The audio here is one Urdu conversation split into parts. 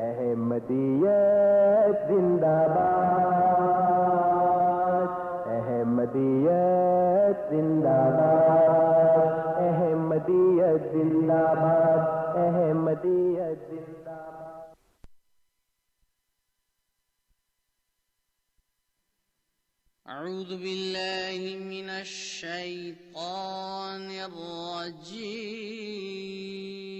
احمدیت زندہ باد۔ احمدیت زندہ باد۔ احمدیت زندہ باد۔ احمدیت زندہ باد۔ أعوذ بالله من الشيطان الرجيم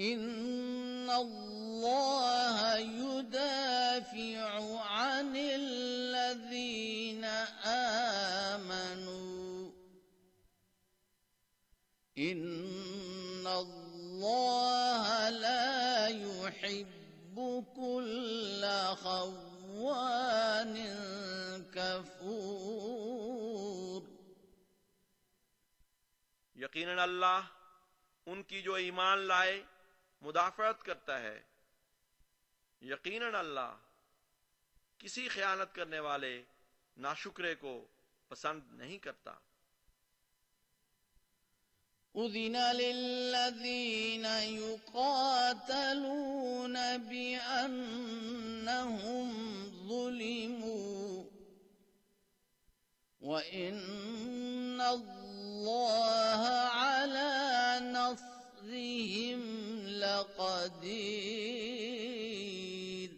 إن الله يدافع عن الذين آمنوا. إن الله لا يحب كل خوان كفور. یقیناً اللہ ان کی جو ایمان لائے مدافعت کرتا ہے۔ یقیناً اللہ کسی خیانت کرنے والے ناشکرے کو پسند نہیں کرتا۔ أذن للذين يقاتلون بأنهم ظلموا وإن الله على نصرهم لقدير۔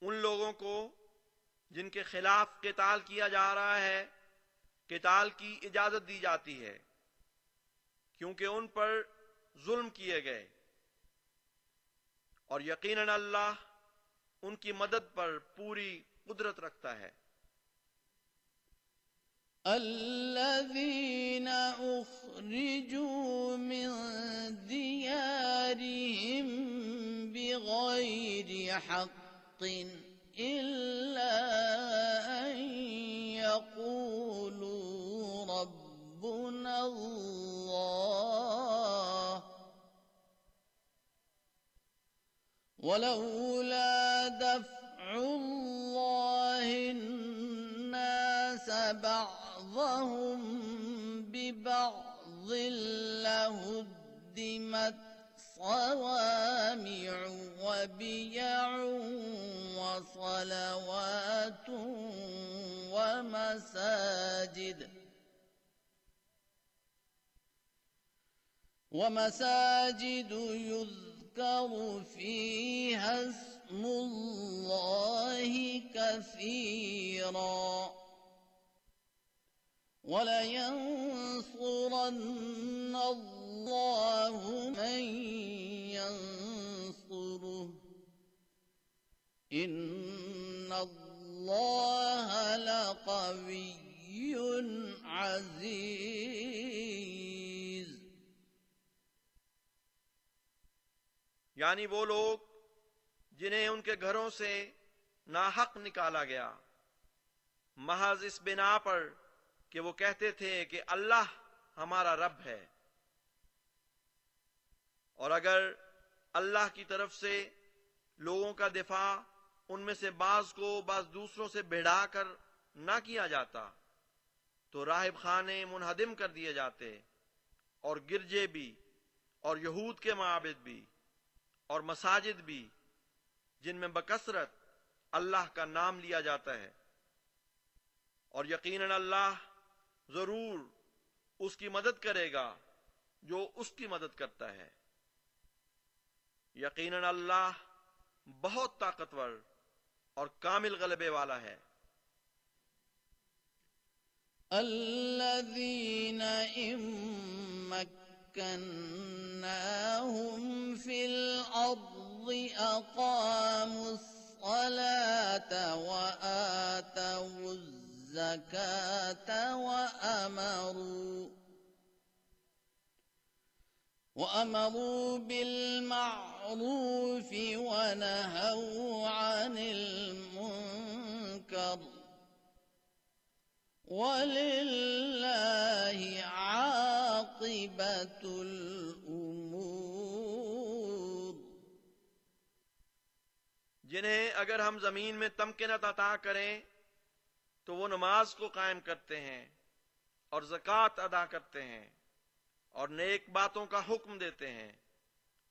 ان لوگوں کو جن کے خلاف قتال کیا جا رہا ہے، قتال کی اجازت دی جاتی ہے، کیونکہ ان پر ظلم کیے گئے۔ اور یقیناً اللہ ان کی مدد پر پوری قدرت رکھتا ہے۔ الذين أخرجوا من ديارهم بغير حق إلا أن يقولوا ربنا الله. ولولا دفع الله الناس بعض بعضهم ببعض لهدمت صوامع وبيع وصلوات ومساجد ومساجد يذكر فيها اسم الله كثيرا ولينصرن الله من ينصره. إن الله لقوي عزيز. یعنی وہ لوگ جنہیں ان کے گھروں سے ناحق نکالا گیا، محض اس بنا پر کہ وہ کہتے تھے کہ اللہ ہمارا رب ہے۔ اور اگر اللہ کی طرف سے لوگوں کا دفاع ان میں سے بعض کو بعض دوسروں سے بڑھا کر نہ کیا جاتا، تو راہب خانے منہدم کر دیے جاتے، اور گرجے بھی، اور یہود کے معابد بھی، اور مساجد بھی، جن میں بکثرت اللہ کا نام لیا جاتا ہے۔ اور یقیناً اللہ ضرور اس کی مدد کرے گا جو اس کی مدد کرتا ہے۔ یقیناً اللہ بہت طاقتور اور کامل غلبے والا ہے۔ الذين إن مكناهم في الأرض أقاموا الصلاة وآتوا الزكاة وأمروا وأمروا بالمعروف ونهوا عن المنكر ولله عاقبة الأمور جنہیں اگر ہم زمین میں تمکنت عطا کریں تو وہ نماز کو قائم کرتے ہیں اور زکوٰۃ ادا کرتے ہیں اور نیک باتوں کا حکم دیتے ہیں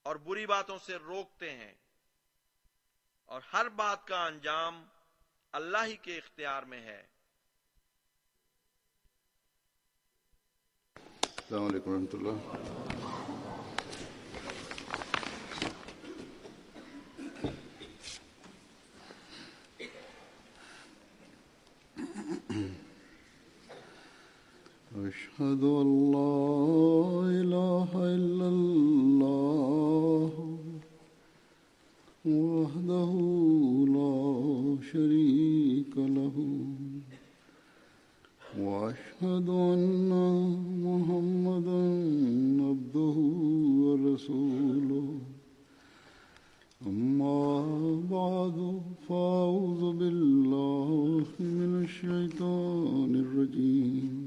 اور بری باتوں سے روکتے ہیں اور ہر بات کا انجام اللہ ہی کے اختیار میں ہے۔ السلام علیکم ورحمۃ اللہ۔ أشهد أن لا إله إلا الله وحده لا شريك له واشهد ان محمدا عبده ورسوله. اما بعد فاعوذ بالله من الشيطان الرجيم.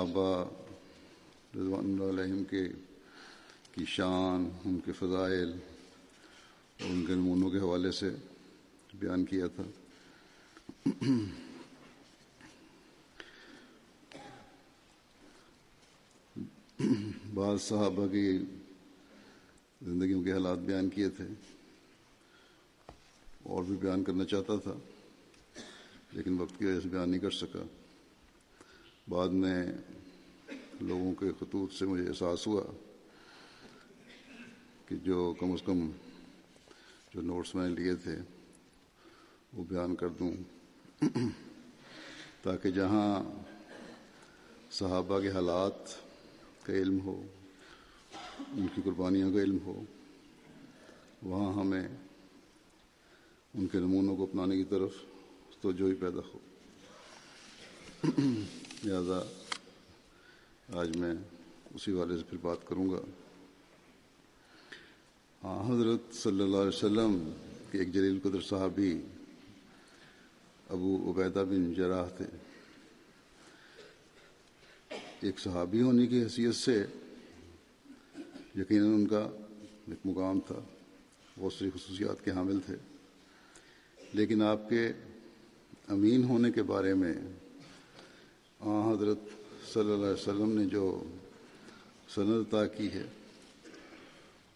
صحابہ رضوان اللہ علیہم کے کی شان، ان کے فضائل اور ان کے نمونوں کے حوالے سے بیان کیا تھا۔ بعض صحابہ کی زندگیوں کے حالات بیان کیے تھے۔ اور بھی بیان کرنا چاہتا تھا، لیکن وقت کی وجہ سے بیان نہیں کر سکا۔ بعد میں لوگوں کے خطوط سے مجھے احساس ہوا کہ جو کم از کم جو نوٹس میں نے لیے تھے وہ بیان کر دوں تاکہ جہاں صحابہ کے حالات کا علم ہو، ان کی قربانیوں کا علم ہو، وہاں ہمیں ان کے نمونوں کو اپنانے کی طرف تو جو ہی پیدا ہو۔ لہذا آج میں اسی والے سے پھر بات کروں گا۔ ہاں حضرت صلی اللہ علیہ وسلم کے ایک جلیل قدر صحابی ابو عبیدہ بن جراح تھے۔ ایک صحابی ہونے کی حیثیت سے یقیناً ان کا ایک مقام تھا بہت سی خصوصیات کے حامل تھے۔ لیکن آپ کے امین ہونے کے بارے میں حضرت صلی اللہ علیہ وسلم نے جو سند عطا کی ہے،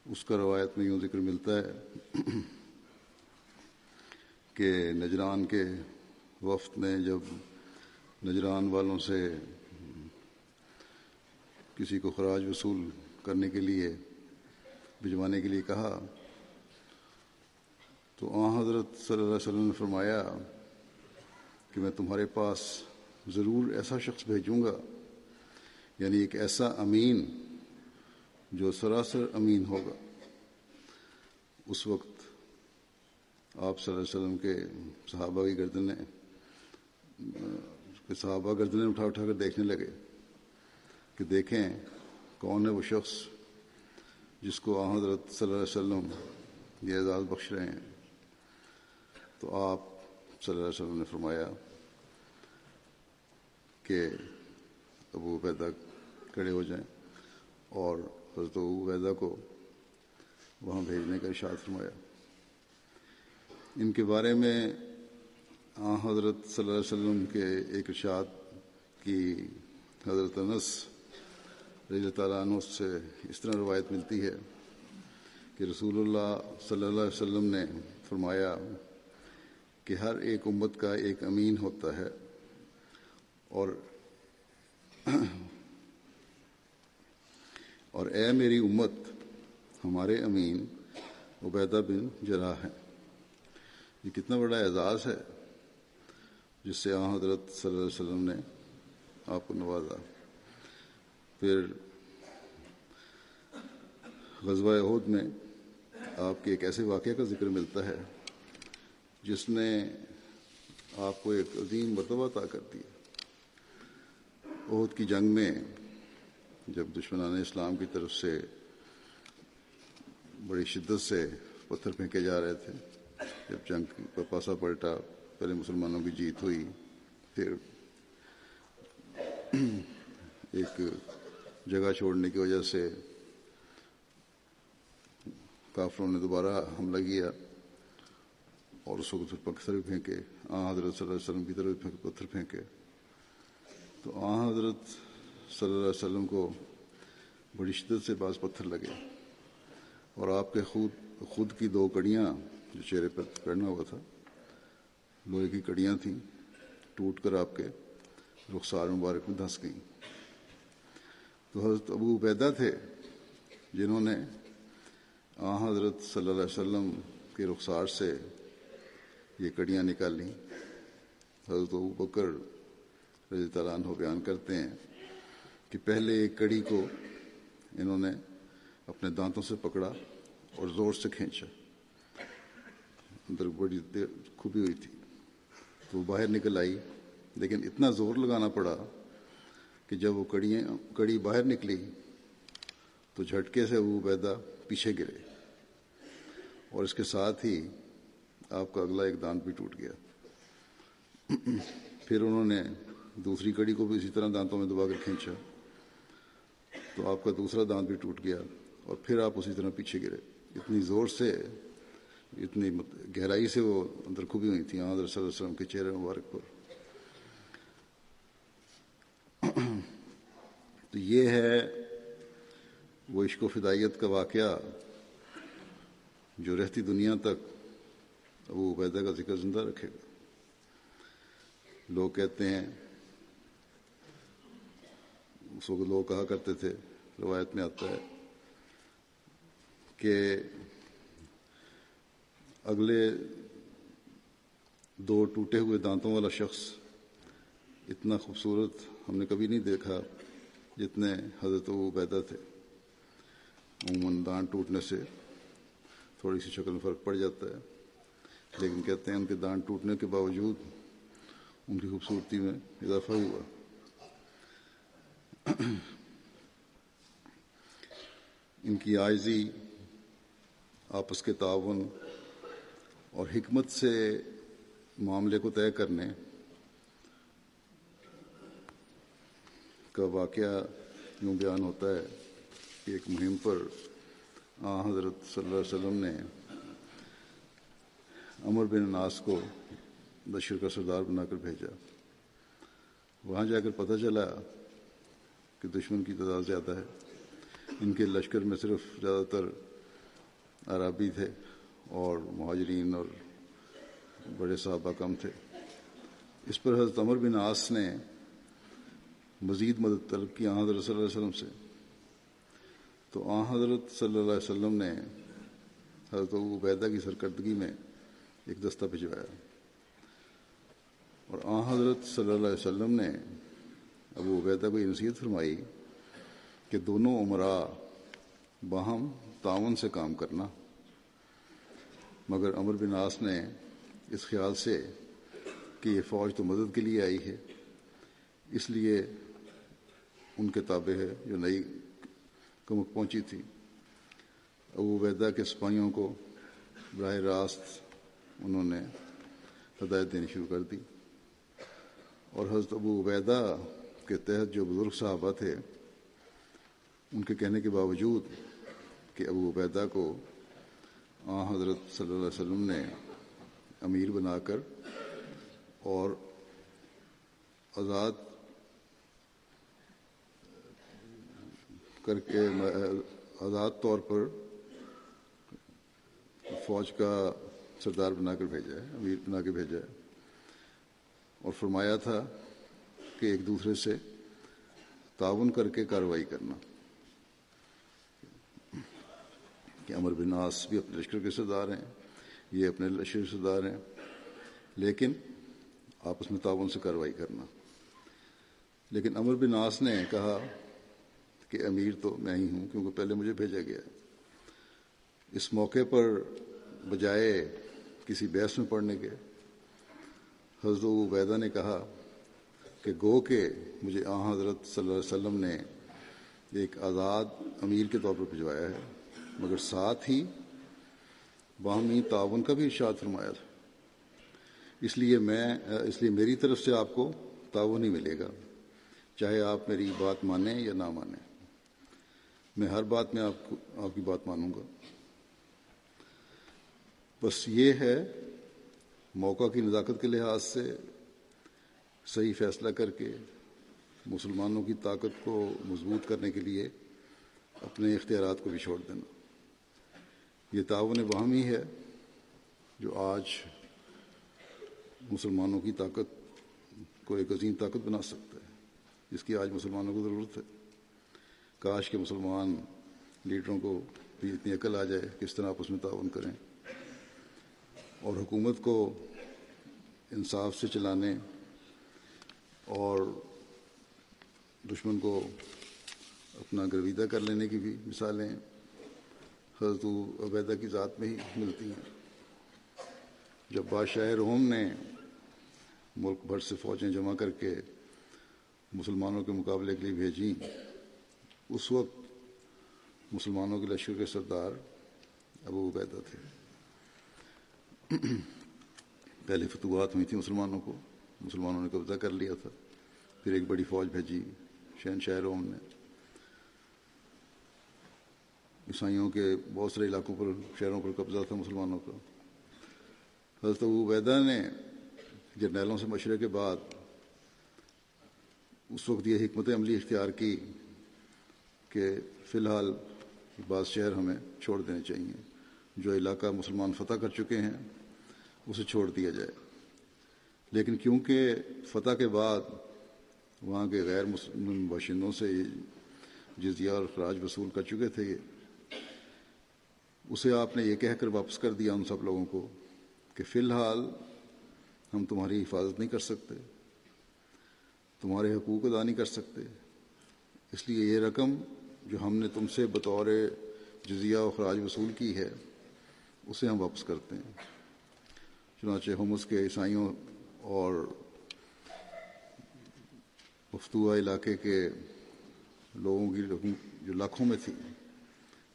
اس کا روایت میں یوں ذکر ملتا ہے کہ نجران کے وفد نے جب نجران والوں سے کسی کو خراج وصول کرنے کے لیے، بھجوانے کے لیے کہا، تو آ حضرت صلی اللہ علیہ وسلم نے فرمایا کہ میں تمہارے پاس ضرور ایسا شخص بھیجوں گا یعنی ایک ایسا امین جو سراسر امین ہوگا۔ اس وقت آپ صلی اللہ علیہ وسلم کے صحابہ کی گردنیں صحابہ گردنیں اٹھا اٹھا کر دیکھنے لگے کہ دیکھیں کون ہے وہ شخص جس کو حضرت صلی اللہ علیہ وسلم یہ اعزاز بخش رہے ہیں۔ تو آپ صلی اللہ علیہ وسلم نے فرمایا کہ ابو عبیدہ کھڑے ہو جائیں اور حضرت ابو عبیدہ کو وہاں بھیجنے کا ارشاد فرمایا۔ ان کے بارے میں آ حضرت صلی اللہ علیہ وسلم کے ایک ارشاد کی حضرت انس رضی تعالیٰ عنہ سے اس طرح روایت ملتی ہے کہ رسول اللہ صلی اللہ علیہ وسلم نے فرمایا کہ ہر ایک امت کا ایک امین ہوتا ہے۔ اور اور اے میری امت، ہمارے امین عبیدہ بن جراح ہیں۔ یہ کتنا بڑا اعزاز ہے جس سے آ حضرت صلی اللہ علیہ وسلم نے آپ کو نوازا۔ پھر غزوہ عہد میں آپ کے ایک ایسے واقعہ کا ذکر ملتا ہے جس نے آپ کو ایک عظیم مرتبہ عطا کر دیا۔ عہد کی جنگ میں جب دشمنان اسلام کی طرف سے بڑی شدت سے پتھر پھینکے جا رہے تھے، جب جنگ کا پاسا پلٹا، پہلے مسلمانوں کی جیت ہوئی، پھر ایک جگہ چھوڑنے کی وجہ سے کافروں نے دوبارہ حملہ کیا اور اس وقت پتھر بھی پھینکے، آ، حضرت صلی اللہ علیہ وسلم کی طرف پتھر پھینکے۔ تو آ حضرت صلی اللہ علیہ وسلم کو بڑی شدت سے بعض پتھر لگے اور آپ کے خود خود کی دو کڑیاں جو چہرے پر پڑنا ہوا تھا، لوہے کی کڑیاں تھیں، ٹوٹ کر آپ کے رخسار مبارک میں دھنس گئیں۔ تو حضرت ابو عبیدہ تھے، جنہوں نے آ حضرت صلی اللہ علیہ وسلم کے رخسار سے یہ کڑیاں نکالیں حضرت ابو بکر رضی تعالیٰ عنہ بیان کرتے ہیں کہ پہلے ایک کڑی کو انہوں نے اپنے دانتوں سے پکڑا اور زور سے کھینچا۔ اندر بڑی دیر کھبی ہوئی تھی۔ تو وہ باہر نکل آئی، لیکن اتنا زور لگانا پڑا کہ جب وہ کڑیاں، کڑی باہر نکلی تو جھٹکے سے وہ بیدا پیچھے گرے۔ اور اس کے ساتھ ہی آپ کا اگلا ایک دانت بھی ٹوٹ گیا۔ پھر انہوں نے دوسری کڑی کو بھی اسی طرح دانتوں میں دبا کر کھینچا، تو آپ کا دوسرا دانت بھی ٹوٹ گیا اور پھر آپ اسی طرح پیچھے گرے۔ اتنی زور سے، اتنی گہرائی سے وہ اندر کھبی ہوئی تھیں حضرت صلی اللہ علیہ وسلم کے چہرے مبارک پر۔ تو یہ ہے وہ عشق و فدائیت کا واقعہ جو رہتی دنیا تک ابو عبیدہ کا ذکر زندہ رکھے گا۔ لوگ کہتے ہیں اس وقت لوگ کہا کرتے تھے، روایت میں آتا ہے کہ اگلے دو ٹوٹے ہوئے دانتوں والا شخص اتنا خوبصورت ہم نے کبھی نہیں دیکھا جتنے حضرت وہ پیدا تھے۔ عموماً دانت ٹوٹنے سے تھوڑی سی شکل میں فرق پڑ جاتا ہے، لیکن کہتے ہیں ان کے دانت ٹوٹنے کے باوجود ان کی خوبصورتی میں اضافہ ہوا۔ ان کی آئزی، آپس کے تعاون اور حکمت سے معاملے کو طے کرنے کا واقعہ یوں بیان ہوتا ہے کہ ایک مہم پر، آ، حضرت صلی اللہ علیہ وسلم نے عمر بن ناس کو لشکر کا سردار بنا کر بھیجا۔ وہاں جا کر پتہ چلا کہ دشمن کی تعداد زیادہ ہے۔ ان کے لشکر میں صرف زیادہ تر عربی تھے اور مہاجرین اور بڑے صحابہ کم تھے۔ اس پر حضرت عمر بن آس نے مزید مدد طلب کی آ حضرت صلی اللہ علیہ وسلم سے۔ تو آ حضرت صلی اللہ علیہ وسلم نے حضرت عبیدہ کی سرکردگی میں ایک دستہ بھجوایا۔ اور آ حضرت صلی اللہ علیہ وسلم نے ابو عبیدہ کو یہ نصیحت فرمائی کہ دونوں عمرا باہم تعاون سے کام کرنا۔ مگر امر بن عاص نے اس خیال سے کہ یہ فوج تو مدد کے لیے آئی ہے، اس لیے ان کے تابع ہے جو نئی کمک پہنچی تھی۔ ابو عبیدہ کے سپاہیوں کو براہ راست انہوں نے ہدایت دینی شروع کر دی۔ اور حضرت ابو عبیدہ کے تحت جو بزرگ صحابہ تھے ان کے کہنے کے باوجود کہ ابو عبیدہ کو آ حضرت صلی اللہ علیہ وسلم نے امیر بنا کر اور آزاد کر کے، آزاد طور پر فوج کا سردار بنا کر بھیجا ہے، امیر بنا کے بھیجا ہے۔ اور فرمایا تھا کہ ایک دوسرے سے تعاون کر کے کارروائی کرنا۔ کہ امر بن عاص بھی اپنے لشکر کے سردار ہیں، یہ اپنے لشکر کے سردار ہیں، لیکن آپس میں تعاون سے کارروائی کرنا۔ لیکن امر بن عاص نے کہا کہ امیر تو میں ہی ہوں، کیونکہ پہلے مجھے بھیجا گیا۔ ہے اس موقع پر بجائے کسی بحث میں پڑھنے کے، حضرت عبیدہ نے کہا کہ گو کہ مجھے آ حضرت صلی اللہ علیہ وسلم نے ایک آزاد امیر کے طور پر بھجوایا ہے، مگر ساتھ ہی باہمی تعاون کا بھی ارشاد فرمایا تھا۔ اس لیے میں، اس لیے میری طرف سے آپ کو تعاون ہی ملے گا، چاہے آپ میری بات مانیں یا نہ مانیں۔ میں ہر بات میں آپ کو، آپ کی بات مانوں گا۔ بس یہ ہے موقع کی نزاکت کے لحاظ سے صحیح فیصلہ کر کے مسلمانوں کی طاقت کو مضبوط کرنے کے لیے اپنے اختیارات کو بھی چھوڑ دینا۔ یہ تعاون باہمی ہے جو آج مسلمانوں کی طاقت کو ایک عظیم طاقت بنا سکتا ہے۔ جس کی آج مسلمانوں کو ضرورت ہے۔ کاش کے مسلمان لیڈروں کو بھی اتنی عقل آ جائے کس طرح آپس میں تعاون کریں اور حکومت کو انصاف سے چلانے اور دشمن کو اپنا گرویدہ کر لینے کی بھی مثالیں حضرت عبیدہ کی ذات میں ہی ملتی ہیں۔ جب بادشاہ روم نے ملک بھر سے فوجیں جمع کر کے مسلمانوں کے مقابلے کے لیے بھیجیں، اس وقت مسلمانوں کے لشکر کے سردار ابو عبیدہ تھے۔ پہلے فتوحات ہوئی تھیں مسلمانوں کو۔ مسلمانوں نے قبضہ کر لیا تھا۔ پھر ایک بڑی فوج بھیجی شہن روم نے۔ عیسائیوں کے بہت سارے علاقوں پر، شہروں پر قبضہ تھا مسلمانوں کا۔ حضرت ابو عبیدہ نے جرنیلوں سے مشورے کے بعد اس وقت یہ حکمت عملی اختیار کی کہ فی الحال بعض شہر ہمیں چھوڑ دینے چاہیے۔ جو علاقہ مسلمان فتح کر چکے ہیں، اسے چھوڑ دیا جائے۔ لیکن کیونکہ فتح کے بعد وہاں کے غیر مسلم باشندوں سے جزیہ اور خراج وصول کر چکے تھے، اسے آپ نے یہ کہہ کر واپس کر دیا ان سب لوگوں کو کہ فی الحال ہم تمہاری حفاظت نہیں کر سکتے، تمہارے حقوق ادا نہیں کر سکتے۔ اس لیے یہ رقم جو ہم نے تم سے بطور جزیہ و خراج وصول کی ہے، اسے ہم واپس کرتے ہیں۔ چنانچہ ہمس کے عیسائیوں اور مفتوع علاقے کے لوگوں کی جو لاکھوں میں تھی،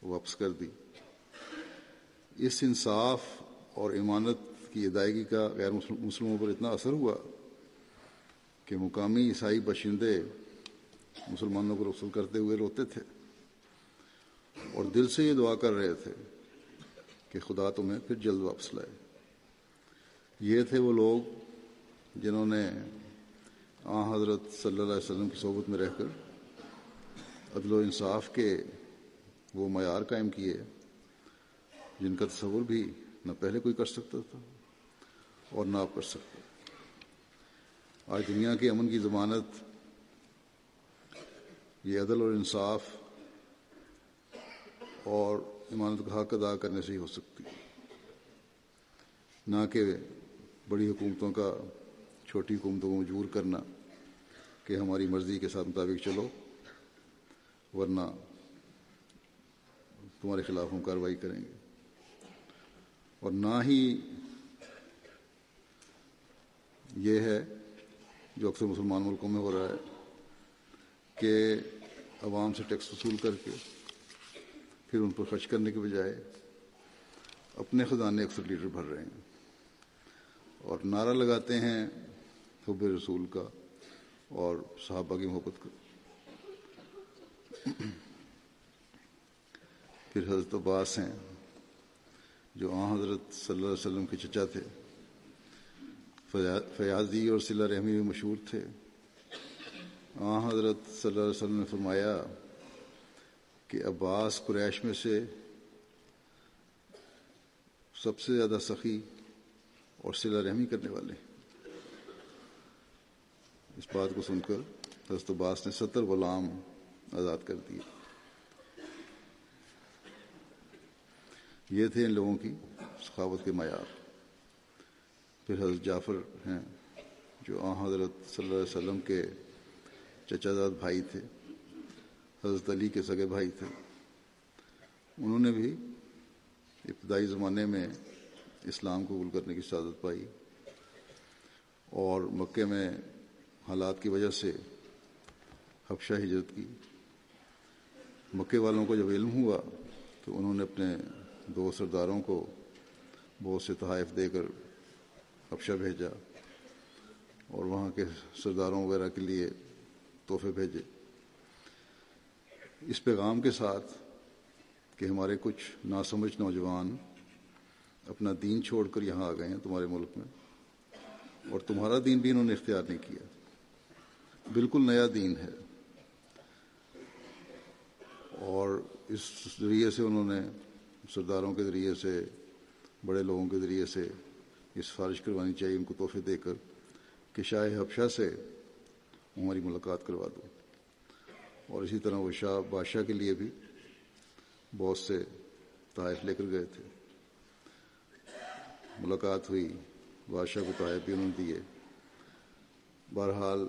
وہ واپس کر دی۔ اس انصاف اور امانت کی ادائیگی کا غیر مسلموں پر اتنا اثر ہوا کہ مقامی عیسائی باشندے مسلمانوں کو رسول کرتے ہوئے روتے تھے اور دل سے یہ دعا کر رہے تھے کہ خدا تمہیں پھر جلد واپس لائے۔ یہ تھے وہ لوگ جنہوں نے آ حضرت صلی اللہ علیہ وسلم کی صحبت میں رہ کر عدل و انصاف کے وہ معیار قائم کیے جن کا تصور بھی نہ پہلے کوئی کر سکتا تھا اور نہ آپ کر سکتے آج دنیا کے امن کی ضمانت یہ عدل اور انصاف اور امانت کا حق ادا کرنے سے ہی ہو سکتی۔ نہ کہ بڑی حکومتوں کا چھوٹی حکومتوں کو مجبور کرنا کہ ہماری مرضی کے ساتھ مطابق چلو، ورنہ تمہارے خلاف ہم کارروائی کریں گے۔ اور نہ ہی یہ ہے جو اکثر مسلمان ملکوں میں ہو رہا ہے کہ عوام سے ٹیکس وصول کر کے پھر ان پر خرچ کرنے کے بجائے اپنے خزانے اکثر لیڈر بھر رہے ہیں۔ اور نعرہ لگاتے ہیں حب رسول کا اور صحابہ کی محبت کا۔ پھر حضرت عباس ہیں، جو آن حضرت صلی اللہ علیہ وسلم کے چچا تھے۔ فیاضی اور صلہ رحمی بھی مشہور تھے۔ آن حضرت صلی اللہ علیہ وسلم نے فرمایا کہ عباس قریش میں سے سب سے زیادہ سخی اور صلہ رحمی کرنے والے اس بات کو سن کر حضرت عباس نے ستر غلام آزاد کر دیے۔ یہ تھے ان لوگوں کی ثقافت کے معیار۔ پھر حضرت جعفر ہیں جو آ حضرت صلی اللہ علیہ وسلم کے چچا داد بھائی تھے، حضرت علی کے سگے بھائی تھے۔ انہوں نے بھی ابتدائی زمانے میں اسلام قبول کرنے کی سعادت پائی اور مکے میں حالات کی وجہ سے حبشہ ہجرت کی۔ مکے والوں کو جب علم ہوا تو انہوں نے اپنے دو سرداروں کو بہت سے تحائف دے کر حبشہ بھیجا اور وہاں کے سرداروں وغیرہ کے لیے تحفے بھیجے۔ اس پیغام کے ساتھ کہ ہمارے کچھ ناسمجھ نوجوان اپنا دین چھوڑ کر یہاں آ گئے ہیں تمہارے ملک میں اور تمہارا دین بھی انہوں نے اختیار نہیں کیا۔ بالکل نیا دین ہے۔ اور اس ذریعے سے انہوں نے سرداروں کے ذریعے سے، بڑے لوگوں کے ذریعے سے یہ سفارش کروانی چاہیے، ان کو تحفے دے کر کہ شاہ حبشہ سے ہماری ملاقات کروا دو۔ اور اسی طرح وہ شاہ بادشاہ کے لیے بھی بہت سے تحائف لے کر گئے تھے۔ ملاقات ہوئی، بادشاہ کو تحائف بھی انہوں نے دیے۔ بہرحال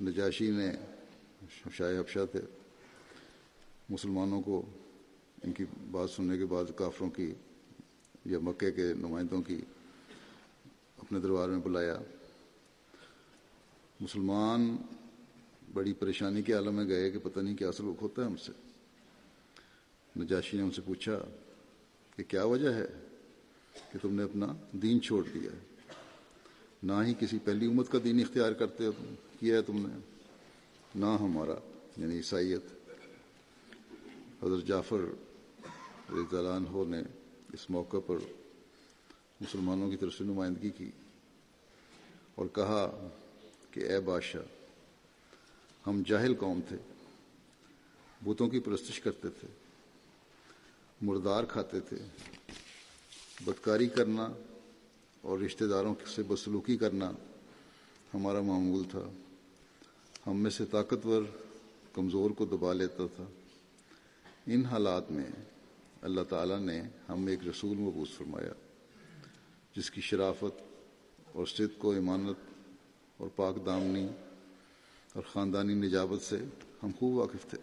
نجاشی نے شاہ حبشہ تھے مسلمانوں کو ان کی بات سننے کے بعد کافروں کی یا مکے کے نمائندوں کی اپنے دربار میں بلایا۔ مسلمان بڑی پریشانی کے عالم میں گئے کہ پتہ نہیں کیا سلوک ہوتا ہے ہم سے۔ نجاشی نے ان سے پوچھا کہ کیا وجہ ہے کہ تم نے اپنا دین چھوڑ دیا؟ ہے نہ ہی کسی پہلی امت کا دین اختیار کرتے ہو تم۔ کیا ہے تم نے؟ نہ ہمارا یعنی عیسائیت۔ حضرت جعفر رضی اللہ عنہ نے اس موقع پر مسلمانوں کی طرف سے نمائندگی کی اور کہا کہ اے بادشاہ، ہم جاہل قوم تھے، بتوں کی پرستش کرتے تھے، مردار کھاتے تھے، بدکاری کرنا اور رشتہ داروں سے بسلوکی کرنا ہمارا معمول تھا۔ ہم میں سے طاقتور کمزور کو دبا لیتا تھا۔ ان حالات میں اللہ تعالیٰ نے ہم ایک رسول مبوس فرمایا، جس کی شرافت اور صدق و امانت اور پاک دامنی اور خاندانی نجابت سے ہم خوب واقف تھے۔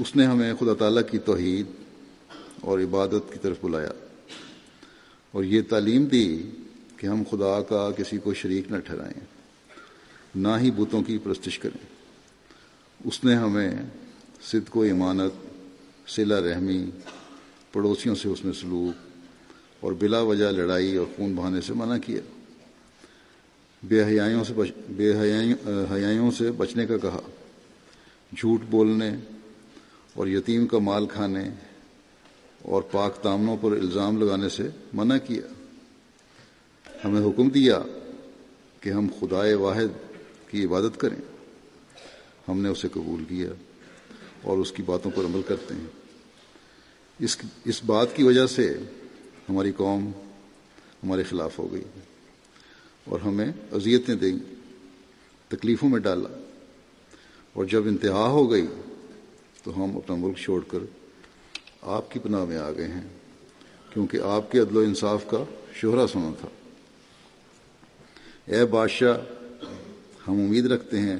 اس نے ہمیں خدا تعالیٰ کی توحید اور عبادت کی طرف بلایا اور یہ تعلیم دی کہ ہم خدا کا کسی کو شریک نہ ٹھہرائیں۔ نہ ہی بتوں کی پرستش کریں۔ اس نے ہمیں صدق و امانت، صلہ رحمی، پڑوسیوں سے اس نے سلوک اور بلا وجہ لڑائی اور خون بہانے سے منع کیا۔ بے حیائیوں سے بچ، بے حیائیوں سے بچنے کا کہا۔ جھوٹ بولنے اور یتیم کا مال کھانے اور پاک تامنوں پر الزام لگانے سے منع کیا۔ ہمیں حکم دیا کہ ہم خدائے واحد کی عبادت کریں۔ ہم نے اسے قبول کیا اور اس کی باتوں پر عمل کرتے ہیں۔ اس اس بات کی وجہ سے ہماری قوم ہمارے خلاف ہو گئی اور ہمیں اذیتیں دیں، تکلیفوں میں ڈالا۔ اور جب انتہا ہو گئی تو ہم اپنا ملک چھوڑ کر آپ کی پناہ میں آ گئے ہیں، کیونکہ آپ کے عدل و انصاف کا شہرا سنا تھا۔ اے بادشاہ ہم امید رکھتے ہیں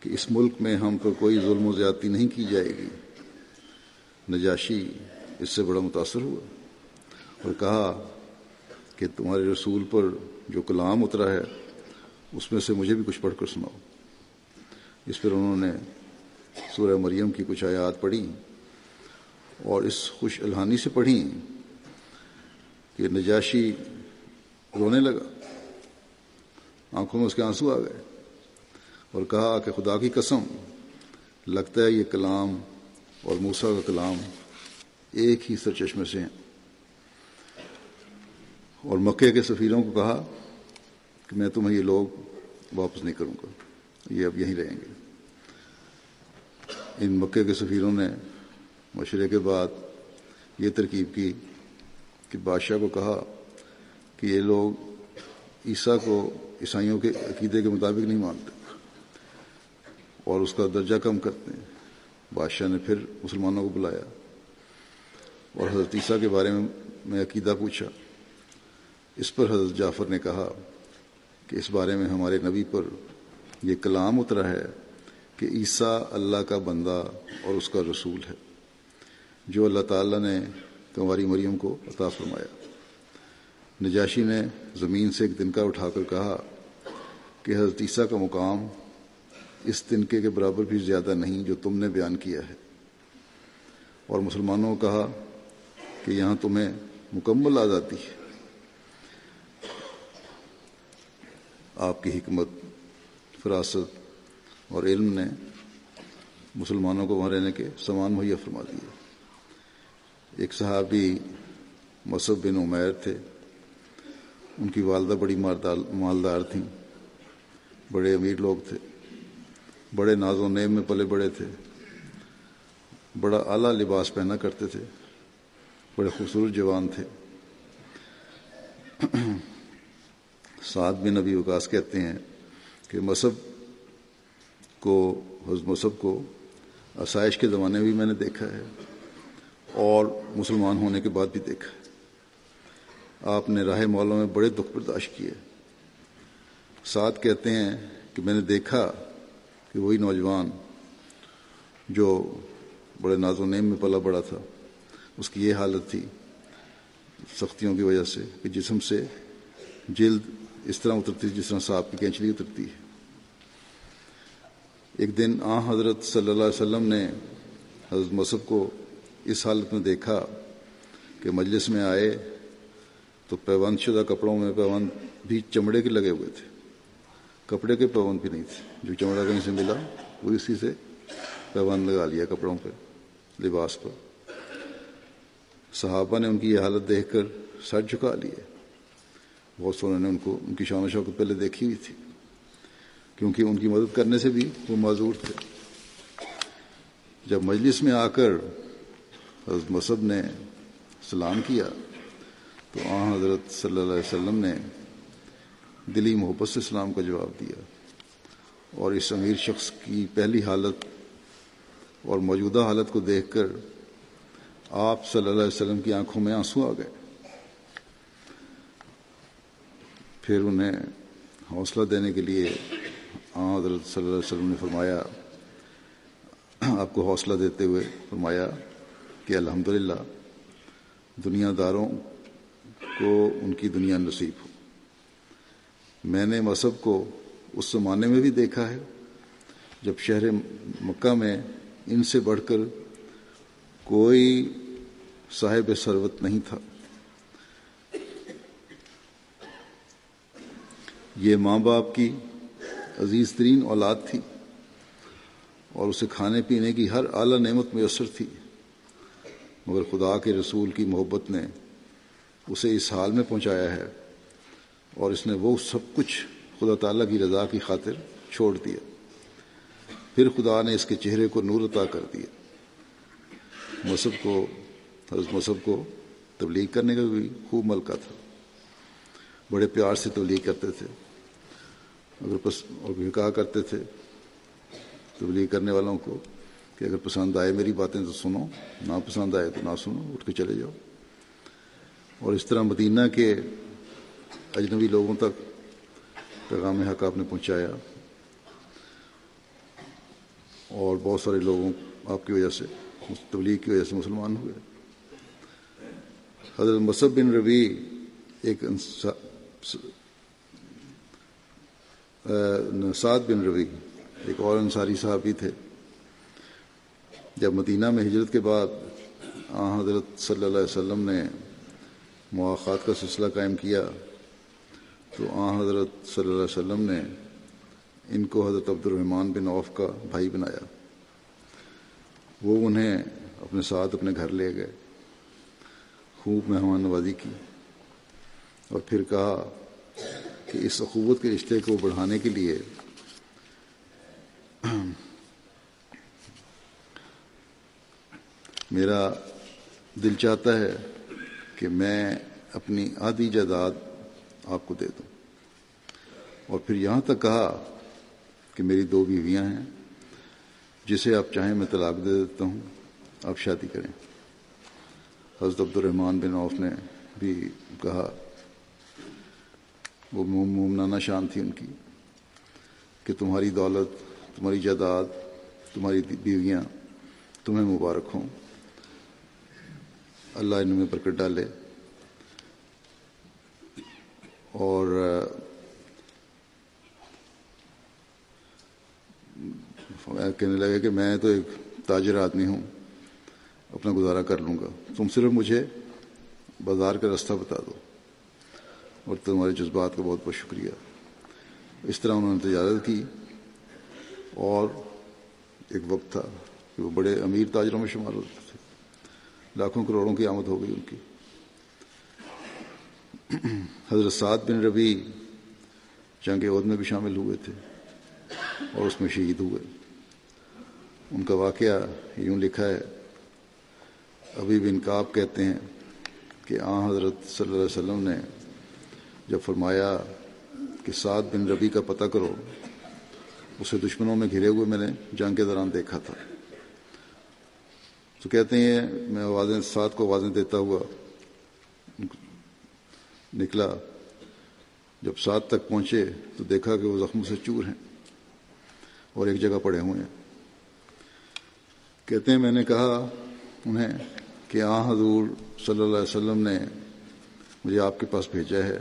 کہ اس ملک میں ہم پر کوئی ظلم و زیادتی نہیں کی جائے گی۔ نجاشی اس سے بڑا متاثر ہوا اور کہا کہ تمہارے رسول پر جو کلام اترا ہے، اس میں سے مجھے بھی کچھ پڑھ کر سناؤ۔ اس پر انہوں نے سورہ مریم کی کچھ آیات پڑھی اور اس خوش الحانی سے پڑھی کہ نجاشی رونے لگا۔ آنکھوں میں اس کے آنسو آ گئے اور کہا کہ خدا کی قسم، لگتا ہے یہ کلام اور موسا کا کلام ایک ہی سرچشمے سے ہیں۔ اور مکے کے سفیروں کو کہا کہ میں تمہیں یہ لوگ واپس نہیں کروں گا، یہ اب یہیں رہیں گے۔ ان مکے کے سفیروں نے مشورے کے بعد یہ ترکیب کی کہ بادشاہ کو کہا کہ یہ لوگ عیسیٰ کو عیسائیوں کے عقیدے کے مطابق نہیں مانتے اور اس کا درجہ کم کرتے ہیں۔ بادشاہ نے پھر مسلمانوں کو بلایا اور حضرت عیسیٰ کے بارے میں میں عقیدہ پوچھا۔ اس پر حضرت جعفر نے کہا کہ اس بارے میں ہمارے نبی پر یہ کلام اترا ہے کہ عیسیٰ اللہ کا بندہ اور اس کا رسول ہے، جو اللہ تعالیٰ نے تمہاری مریم کو عطا فرمایا۔ نجاشی نے زمین سے ایک تنکا اٹھا کر کہا کہ حضرت عیسیٰ کا مقام اس تنکے کے برابر بھی زیادہ نہیں جو تم نے بیان کیا ہے۔ اور مسلمانوں کو کہا کہ یہاں تمہیں مکمل آزادی ہے۔ آپ کی حکمت، فراست اور علم نے مسلمانوں کو وہاں رہنے کے سامان مہیا فرما دیے۔ ایک صحابی مصب بن عمیر تھے۔ ان کی والدہ بڑی مالدار تھیں۔ بڑے امیر لوگ تھے۔ بڑے ناز و نیم میں پلے بڑے تھے۔ بڑا اعلیٰ لباس پہنا کرتے تھے۔ بڑے خوبصورت جوان تھے۔ سعد بن نبی وکاس کہتے ہیں کہ مصب کو حضرت مصب کو آسائش کے زمانے میں بھی میں نے دیکھا ہے اور مسلمان ہونے کے بعد بھی دیکھا ہے۔ آپ نے راہ مولوں میں بڑے دکھ برداشت کیے۔ ساتھ کہتے ہیں کہ میں نے دیکھا کہ وہی نوجوان جو بڑے ناز و نیم میں پلا بڑا تھا، اس کی یہ حالت تھی سختیوں کی وجہ سے کہ جسم سے جلد اس طرح اترتی جس طرح سانپ کی کینچلی اترتی ہے۔ ایک دن آ حضرت صلی اللہ علیہ وسلم نے حضرت مصب کو اس حالت میں دیکھا کہ مجلس میں آئے تو پیوند شدہ کپڑوں میں پیوند بھی چمڑے کے لگے ہوئے تھے۔ کپڑے کے پیوند بھی نہیں تھے۔ جو چمڑا کہیں سے ملا، وہ اسی سے پیوند لگا لیا کپڑوں پہ لباس پر۔ صحابہ نے ان کی یہ حالت دیکھ کر سر جھکا لیے۔ بہت سونے نے ان کو، ان کی شان و شوقت پہلے دیکھی ہوئی تھی، کیونکہ ان کی مدد کرنے سے بھی وہ معذور تھے۔ جب مجلس میں آ کر حضرت مصب نے سلام کیا تو آ حضرت صلی اللہ علیہ وسلم نے دلی محبت سے اسلام کا جواب دیا اور اس امیر شخص کی پہلی حالت اور موجودہ حالت کو دیکھ کر آپ صلی اللہ علیہ وسلم کی آنکھوں میں آنسو آ گئے۔ پھر انہیں حوصلہ دینے کے لیے حضرت صلی اللہ علیہ وسلم نے فرمایا، آپ کو حوصلہ دیتے ہوئے فرمایا کہ الحمدللہ، دنیا داروں کو ان کی دنیا نصیب ہو۔ میں نے مذہب کو اس زمانے میں بھی دیکھا ہے، جب شہر مکہ میں ان سے بڑھ کر کوئی صاحب ثروت نہیں تھا۔ یہ ماں باپ کی عزیز ترین اولاد تھی اور اسے کھانے پینے کی ہر اعلیٰ نعمت میسر تھی۔ مگر خدا کے رسول کی محبت نے اسے اس حال میں پہنچایا ہے اور اس نے وہ سب کچھ خدا تعالیٰ کی رضا کی خاطر چھوڑ دیا۔ پھر خدا نے اس کے چہرے کو نور عطا کر دیا۔ مصحف کو، حضرت مصحف کو تبلیغ کرنے کا بھی خوب ملکہ تھا۔ بڑے پیار سے تبلیغ کرتے تھے۔ اگر پس اور کہا کرتے تھے تبلیغ کرنے والوں کو کہ اگر پسند آئے میری باتیں تو سنو نہ پسند آئے تو نہ سنو، اٹھ کے چلے جاؤ۔ اور اس طرح مدینہ کے اجنبی لوگوں تک پیغام حق آپ نے پہنچایا اور بہت سارے لوگوں آپ کی وجہ سے، تبلیغ کی وجہ سے مسلمان ہوئے۔ حضرت مصب بن ربی ایک انسا- سعد بن ربی ایک اور انصاری صحابی تھے۔ جب مدینہ میں ہجرت کے بعد آ حضرت صلی اللہ علیہ وسلم نے مواقعات کا سلسلہ قائم کیا تو آ حضرت صلی اللہ علیہ وسلم نے ان کو حضرت عبد الرحمن بن عوف کا بھائی بنایا۔ وہ انہیں اپنے ساتھ اپنے گھر لے گئے۔ خوب مہمان نوازی کی۔ اور پھر کہا کہ اس اخوت کے رشتے کو بڑھانے کے لیے میرا دل چاہتا ہے کہ میں اپنی آدھی جائیداد آپ کو دے دوں۔ اور پھر یہاں تک کہا کہ میری دو بیویاں ہیں، جسے آپ چاہیں میں طلاق دے دیتا ہوں، آپ شادی کریں۔ حضرت عبد الرحمن بن عوف نے بھی کہا، وہ موم- مومنانہ شان تھی ان کی، کہ تمہاری دولت، تمہاری جائیداد، تمہاری بیویاں تمہیں مبارک ہوں۔ اللہ ان میں برکت ڈالے۔ اور کہنے لگے کہ میں تو ایک تاجر آدمی ہوں، اپنا گزارا کر لوں گا۔ تم صرف مجھے بازار کا راستہ بتا دو، اور تمہارے جذبات کا بہت بہت شکریہ۔ اس طرح انہوں نے تجارت کی، اور ایک وقت تھا کہ وہ بڑے امیر تاجروں میں شمار ہوتے لاکھوں کروڑوں کی آمد ہو گئی ان کی۔ حضرت سعد بن ربی جنگ عہد میں بھی شامل ہوئے تھے اور اس میں شہید ہوئے۔ ان کا واقعہ یوں لکھا ہے، ابھی بن کعب کہتے ہیں کہ آ حضرت صلی اللہ علیہ وسلم نے جب فرمایا کہ سعد بن ربی کا پتہ کرو، اسے دشمنوں میں گھرے ہوئے میں نے جنگ کے دوران دیکھا تھا۔ تو کہتے ہیں، میں آوازیں سعد کو آوازیں دیتا ہوا نکلا۔ جب سعد تک پہنچے تو دیکھا کہ وہ زخموں سے چور ہیں اور ایک جگہ پڑے ہوئے ہیں۔ کہتے ہیں، میں نے کہا انہیں کہ آ حضور صلی اللہ علیہ وسلم نے مجھے آپ کے پاس بھیجا ہے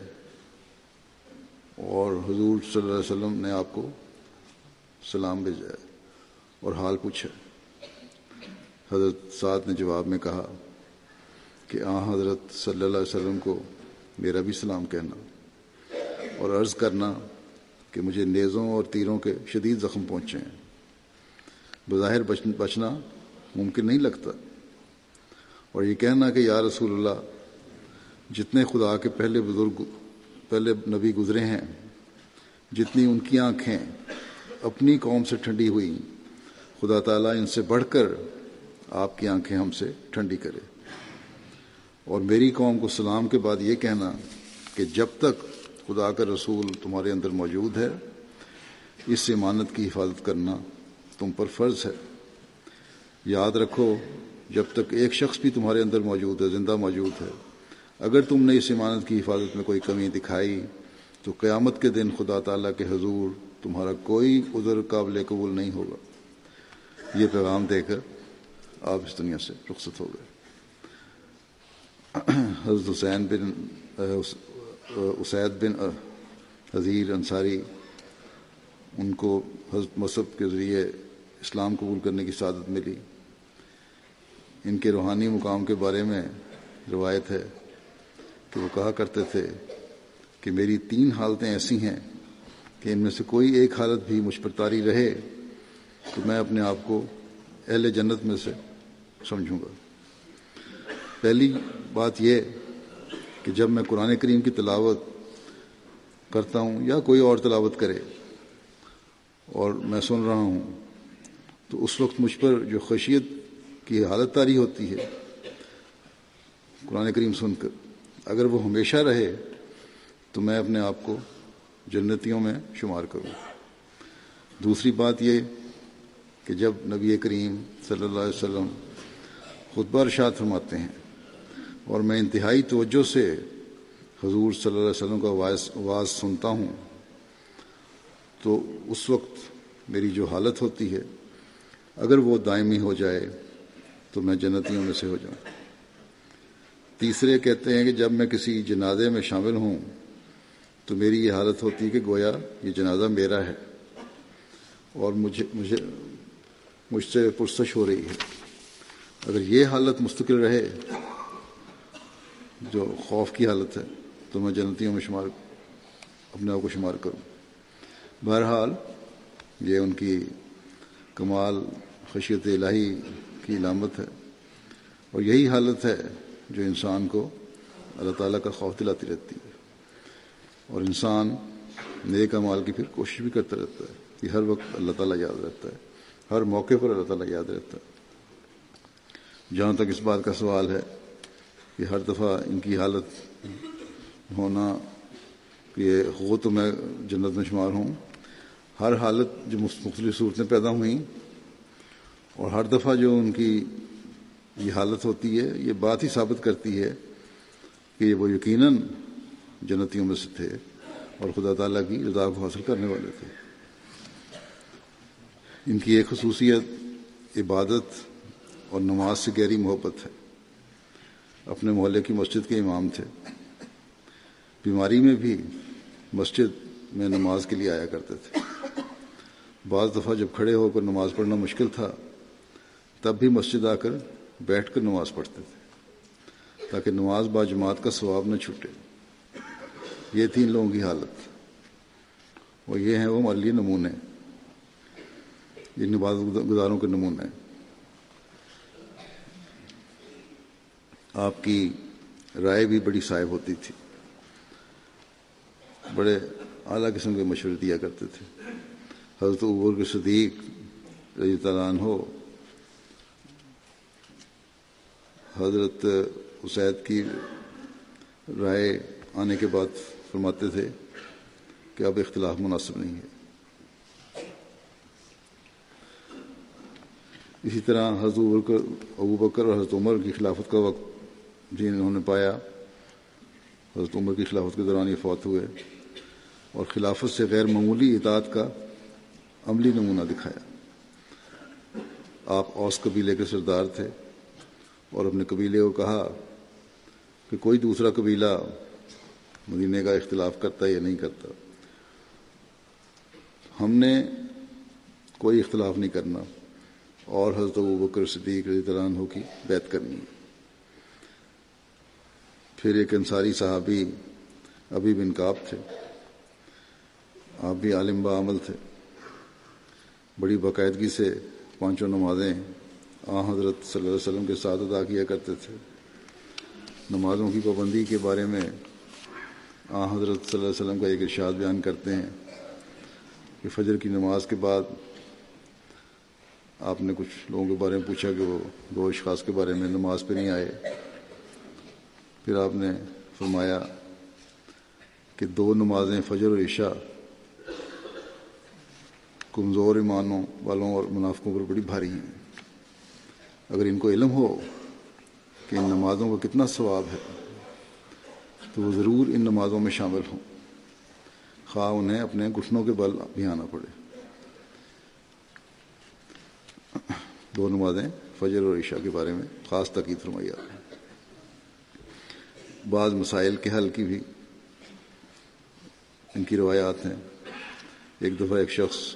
اور حضور صلی اللہ علیہ وسلم نے آپ کو سلام بھیجا ہے اور حال پوچھا حضرت سعد نے جواب میں کہا کہ آ حضرت صلی اللہ علیہ وسلم کو میرا بھی سلام کہنا اور عرض کرنا کہ مجھے نیزوں اور تیروں کے شدید زخم پہنچے ہیں۔ بظاہر بچنا ممکن نہیں لگتا۔ اور یہ کہنا کہ یا رسول اللہ، جتنے خدا کے پہلے بزرگ، پہلے نبی گزرے ہیں، جتنی ان کی آنکھیں اپنی قوم سے ٹھنڈی ہوئی خدا تعالیٰ ان سے بڑھ کر آپ کی آنکھیں ہم سے ٹھنڈی کرے۔ اور میری قوم کو سلام کے بعد یہ کہنا کہ جب تک خدا کا رسول تمہارے اندر موجود ہے، اس امانت کی حفاظت کرنا تم پر فرض ہے۔ یاد رکھو، جب تک ایک شخص بھی تمہارے اندر موجود ہے، زندہ موجود ہے، اگر تم نے اس امانت کی حفاظت میں کوئی کمی دکھائی، تو قیامت کے دن خدا تعالیٰ کے حضور تمہارا کوئی عذر قابل قبول نہیں ہوگا۔ یہ پیغام دے کر آپ اس دنیا سے رخصت ہو گئے۔ حضرت حسین بن اسید بن حضیر انصاری، ان کو حضرت مصحف کے ذریعے اسلام قبول کرنے کی سعادت ملی۔ ان کے روحانی مقام کے بارے میں روایت ہے کہ وہ کہا کرتے تھے کہ میری تین حالتیں ایسی ہیں کہ ان میں سے کوئی ایک حالت بھی مجھ پر طاری رہے تو میں اپنے آپ کو اہل جنت میں سے سمجھوں گا۔ پہلی بات یہ کہ جب میں قرآن کریم کی تلاوت کرتا ہوں یا کوئی اور تلاوت کرے اور میں سن رہا ہوں، تو اس وقت مجھ پر جو خشیت کی حالت تاری ہوتی ہے، قرآن کریم سن کر، اگر وہ ہمیشہ رہے تو میں اپنے آپ کو جنتیوں میں شمار کروں۔ دوسری بات یہ کہ جب نبی کریم صلی اللہ علیہ وسلم خطبہ ارشاد فرماتے ہیں اور میں انتہائی توجہ سے حضور صلی اللہ علیہ وسلم کا آواز آواز سنتا ہوں، تو اس وقت میری جو حالت ہوتی ہے، اگر وہ دائمی ہو جائے تو میں جنتیوں میں سے ہو جاؤں۔ تیسرے کہتے ہیں کہ جب میں کسی جنازے میں شامل ہوں تو میری یہ حالت ہوتی ہے کہ گویا یہ جنازہ میرا ہے اور مجھے مجھے مجھ سے پرسش ہو رہی ہے۔ اگر یہ حالت مستقل رہے، جو خوف کی حالت ہے، تو میں جنتیوں میں شمار، اپنے آپ کو شمار کروں۔ بہرحال، یہ ان کی کمال، خشیت الہی کی علامت ہے۔ اور یہی حالت ہے جو انسان کو اللہ تعالیٰ کا خوف دلاتی رہتی ہے۔ اور انسان نیک مال کی پھر کوشش بھی کرتا رہتا ہے۔ کہ ہر وقت اللہ تعالیٰ یاد رہتا ہے۔ ہر موقع پر اللہ تعالیٰ یاد رہتا ہے۔ جہاں تک اس بات کا سوال ہے کہ ہر دفعہ ان کی حالت ہونا کہ وہ تو میں جنت میں شمار ہوں، ہر حالت جو مختلف صورتیں پیدا ہوئیں اور ہر دفعہ جو ان کی یہ حالت ہوتی ہے، یہ بات ہی ثابت کرتی ہے کہ وہ یقیناً جنتیوں میں سے تھے اور خدا تعالیٰ کی رضا کو حاصل کرنے والے تھے۔ ان کی ایک خصوصیت عبادت اور نماز سے گہری محبت ہے۔ اپنے محلے کی مسجد کے امام تھے۔ بیماری میں بھی مسجد میں نماز کے لیے آیا کرتے تھے۔ بعض دفعہ جب کھڑے ہو کر نماز پڑھنا مشکل تھا، تب بھی مسجد آ کر بیٹھ کر نماز پڑھتے تھے تاکہ نماز با جماعت کا ثواب نہ چھوٹے یہ تھی ان لوگوں کی حالت۔ اور یہ ہیں، وہ مالی نمونے۔ یہ نماز گزاروں کے نمونے آپ کی رائے بھی بڑی صاحب ہوتی تھی۔ بڑے اعلیٰ قسم کے مشورے دیا کرتے تھے۔ حضرت عبور کے صدیق رضی تعالیٰ ہو حضرت اسید کی رائے آنے کے بعد فرماتے تھے کہ اب اختلاف مناسب نہیں ہے۔ اسی طرح حضرت ابو بکر اور حضرت عمر کی خلافت کا وقت جی انہوں نے پایا۔ حضرت عمر کی خلافت کے دوران یہ فوت ہوئے اور خلافت سے غیر معمولی اطاعت کا عملی نمونہ دکھایا۔ آپ اوس قبیلے کے سردار تھے اور اپنے قبیلے کو کہا کہ کوئی دوسرا قبیلہ مدینے کا اختلاف کرتا یا نہیں کرتا۔ ہم نے کوئی اختلاف نہیں کرنا۔ اور حضرت ابو بکر صدیق رضی اللہ عنہ کی بیت کرنی پھر ایک انصاری صحابی ابھی بن کاب تھے۔ آپ بھی عالم با عمل تھے۔ بڑی باقاعدگی سے پانچوں نمازیں آ حضرت صلی اللہ علیہ وسلم کے ساتھ ادا کیا کرتے تھے۔ نمازوں کی پابندی کے بارے میں آ حضرت صلی اللہ علیہ وسلم کا ایک ارشاد بیان کرتے ہیں کہ فجر کی نماز کے بعد آپ نے کچھ لوگوں کے بارے میں پوچھا کہ وہ دو اشخاص کے بارے میں نماز پہ نہیں آئے؟ پھر آپ نے فرمایا کہ دو نمازیں فجر اور عشاء کمزور ایمانوں والوں اور منافقوں پر بڑی بھاری ہیں۔ اگر ان کو علم ہو کہ ان نمازوں کا کتنا ثواب ہے، تو وہ ضرور ان نمازوں میں شامل ہوں۔ خواہ انہیں اپنے گھٹنوں کے بل بھی آنا پڑے۔ دو نمازیں، فجر اور عشاء کے بارے میں خاص تقید فرمائی آپ نے۔ بعض مسائل کے حل کی بھی ان کی روایات ہیں۔ ایک دفعہ ایک شخص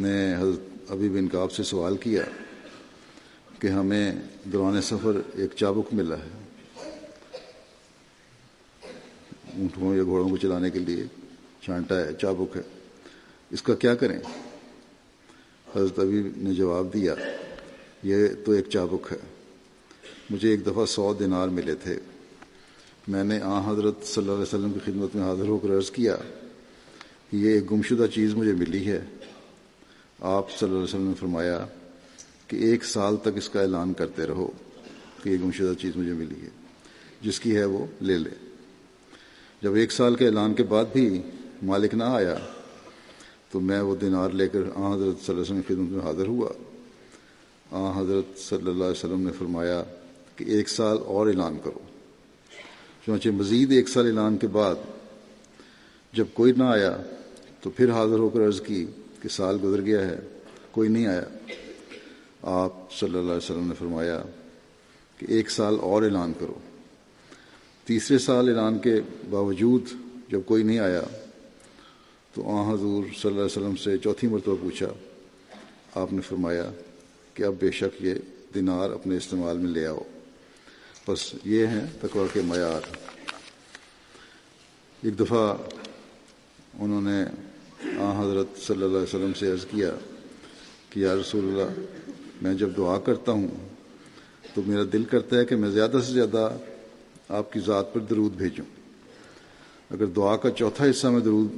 نے حضرت ابھی بن کاب سے سوال کیا کہ ہمیں دوران سفر ایک چابک ملا ہے۔ اونٹوں یا گھوڑوں کو چلانے کے لیے چھانٹا ہے، چابک ہے۔ اس کا کیا کریں؟ حضرت ابھی نے جواب دیا، یہ تو ایک چابک ہے۔ مجھے ایک دفعہ سو دینار ملے تھے۔ میں نے آ حضرت صلی اللہ علیہ وسلم کی خدمت میں حاضر ہو کر عرض کیا کہ یہ ایک گمشدہ چیز مجھے ملی ہے۔ آپ صلی اللہ علیہ وسلم نے فرمایا کہ ایک سال تک اس کا اعلان کرتے رہو کہ یہ گمشدہ چیز مجھے ملی ہے۔ جس کی ہے وہ لے لے۔ جب ایک سال کے اعلان کے بعد بھی مالک نہ آیا تو میں وہ دینار لے کر آ حضرت صلی اللہ علیہ وسلم کی خدمت میں حاضر ہوا۔ آ حضرت صلی اللہ علیہ وسلم نے فرمایا کہ ایک سال اور اعلان کرو۔ چونچہ مزید ایک سال اعلان کے بعد جب کوئی نہ آیا تو پھر حاضر ہو کر عرض کی کہ سال گزر گیا ہے، کوئی نہیں آیا۔ آپ صلی اللہ علیہ وسلم نے فرمایا کہ ایک سال اور اعلان کرو۔ تیسرے سال اعلان کے باوجود جب کوئی نہیں آیا تو آ حضور صلی اللہ علیہ وسلم سے چوتھی مرتبہ پوچھا، آپ نے فرمایا کہ اب بے شک یہ دینار اپنے استعمال میں لے آؤ۔ بس یہ ہیں تقوی کے معیار۔ ایک دفعہ انہوں نے آ حضرت صلی اللہ علیہ وسلم سے عرض کیا کہ، یا رسول اللہ، میں جب دعا کرتا ہوں تو میرا دل کرتا ہے کہ میں زیادہ سے زیادہ آپ کی ذات پر درود بھیجوں۔ اگر دعا کا چوتھا حصہ میں درود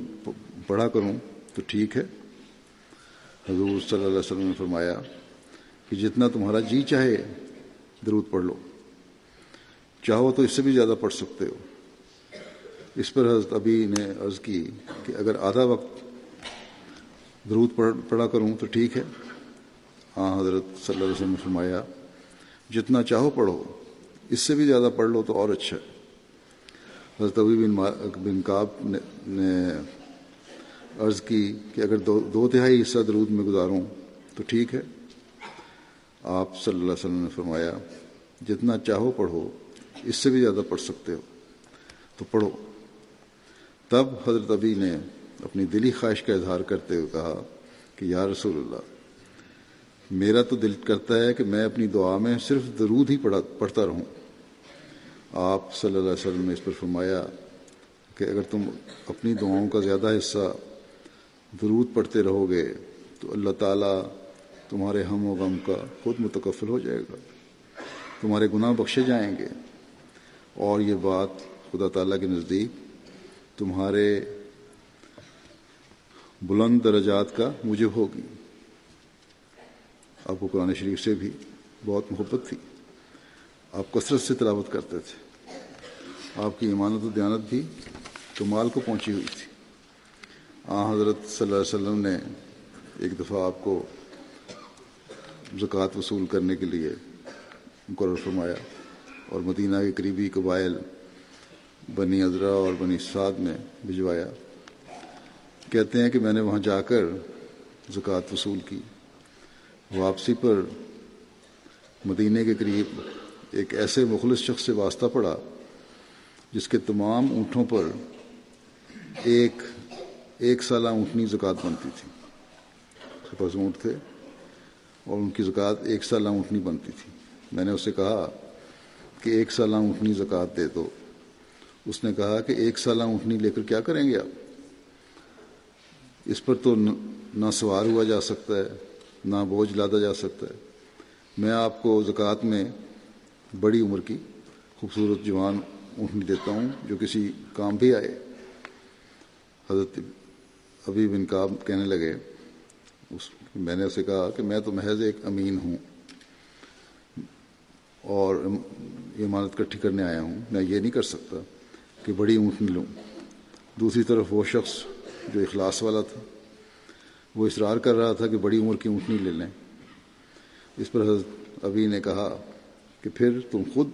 پڑھا کروں تو ٹھیک ہے۔ حضور صلی اللہ علیہ وسلم نے فرمایا کہ جتنا تمہارا جی چاہے درود پڑھ لو۔ چاہو تو اس سے بھی زیادہ پڑھ سکتے ہو۔ اس پر حضرت ابھی نے عرض کی کہ اگر آدھا وقت درود پڑھا کروں تو ٹھیک ہے۔ ہاں حضرت صلی اللہ علیہ وسلم نے فرمایا، جتنا چاہو پڑھو، اس سے بھی زیادہ پڑھ لو تو اور اچھا۔ ہے حضرت ابھی بن بن کاب نے عرض کی کہ اگر دو دو تہائی حصہ درود میں گزاروں تو ٹھیک ہے۔ آپ صلی اللہ علیہ وسلم نے فرمایا، جتنا چاہو پڑھو، اس سے بھی زیادہ پڑھ سکتے ہو۔ تو پڑھو۔ تب حضرت ابھی نے اپنی دلی خواہش کا اظہار کرتے ہوئے کہا کہ، یا رسول اللہ، میرا تو دل کرتا ہے کہ میں اپنی دعا میں صرف درود ہی پڑھا پڑھتا رہوں۔ آپ صلی اللہ علیہ وسلم نے اس پر فرمایا کہ، اگر تم اپنی دعاؤں کا زیادہ حصہ درود پڑھتے رہو گے تو اللہ تعالیٰ تمہارے ہم و غم کا خود متکفل ہو جائے گا۔ تمہارے گناہ بخشے جائیں گے۔ اور یہ بات خدا تعالیٰ کے نزدیک تمہارے بلند درجات کا موجب ہوگی۔ آپ کو قرآن شریف سے بھی بہت محبت تھی۔ آپ کثرت سے تلاوت کرتے تھے۔ آپ کی امانت و دیانت بھی کمال کو پہنچی ہوئی آ حضرت صلی اللہ علیہ وسلم نے ایک دفعہ آپ کو زکوٰۃ وصول کرنے کے لیے مقرر فرمایا اور مدینہ کے قریبی قبائل بنی اضرا اور بنی سعد میں بھجوایا۔ کہتے ہیں کہ میں نے وہاں جا کر زکوٰۃ وصول کی۔ واپسی پر مدینہ کے قریب ایک ایسے مخلص شخص سے واسطہ پڑا جس کے تمام اونٹوں پر ایک ایک سالہ اونٹنی زکوٰۃ بنتی تھی۔ اس کے پاس اونٹ تھے اور ان کی زکوٰۃ ایک سالہ اونٹنی بنتی تھی۔ میں نے اسے کہا کہ ایک سالہ اونٹنی زکوٰۃ دے دو۔ اس نے کہا کہ ایک سالہ اونٹنی لے کر کیا کریں گے آپ؟ اس پر تو نہ سوار ہوا جا سکتا ہے، نہ بوجھ لادا جا سکتا ہے۔ میں آپ کو زکوٰۃ میں بڑی عمر کی خوبصورت جوان اونٹنی دیتا ہوں جو کسی کام بھی آئے۔ حضرت ابھی بن کام کہنے لگے، اس میں نے اسے کہا کہ میں تو محض ایک امین ہوں اور امانت کٹھی کرنے آیا ہوں۔ میں یہ نہیں کر سکتا کہ بڑی اونٹنی لوں دوسری طرف وہ شخص جو اخلاص والا تھا، وہ اصرار کر رہا تھا کہ بڑی عمر کی اونٹنی لے لیں۔ اس پر حضرت ابھی نے کہا کہ پھر تم خود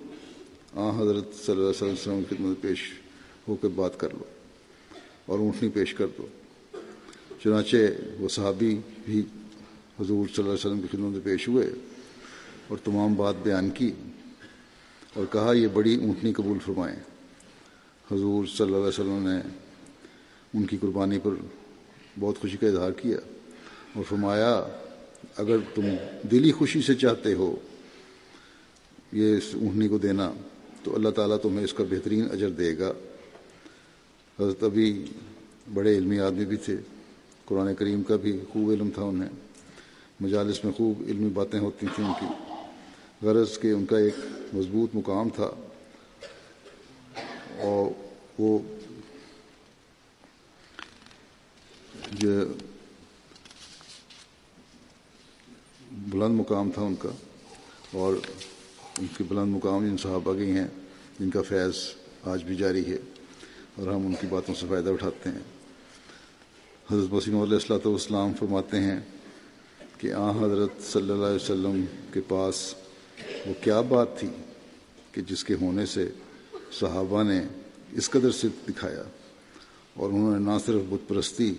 آ حضرت صلی اللہ علیہ وسلم کی خدمت پیش ہو کے بات کر لو اور اونٹنی پیش کر دو۔ چنانچہ وہ صحابی بھی حضور صلی اللہ علیہ وسلم کی خدمت میں پیش ہوئے اور تمام بات بیان کی اور کہا، یہ بڑی اونٹنی قبول فرمائیں۔ حضور صلی اللہ علیہ وسلم نے ان کی قربانی پر بہت خوشی کا اظہار کیا اور فرمایا، اگر تم دلی خوشی سے چاہتے ہو یہ اس اونٹنی کو دینا، تو اللہ تعالیٰ تمہیں اس کا بہترین اجر دے گا۔ حضرت ابھی بڑے علمی آدمی بھی تھے۔ قرآن کریم کا بھی خوب علم تھا انہیں۔ مجالس میں خوب علمی باتیں ہوتی تھیں ان کی۔ غرض کہ ان کا ایک مضبوط مقام تھا۔ اور وہ جو بلند مقام تھا ان کا۔ اور ان کے بلند مقام جن صحابہ کی ہیں، جن کا فیض آج بھی جاری ہے۔ اور ہم ان کی باتوں سے فائدہ اٹھاتے ہیں۔ حضرت وسیم علیہ السلاۃ والسلام فرماتے ہیں کہ آ حضرت صلی اللہ علیہ وسلم کے پاس وہ کیا بات تھی کہ جس کے ہونے سے صحابہ نے اس قدر سے دکھایا اور انہوں نے نہ صرف بت پرستی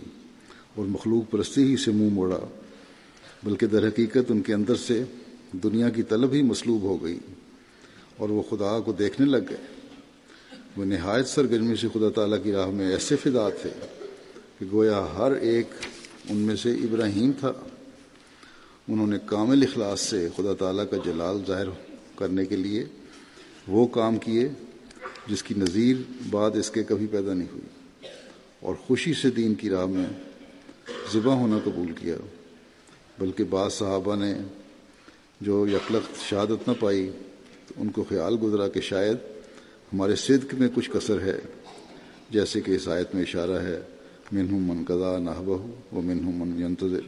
اور مخلوق پرستی ہی سے منہ موڑا، بلکہ در حقیقت ان کے اندر سے دنیا کی طلب ہی مسلوب ہو گئی اور وہ خدا کو دیکھنے لگ گئے۔ وہ نہایت سرگرمی سے خدا تعالیٰ کی راہ میں ایسے فدا تھے کہ گویا ہر ایک ان میں سے ابراہیم تھا۔ انہوں نے کامل اخلاص سے خدا تعالیٰ کا جلال ظاہر کرنے کے لیے وہ کام کیے جس کی نظیر بعد اس کے کبھی پیدا نہیں ہوئی۔ اور خوشی سے دین کی راہ میں ذبح ہونا قبول کیا۔ بلکہ بعض صحابہ نے جو یکلخت شہادت نہ پائی تو ان کو خیال گزرا کہ شاید ہمارے صدق میں کچھ کثر ہے، جیسے کہ اس آیت میں اشارہ ہے منہم من قضا نحبہ و منہم من ينتظر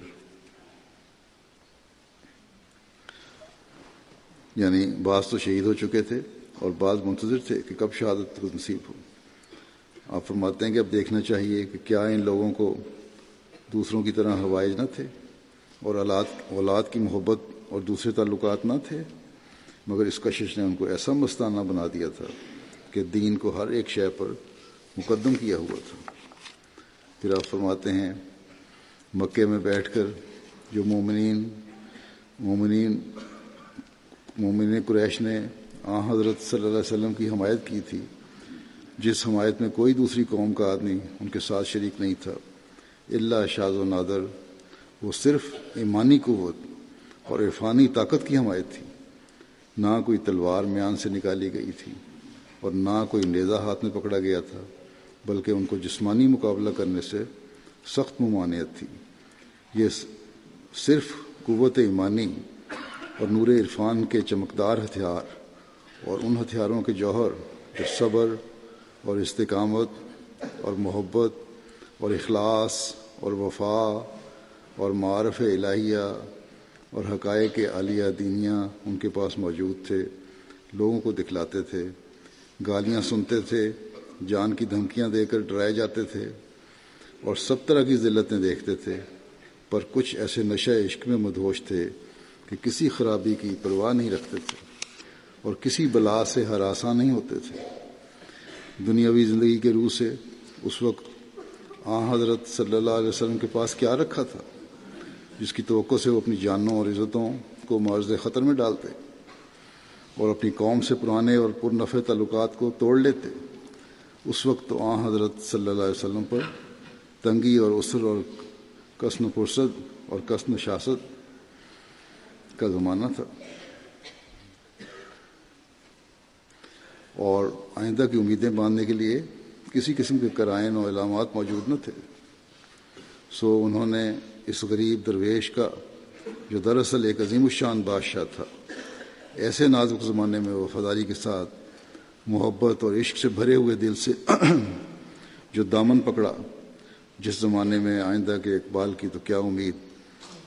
یعنی بعض تو شہید ہو چکے تھے اور بعض منتظر تھے کہ کب شہادت کو نصیب ہو۔ آپ فرماتے ہیں کہ اب دیکھنا چاہیے کہ کیا ان لوگوں کو دوسروں کی طرح ہوائج نہ تھے اور اولاد اولاد کی محبت اور دوسرے تعلقات نہ تھے، مگر اس کشش نے ان کو ایسا مستانہ بنا دیا تھا کہ دین کو ہر ایک شے پر مقدم کیا ہوا تھا۔ پھر آپ فرماتے ہیں، مکے میں بیٹھ کر جو مومنین مومنین مومن قریش نے آ حضرت صلی اللہ علیہ وسلم کی حمایت کی تھی، جس حمایت میں کوئی دوسری قوم کا آدمی ان کے ساتھ شریک نہیں تھا۔ اللہ شاز و نادر، وہ صرف ایمانی قوت اور عرفانی طاقت کی حمایت تھی۔ نہ کوئی تلوار میان سے نکالی گئی تھی اور نہ کوئی نیزہ ہاتھ میں پکڑا گیا تھا۔ بلکہ ان کو جسمانی مقابلہ کرنے سے سخت ممانعت تھی۔ یہ صرف قوت ایمانی اور نور عرفان کے چمکدار ہتھیار اور ان ہتھیاروں کے جوہر جو صبر اور استقامت اور محبت اور اخلاص اور وفا اور معرف الہیہ اور حقائق عالیہ دینیاں ان کے پاس موجود تھے، لوگوں کو دکھلاتے تھے، گالیاں سنتے تھے جان کی دھمکیاں دے کر ڈرائے جاتے تھے اور سب طرح کی ذلتیں دیکھتے تھے، پر کچھ ایسے نشہ عشق میں مدہوش تھے کہ کسی خرابی کی پرواہ نہیں رکھتے تھے اور کسی بلا سے ہراساں نہیں ہوتے تھے۔ دنیاوی زندگی کے روح سے اس وقت آ حضرت صلی اللہ علیہ وسلم کے پاس کیا رکھا تھا؟ جس کی توقع سے وہ اپنی جانوں اور عزتوں کو معرض خطر میں ڈالتے اور اپنی قوم سے پرانے اور پر نفع تعلقات کو توڑ لیتے۔ اس وقت تو آ حضرت صلی اللہ علیہ وسلم پر تنگی اور اسر اور کسن فرصت اور کسن شاست کا زمانہ تھا۔ اور آئندہ کی امیدیں باندھنے کے لیے کسی قسم کے کرائن اور علامات موجود نہ تھے۔ سو انہوں نے اس غریب درویش کا جو دراصل ایک عظیم الشان بادشاہ تھا، ایسے نازک زمانے میں وفاداری کے ساتھ محبت اور عشق سے بھرے ہوئے دل سے جو دامن پکڑا، جس زمانے میں آئندہ کے اقبال کی تو کیا امید،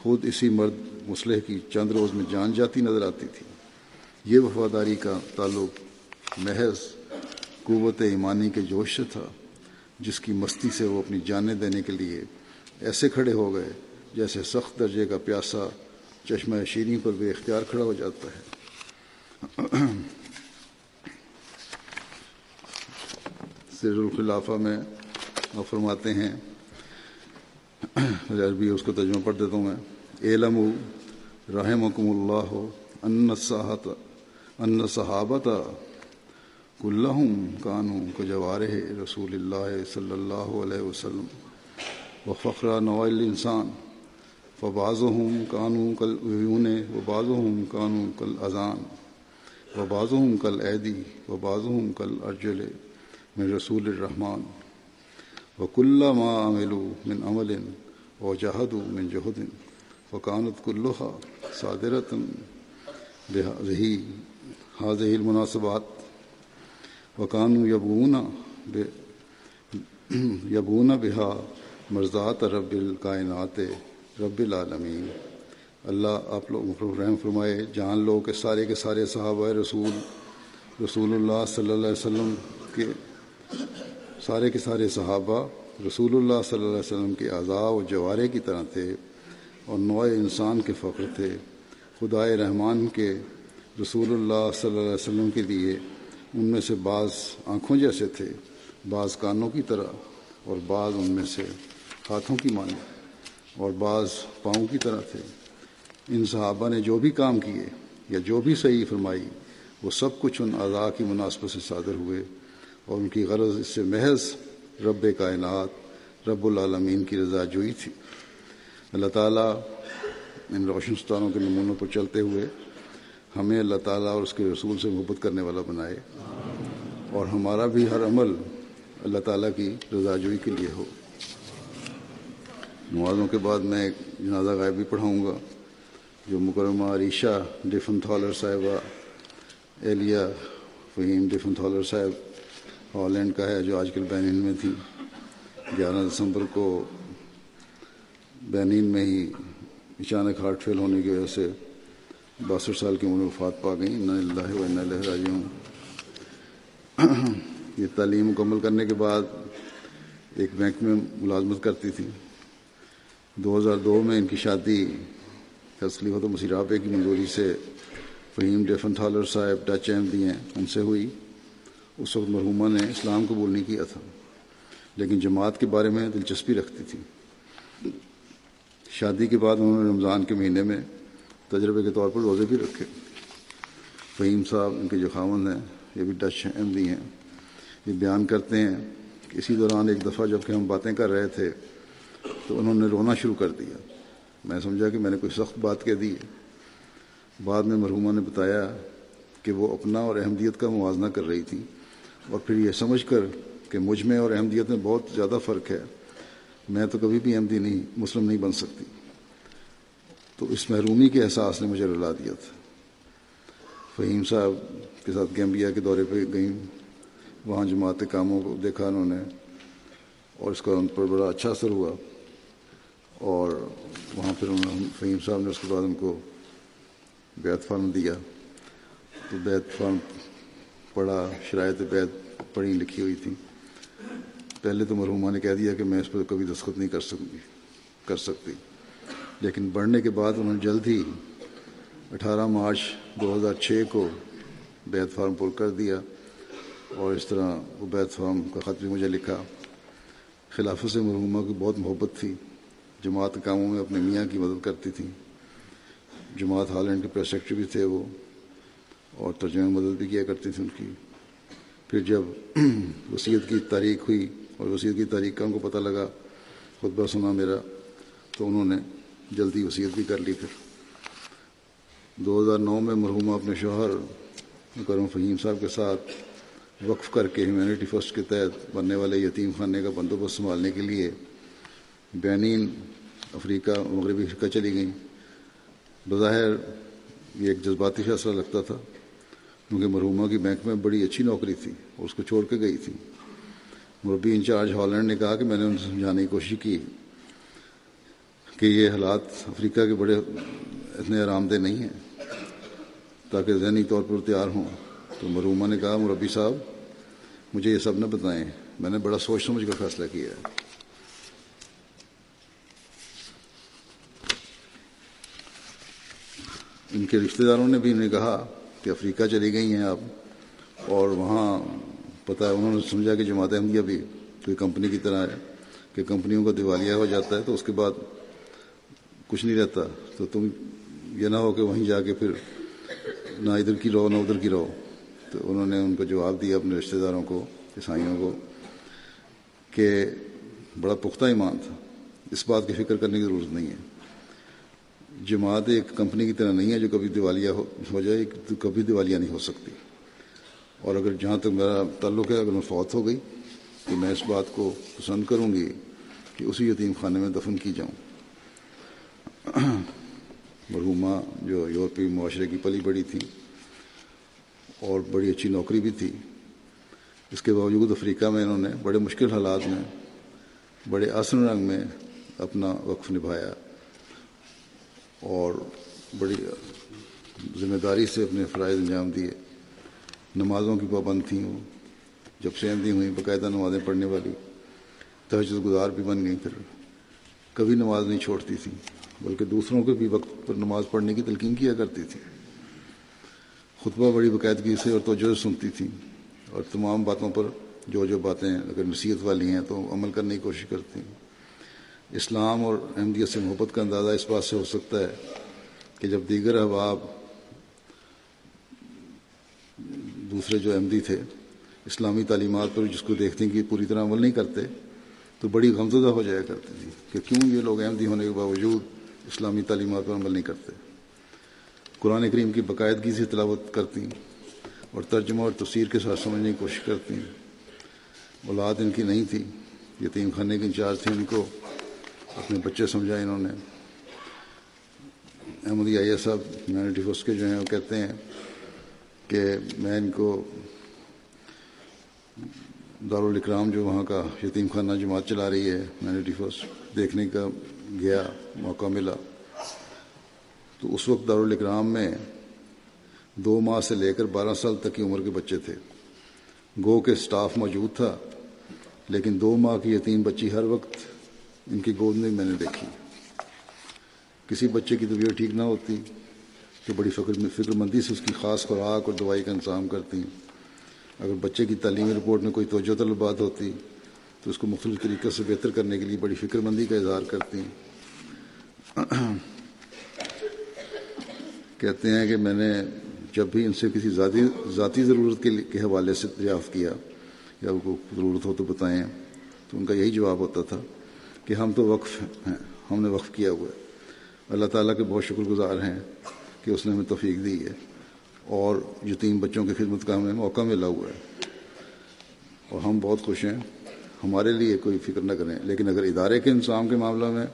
خود اسی مرد مسلح کی چند روز میں جان جاتی نظر آتی تھی۔ یہ وفاداری کا تعلق محض قوت ایمانی کے جوش سے تھا، جس کی مستی سے وہ اپنی جانیں دینے کے لیے ایسے کھڑے ہو گئے جیسے سخت درجے کا پیاسا چشمہ شیریں پر بے اختیار کھڑا ہو جاتا ہے۔ سر الخلافہ میں فرماتے ہیں۔ عربی اس کو ترجمہ پڑھ دیتا ہوں میں۔ علم رحم رحمکم اللہ ان صحت ان صحابت کلہم کانو کو جوارح رسول اللہ صلی اللہ علیہ وسلم و فخر نوائل انسان فباز ہوں کانو کل عیون و باز ہوں کانو کل اذان و باز ہوں کل عیدی و باز ہوں کل ارجل۔ من رسول الرحمن. و ما عملو من عمل و جہد من جہد وکانت کلحا صادرت بہی حاضح المناسبات. وکانو یبون یبون بہا مرضات رب الکائنات رب العالمین. اللہ آپ لوگ رحم فرمائے، جان لو کہ سارے کے سارے صحابہ رسول رسول اللہ صلی اللہ علیہ وسلم کے سارے کے سارے صحابہ رسول اللہ صلی اللہ علیہ وسلم کے اعضاء و جوارے کی طرح تھے اور نوع انسان کے فخر تھے۔ خدائے رحمان کے رسول اللہ صلی اللہ علیہ وسلم کے لیے ان میں سے بعض آنکھوں جیسے تھے، بعض کانوں کی طرح اور بعض ان میں سے ہاتھوں کی مانی اور بعض پاؤں کی طرح تھے۔ ان صحابہ نے جو بھی کام کیے یا جو بھی صحیح فرمائی وہ سب کچھ ان اعضاء کی مناسبت سے صادر ہوئے۔ اور ان کی غرض اس سے محض رب کائنات، رب العالمین کی رضا جوئی تھی۔ اللہ تعالیٰ ان روشن ستاروں کے نمونوں پر چلتے ہوئے ہمیں اللہ تعالیٰ اور اس کے رسول سے محبت کرنے والا بنائے اور ہمارا بھی ہر عمل اللہ تعالیٰ کی رضا جوئی کے لیے ہو۔ نمازوں کے بعد میں ایک جنازہ غائب بھی پڑھاؤں گا، جو مکرمہ عریشہ ڈفن تھالر صاحبہ ایلیا فہیم ڈفن تھالر صاحب ہالینڈ کا ہے جو آج کل بینین میں تھی۔ گیارہ دسمبر کو بینین میں ہی اچانک ہارٹ فیل ہونے کی وجہ سے باسٹھ سال کی عمر وفات پا گئیں۔ نہ اللہ و نہ راجی ہوں یہ تعلیم مکمل کرنے کے بعد ایک بینک میں ملازمت کرتی تھی۔ دو ہزار دو میں ان کی شادی فیصلی ہو تو مسیرابے کی منظوری سے فہیم ڈیفن تھالر صاحب ڈچ احمدی ہیں۔ ان سے ہوئی۔ اس وقت مرحومہ نے اسلام قبول نہیں کیا تھا، لیکن جماعت کے بارے میں دلچسپی رکھتی تھی۔ شادی کے بعد انہوں نے رمضان کے مہینے میں تجربے کے طور پر روزے بھی رکھے۔ فہیم صاحب، ان کے جو خاون ہیں، یہ بھی ڈچ احمدی ہیں۔ یہ بیان کرتے ہیں کہ اسی دوران ایک دفعہ جبکہ ہم باتیں کر رہے تھے، تو انہوں نے رونا شروع کر دیا۔ میں سمجھا کہ میں نے کوئی سخت بات کہہ دی ہے۔ بعد میں مرحومہ نے بتایا کہ وہ اپنا اور احمدیت کا موازنہ کر رہی تھی اور پھر یہ سمجھ کر کہ مجھ میں اور احمدیت میں بہت زیادہ فرق ہے۔ میں تو کبھی بھی احمدی نہیں، مسلم نہیں بن سکتی۔ تو اس محرومی کے احساس نے مجھے رلا دیا تھا۔ فہیم صاحب کے ساتھ گیمبیا کے دورے پہ گئیں۔ وہاں جماعت کاموں کو دیکھا انہوں نے اور اس کا ان پر بڑا اچھا اثر ہوا۔ اور وہاں پھر انہوں فہیم صاحب نے اس کے بعد ان کو بیت فارم دیا۔ تو بیت فارم پڑھا، شرائط بیت پڑھی لکھی ہوئی تھی پہلے تو مرحوما نے کہہ دیا کہ میں اس پر کبھی دستخط نہیں کر سکوں کر سکتی۔ لیکن بڑھنے کے بعد انہوں نے جلد ہی اٹھارہ مارچ دو ہزار چھ کو بیت فارم پر کر دیا اور اس طرح وہ بیت فارم کا خط بھی مجھے لکھا۔ خلافت سے مرحوما کی بہت محبت تھی۔ جماعت کاموں میں اپنے میاں کی مدد کرتی تھیں۔ جماعت ہالینڈ کے پریس سیکٹری بھی تھے وہ۔ اور ترجمہ مدد بھی کیا کرتی تھی ان کی۔ پھر جب وصیت کی تاریخ ہوئی اور وصیت کی تاریخ کا ان کو پتہ لگا، خطبہ سنا میرا، تو انہوں نے جلدی وصیت بھی کر لی۔ پھر دو ہزار نو میں مرحومہ اپنے شوہر کرم فہیم صاحب کے ساتھ وقف کر کے ہیومینٹی فرسٹ کے تحت بننے والے یتیم خانے کا بندوبست سنبھالنے کے لیے بینین افریقہ، مغربی افریقہ چلی گئیں۔ بظاہر یہ ایک جذباتی فیصلہ لگتا تھا۔ کیونکہ مرحومہ کی بینک میں بڑی اچھی نوکری تھی اور اس کو چھوڑ کے گئی تھی۔ مربی انچارج ہالینڈ نے کہا کہ میں نے ان سے سمجھانے کی کوشش کی کہ یہ حالات افریقہ کے بڑے اتنے آرام دہ نہیں ہیں۔ تاکہ ذہنی طور پر تیار ہوں۔ تو مرحومہ نے کہا، مربی صاحب، مجھے یہ سب نہ بتائیں۔ میں نے بڑا سوچ سمجھ کر فیصلہ کیا۔ ہے ان کے رشتہ داروں نے بھی انہیں کہا کہ افریقہ چلی گئی ہیں آپ، اور وہاں پتہ ہے، انہوں نے سمجھا کہ جماعت احمدیہ بھی کوئی کمپنی کی طرح ہے، کہ کمپنیوں کا دیوالیہ ہو جاتا ہے تو اس کے بعد کچھ نہیں رہتا۔ تو تم یہ نہ ہو کہ وہیں جا کے پھر نہ ادھر کی رہو، نہ ادھر کی رہو۔ تو انہوں نے ان کو جواب دیا اپنے رشتہ داروں کو، عیسائیوں کو، کہ بڑا پختہ ایمان تھا۔ اس بات کی فکر کرنے کی ضرورت نہیں ہے۔ جماعت ایک کمپنی کی طرح نہیں ہے جو کبھی دیوالیہ ہو جائے تو کبھی دیوالیہ نہیں ہو سکتی۔ اور اگر جہاں تک میرا تعلق ہے، اگر میں فوت ہو گئی، تو میں اس بات کو پسند کروں گی کہ اسی یتیم خانے میں دفن کی جاؤں۔ مرحومہ جو یورپی معاشرے کی پلی بڑی تھی اور بڑی اچھی نوکری بھی تھی، اس کے باوجود افریقہ میں انہوں نے بڑے مشکل حالات میں، بڑے آسن رنگ میں اپنا وقف نبھایا۔ اور بڑی ذمہ داری سے اپنے فرائض انجام دیے۔ نمازوں کی پابند تھیں وہ۔ جب سہمتی ہوئیں، باقاعدہ نمازیں پڑھنے والی۔ تہجد گزار بھی بن گئیں پھر۔ کبھی نماز نہیں چھوڑتی تھیں، بلکہ دوسروں کو بھی وقت پر نماز پڑھنے کی تلقین کیا کرتی تھی خطبہ بڑی باقاعدگی سے اور توجہ سنتی تھیں۔ اور تمام باتوں پر جو جو باتیں اگر نصیحت والی ہیں تو عمل کرنے کی کوشش کرتی ہیں۔ اسلام اور احمدیت سے محبت کا اندازہ اس بات سے ہو سکتا ہے کہ جب دیگر احباب دوسرے جو احمدی تھے، اسلامی تعلیمات پر جس کو دیکھتے ہیں کہ پوری طرح عمل نہیں کرتے، تو بڑی غمزدہ ہو جایا کرتی تھی کہ کیوں یہ لوگ احمدی ہونے کے باوجود اسلامی تعلیمات پر عمل نہیں کرتے۔ قرآن کریم کی باقاعدگی سے تلاوت کرتی اور ترجمہ اور تفسیر کے ساتھ سمجھنے کی کوشش کرتی۔ اولاد ان کی نہیں تھی، یتیم خانے کے انچارج تھے، ان کو اپنے بچے سمجھائے انہوں نے۔ احمدی آئیہ صاحب ہیومینٹی فورس کے جو ہیں، وہ کہتے ہیں کہ میں ان کو دارالاکرام جو وہاں کا یتیم خانہ جماعت چلا رہی ہے ہیومینٹی فورس دیکھنے کا گیا، موقع ملا۔ تو اس وقت دارالاکرام میں دو ماہ سے لے کر بارہ سال تک کی عمر کے بچے تھے۔ گو کے سٹاف موجود تھا، لیکن دو ماہ کی یتیم بچی ہر وقت ان کی گود میں میں نے دیکھی۔ کسی بچے کی طبیعت ٹھیک نہ ہوتی، تو بڑی فکر فکر مندی سے اس کی خاص خوراک اور دوائی کا انتظام کرتی۔ اگر بچے کی تعلیمی رپورٹ میں کوئی توجہ طلب بات ہوتی، تو اس کو مختلف طریقے سے بہتر کرنے کے لیے بڑی فکر مندی کا اظہار کرتی۔ کہتے ہیں کہ میں نے جب بھی ان سے کسی ذاتی ذاتی ضرورت کے کے حوالے سے دریافت کیا، یا ان کو ضرورت ہو تو بتائیں، تو ان کا یہی جواب ہوتا تھا۔ کہ ہم تو وقف ہیں، ہم نے وقف کیا ہوا ہے۔ اللہ تعالیٰ کے بہت شکر گزار ہیں کہ اس نے ہمیں توفیق دی ہے۔ اور یتیم بچوں کی خدمت کا ہمیں موقع ملا ہوا ہے۔ اور ہم بہت خوش ہیں۔ ہمارے لیے کوئی فکر نہ کریں۔ لیکن اگر ادارے کے انتظام کے معاملہ میں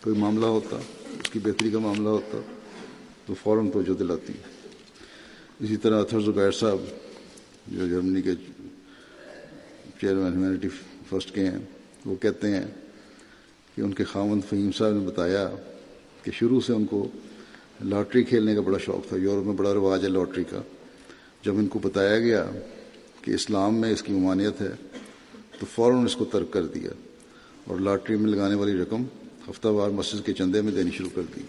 کوئی معاملہ ہوتا، اس کی بہتری کا معاملہ ہوتا، تو فوراً توجہ دلاتی۔ اسی طرح اتھر زبیر صاحب، جو جرمنی کے چیئرمین ہیومینٹی فرسٹ کے ہیں، وہ کہتے ہیں کہ ان کے خامند فہیم صاحب نے بتایا کہ شروع سے ان کو لاٹری کھیلنے کا بڑا شوق تھا، یورپ میں بڑا رواج ہے لاٹری کا۔ جب ان کو بتایا گیا کہ اسلام میں اس کی ممانعت ہے، تو فوراً اس کو ترک کر دیا اور لاٹری میں لگانے والی رقم ہفتہ وار مسجد کے چندے میں دینی شروع کر دی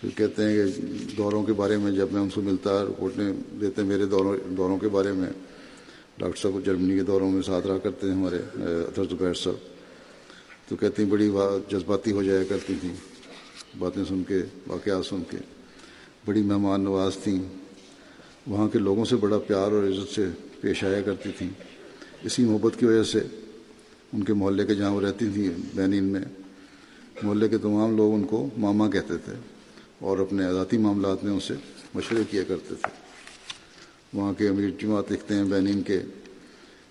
پھر کہتے ہیں کہ دوروں کے بارے میں جب میں ان سے ملتا رپورٹیں دیتے ہیں، میرے دوروں دوروں کے بارے میں۔ ڈاکٹر صاحب جرمنی کے دوروں میں ساتھ رہا کرتے ہیں ہمارے اطہر زبیر صاحب۔ تو کہتے ہیں، بڑی جذباتی ہو جایا کرتی تھیں۔ باتیں سن کے، واقعات سن کے۔ بڑی مہمان نواز تھیں۔ وہاں کے لوگوں سے بڑا پیار اور عزت سے پیش آیا کرتی تھیں۔ اسی محبت کی وجہ سے ان کے محلے کے جہاں وہ رہتی تھیں، بینین میں۔ محلے کے تمام لوگ ان کو ماما کہتے تھے۔ اور اپنے ذاتی معاملات میں ان سے مشورے کیا کرتے تھے۔ وہاں کے امیر جماعت لکھتے ہیں بینین کے۔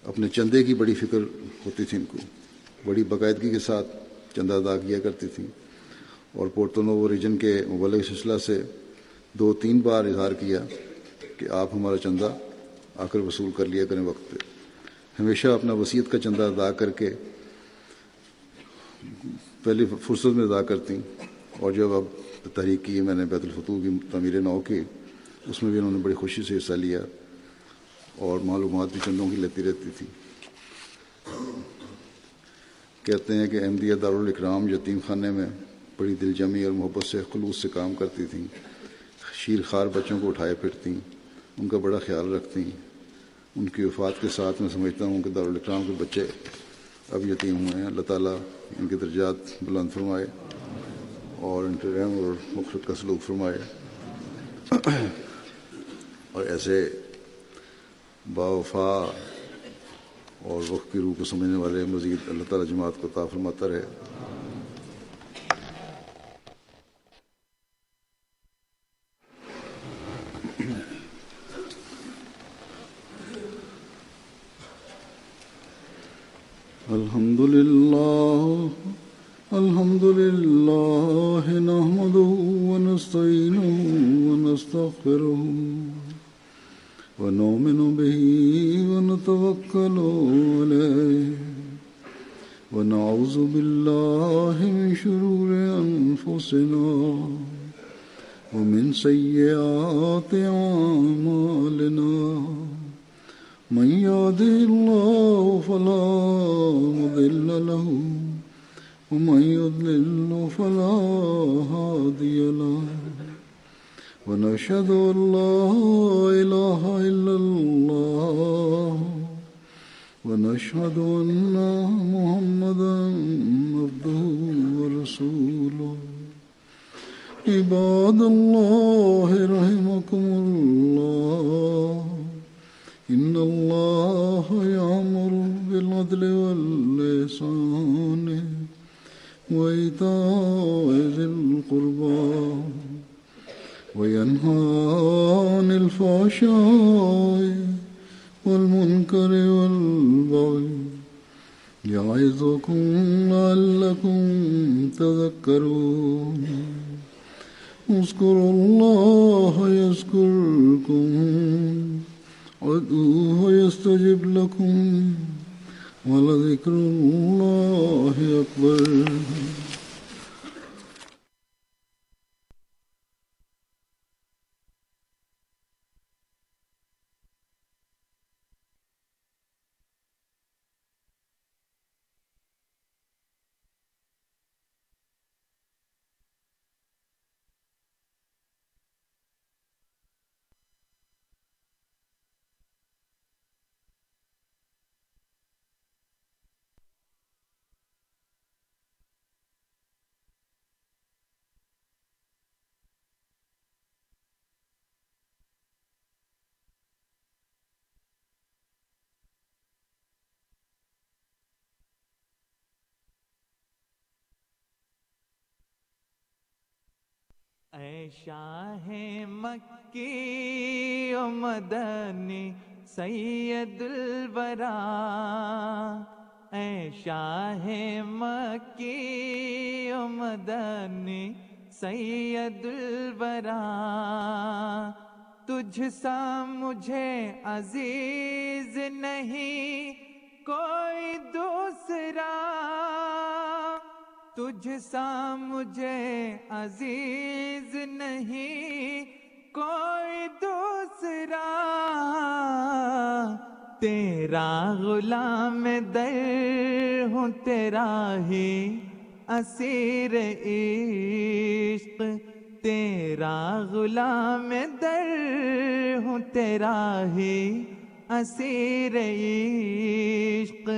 اپنے چندے کی بڑی فکر ہوتی تھی ان کو۔ بڑی باقاعدگی کے ساتھ چندہ ادا کیا کرتی تھیں۔ اور پورتونوو ریجن کے مبلغ سلسلہ سے دو تین بار اظہار کیا کہ آپ ہمارا چندہ آ کر وصول کر لیا کریں وقت پہ۔ ہمیشہ اپنا وصیت کا چندہ ادا کر کے پہلی فرصت میں ادا کرتی۔ اور جب اب تحریک کی میں نے بیت الفتو کی تعمیر نو کی اس میں بھی انہوں نے بڑی خوشی سے حصہ لیا اور معلومات بھی چندوں کی لیتی رہتی تھی۔ کہتے ہیں کہ احمدیہ دارالاکرام یتیم خانے میں بڑی دل جمی اور محبت سے خلوص سے کام کرتی تھیں۔ شیر خار بچوں کو اٹھائے پھرتی، ان کا بڑا خیال رکھتی۔ ان کی وفات کے ساتھ میں سمجھتا ہوں کہ دارالاکرام کے بچے اب یتیم ہوئے ہیں۔ اللہ تعالیٰ ان کے درجات بلند فرمائے۔ اور ان کے رحم اور مقصد کا سلوک فرمائے۔ اور ایسے باوفا اور وقت کی روح کو سمجھنے والے مزید اللہ تعالیٰ جماعت کو عطا فرماتا رہے۔ الحمد لله الحمد لله نحمده ونستعينه ونستغفره ونؤمن به ونتوكل عليه ونعوذ بالله من شرور أنفسنا ومن سيئات أعمالنا. من يهده الله فلا مضل له ومن يضلل فلا هادي له. ونشهد ان لا اله الا الله. ونشهد أن محمدا عبده ورسوله. عباد الله رحمكم الله. إن الله يأمر بالعدل واللسان وإيتاء ذي القربى وينهى عن الفحشاء والمنكر والبغي يعظكم لعلكم تذكرون اذكروا الله يذكركم وادعوه يستجب لكم ولذكر الله أكبر اے شاہ مکی و مدنی سید الورا اے شاہ مکی و مدنی سید الورا تجھ سا مجھے عزیز نہیں کوئی دوسرا تجھ سا مجھے عزیز نہیں، کوئی دوسرا تیرا غلام در ہوں، تیرا ہی اسیر عشق، تیرا غلام در ہوں، تیرا ہی اسیر عشق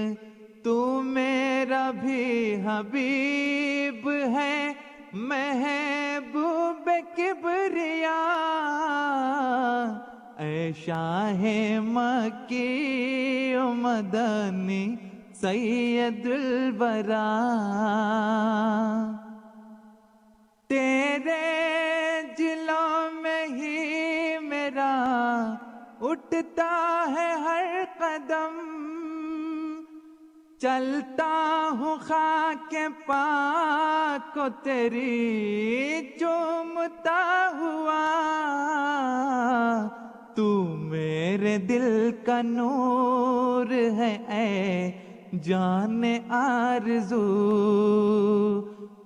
تو میرا بھی حبیب ہے محبوب کبریا۔ اے شاہ مکی و مدنی سید البرا تیرے جلوں میں ہی میرا اٹھتا ہے ہر قدم۔ چلتا ہوں خاک پاک کو تیری چومتا ہوا۔ تو میرے دل کا نور ہے، اے جان آرزو۔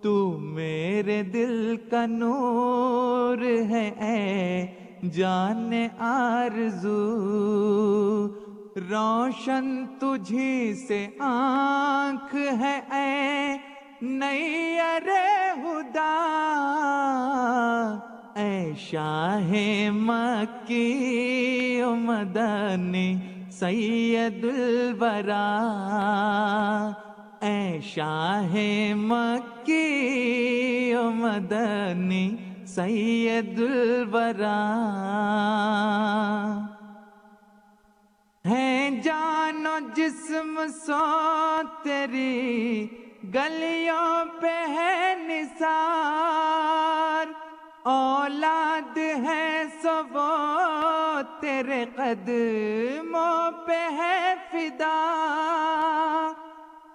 تو میرے دل کا نور ہے، اے جان آرزو۔ روشن تجھی سے آنکھ ہے، اے نئی ارے ہدا اے شاہ مکی مدنی سید البرا اے شاہ مکی مدنی سید البرا ہے جان و جسم سو تیری گلیوں پہ ہے نثار۔ اولاد ہے سو تیرے قدموں پہ ہے فدا۔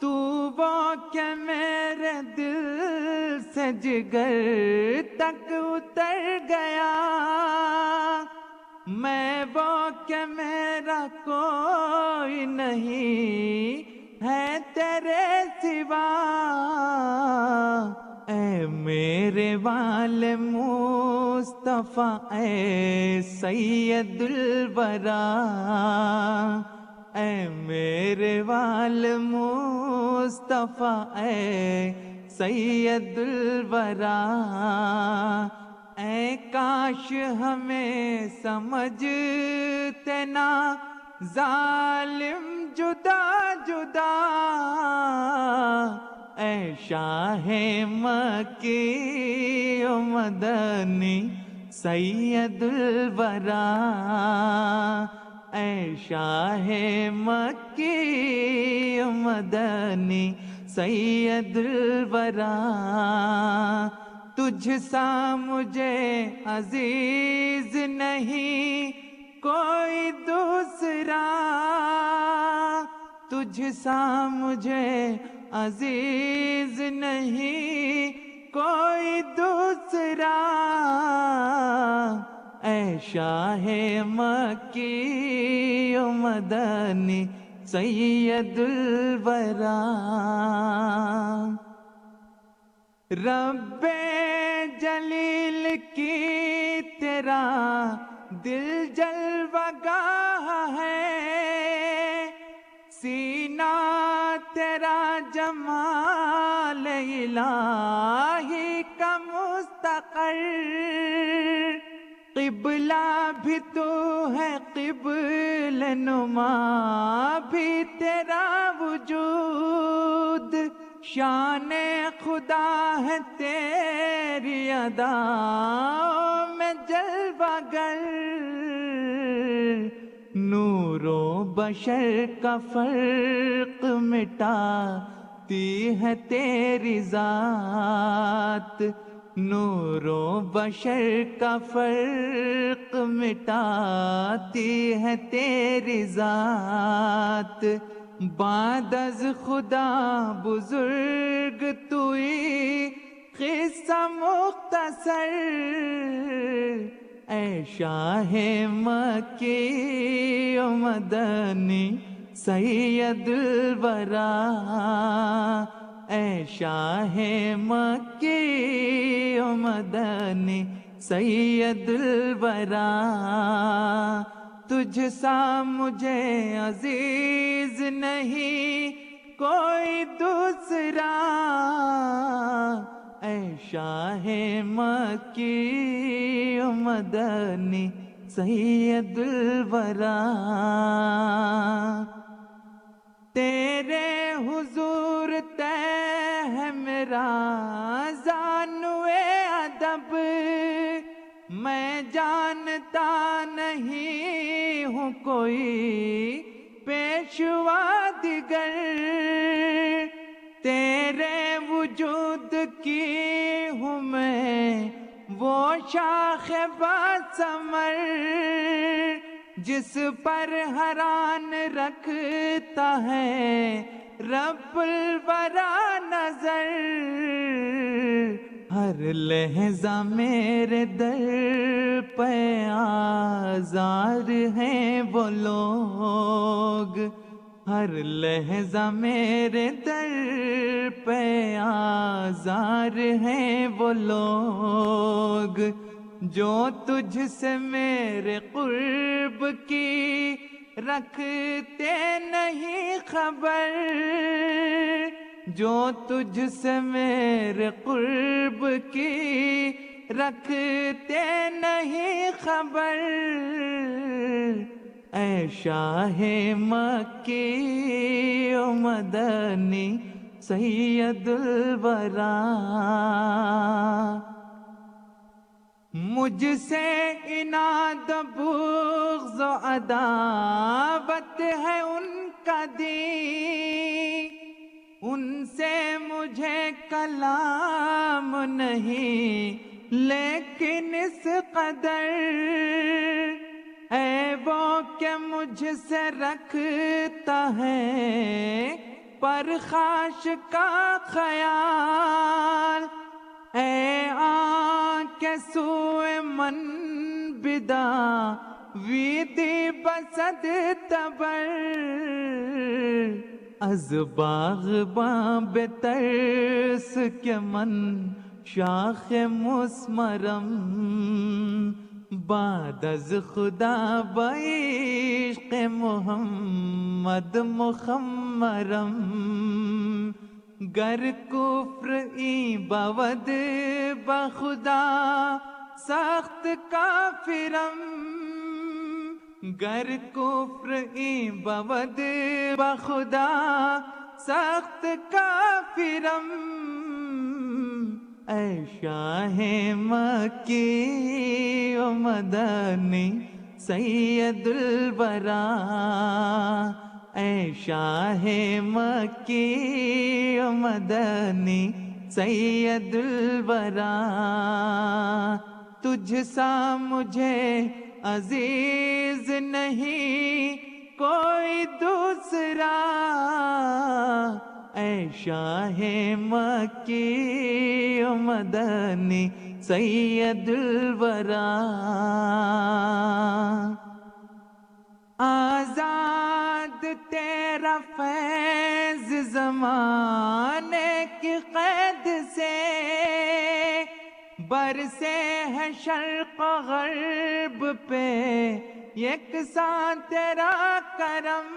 تو وہ کہ میرے دل سے جگر تک اتر گیا۔ میں وہ کہ میرا کوئی نہیں ہے تیرے سوا۔ اے میرے وال مصطفیٰ، اے سید الورا۔ اے میرے وال مصطفیٰ، اے سید الورا۔ اے کاش ہمیں سمجھتے نا، ظالم جدا جدا۔ اے شاہ مکی و مدنی سید الورا۔ اے شاہ مکی و مدنی سید الورا۔ تجھ سا مجھے عزیز نہیں، کوئی دوسرا۔ تجھ سا مجھے عزیز نہیں، کوئی دوسرا۔ اے شاہ مکی و مدنی سید الورا۔ رب جلیل کی تیرا دل جلوہ گاہ ہے۔ سینہ تیرا جمال الہی کا مستقر۔ قبلہ بھی تو ہے قبل نما بھی تیرہ وجود۔ شان خدا ہے تیری ادا، میں جلوہ گر نور و بشر کا فرق مٹاتی ہے تیری ذات نور و بشر کا فرق مٹاتی ہے تیری ذات۔ بعد از خدا بزرگ توئی قصہ مختصر، اے شاہ مکی و مدنی سید الورا، اے شاہ مکی و مدنی سید الورا۔ تجھ سا مجھے عزیز نہیں، کوئی دوسرا۔ اے شاہ مکی مدنی سید الورا۔ تیرے حضور تے ہے میرا زانوے ادب۔ میں جانتا نہیں ہوں کوئی پیشوا دیگر۔ تیرے وجود کی ہوں میں وہ شاخ باسمر جس پر حران رکھتا ہے رب الورا نظر۔ ہر لہجہ میرے در پہ آزار ہیں وہ لوگ۔ ہر لہجہ میرے در پہ آزار ہیں وہ لوگ۔ جو تجھ سے میرے قرب کی رکھتے نہیں خبر جو تجھ سے میرے قرب کی رکھتے نہیں خبر۔ اے شاہ مکی و مدنی سید الورا۔ مجھ سے اناد بغض و عداوت ہے ان کا دی ان سے مجھے کلام نہیں، لیکن اس قدر اے وہ کہ مجھ سے رکھتا ہے پرخاش کا خیال۔ اے آنکھ سوئے من بدا ویدی بسد تبر۔ از باغ باب ترس کے من شاخ مسمرم بعد از خدا بعشق محمد مخمرم گر کفر ای بود بخدا سخت کافرم گر کفر ای بود بخدا سخت کافرم۔ اے شاہ مکی و مدنی سید البرا اے شاہ مکی و مدنی سید البرا تجھ سا مجھے عزیز نہیں کوئی دوسرا۔ اے شاہ مکی مدنی سید الورا۔ آزاد تیرا فیض زمانے کی قید سے برسے ہے شرق غرب پہ یکساں تیرا کرم،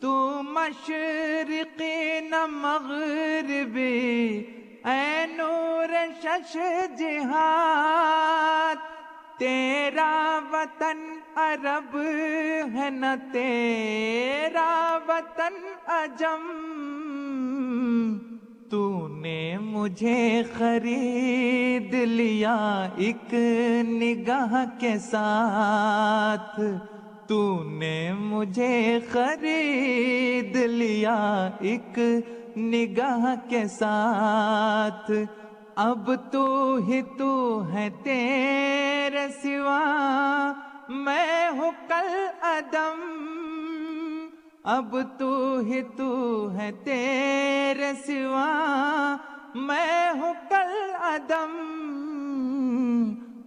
تو مشرقی نہ مغربی اے نور شش جہاد، تیرا وطن عرب ہے نہ تیرا وطن عجم۔ تو نے مجھے خرید لیا ایک نگاہ کے ساتھ۔ تو نے مجھے خرید لیا ایک نگاہ کے ساتھ۔ اب تو ہی تو ہے تیرے سوا، میں ہوں کل عدم۔ اب تو ہی تو ہے تیرے سوا، میں ہوں کل عدم۔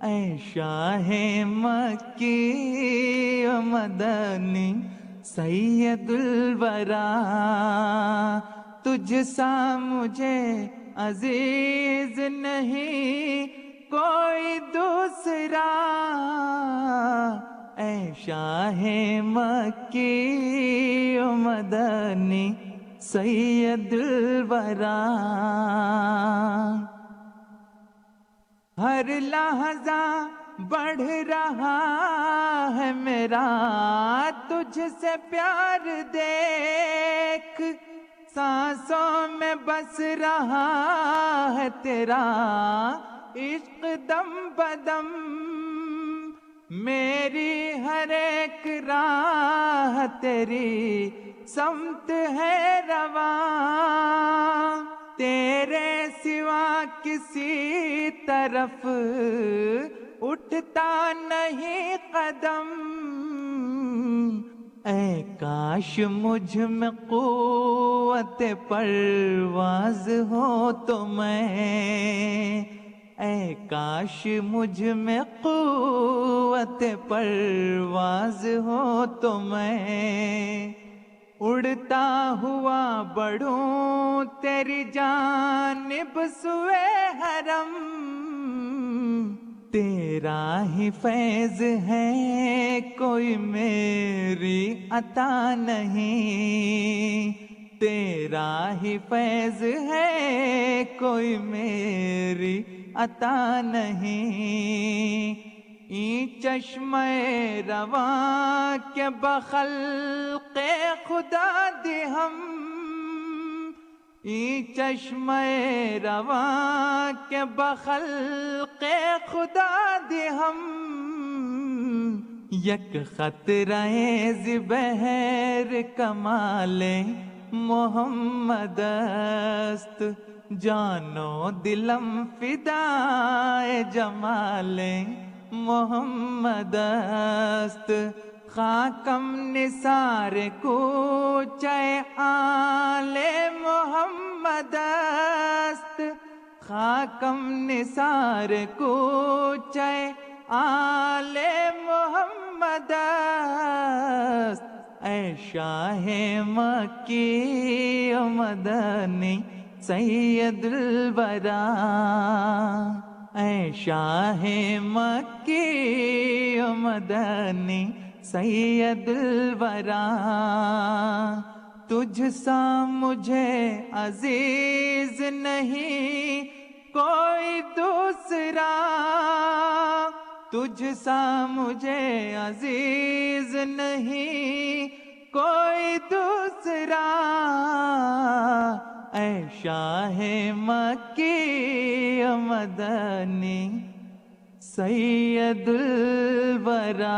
اے شاہ مکی و مدنی، سید الورا، تجھ سا مجھے عزیز نہیں، کوئی دوسرا۔ اے شاہ مکی و مدنی سید الورا۔ ہر لحظہ بڑھ رہا ہے میرا، تجھ سے پیار دیکھ۔ سانسوں میں بس رہا ہے تیرا، عشق دم بدم۔ میری ہر ایک راہ تیری سمت ہے رواں۔ تیرے سوا کسی طرف اٹھتا نہیں قدم۔ اے کاش مجھ میں قوت پرواز ہو تو میں اے کاش مجھ میں قوت پرواز ہو تو میں اڑتا ہوا بڑھوں تیری جانب سوے حرم تیرا ہی فیض ہے، کوئی میری عطا نہیں۔ تیرا ہی فیض ہے، کوئی میری عطا نہیں۔ ای چشم رواں کے بخل کے خدا دی ہم۔ ای چشم رواں کے بخل کے خدا دی ہم۔ یک خطرہ زبہر کمال محمد است۔ جانو دلم فدائے جمال محمد است۔ خاکم نثار کوچے آل محمد است۔ خاکم نثار کوچے آل محمد است۔ اے شاہ مکی و مدنی سید الورا اے شاہ مکی و مدنی سید الورا تجھ سا مجھے عزیز نہیں، کوئی دوسرا، تجھ سا مجھے عزیز نہیں، کوئی دوسرا۔ اے شاہ مکی مدنی سید الورا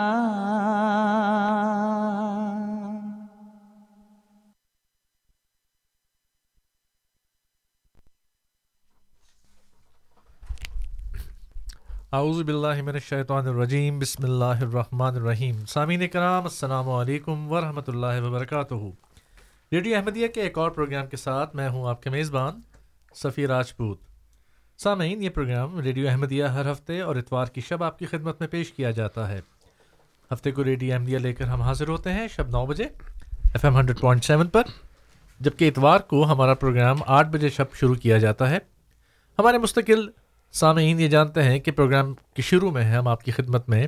اعوذ باللہ من الشیطان الرجیم، بسم اللہ الرحمن الرحیم۔ سامعین کرام، السلام علیکم ورحمۃ اللہ وبرکاتہ۔ ریڈیو احمدیہ کے ایک اور پروگرام کے ساتھ میں ہوں آپ کے میزبان صفی راجپوت۔ سامعین، یہ پروگرام ریڈیو احمدیہ ہر ہفتے اور اتوار کی شب آپ کی خدمت میں پیش کیا جاتا ہے۔ ہفتے کو ریڈیو احمدیہ لے کر ہم حاضر ہوتے ہیں شب نو بجے F M hundred point seven پر، جبکہ اتوار کو ہمارا پروگرام آٹھ بجے شب شروع کیا جاتا ہے۔ ہمارے مستقل سامعین، یہ جانتے ہیں کہ پروگرام کے شروع میں ہم آپ کی خدمت میں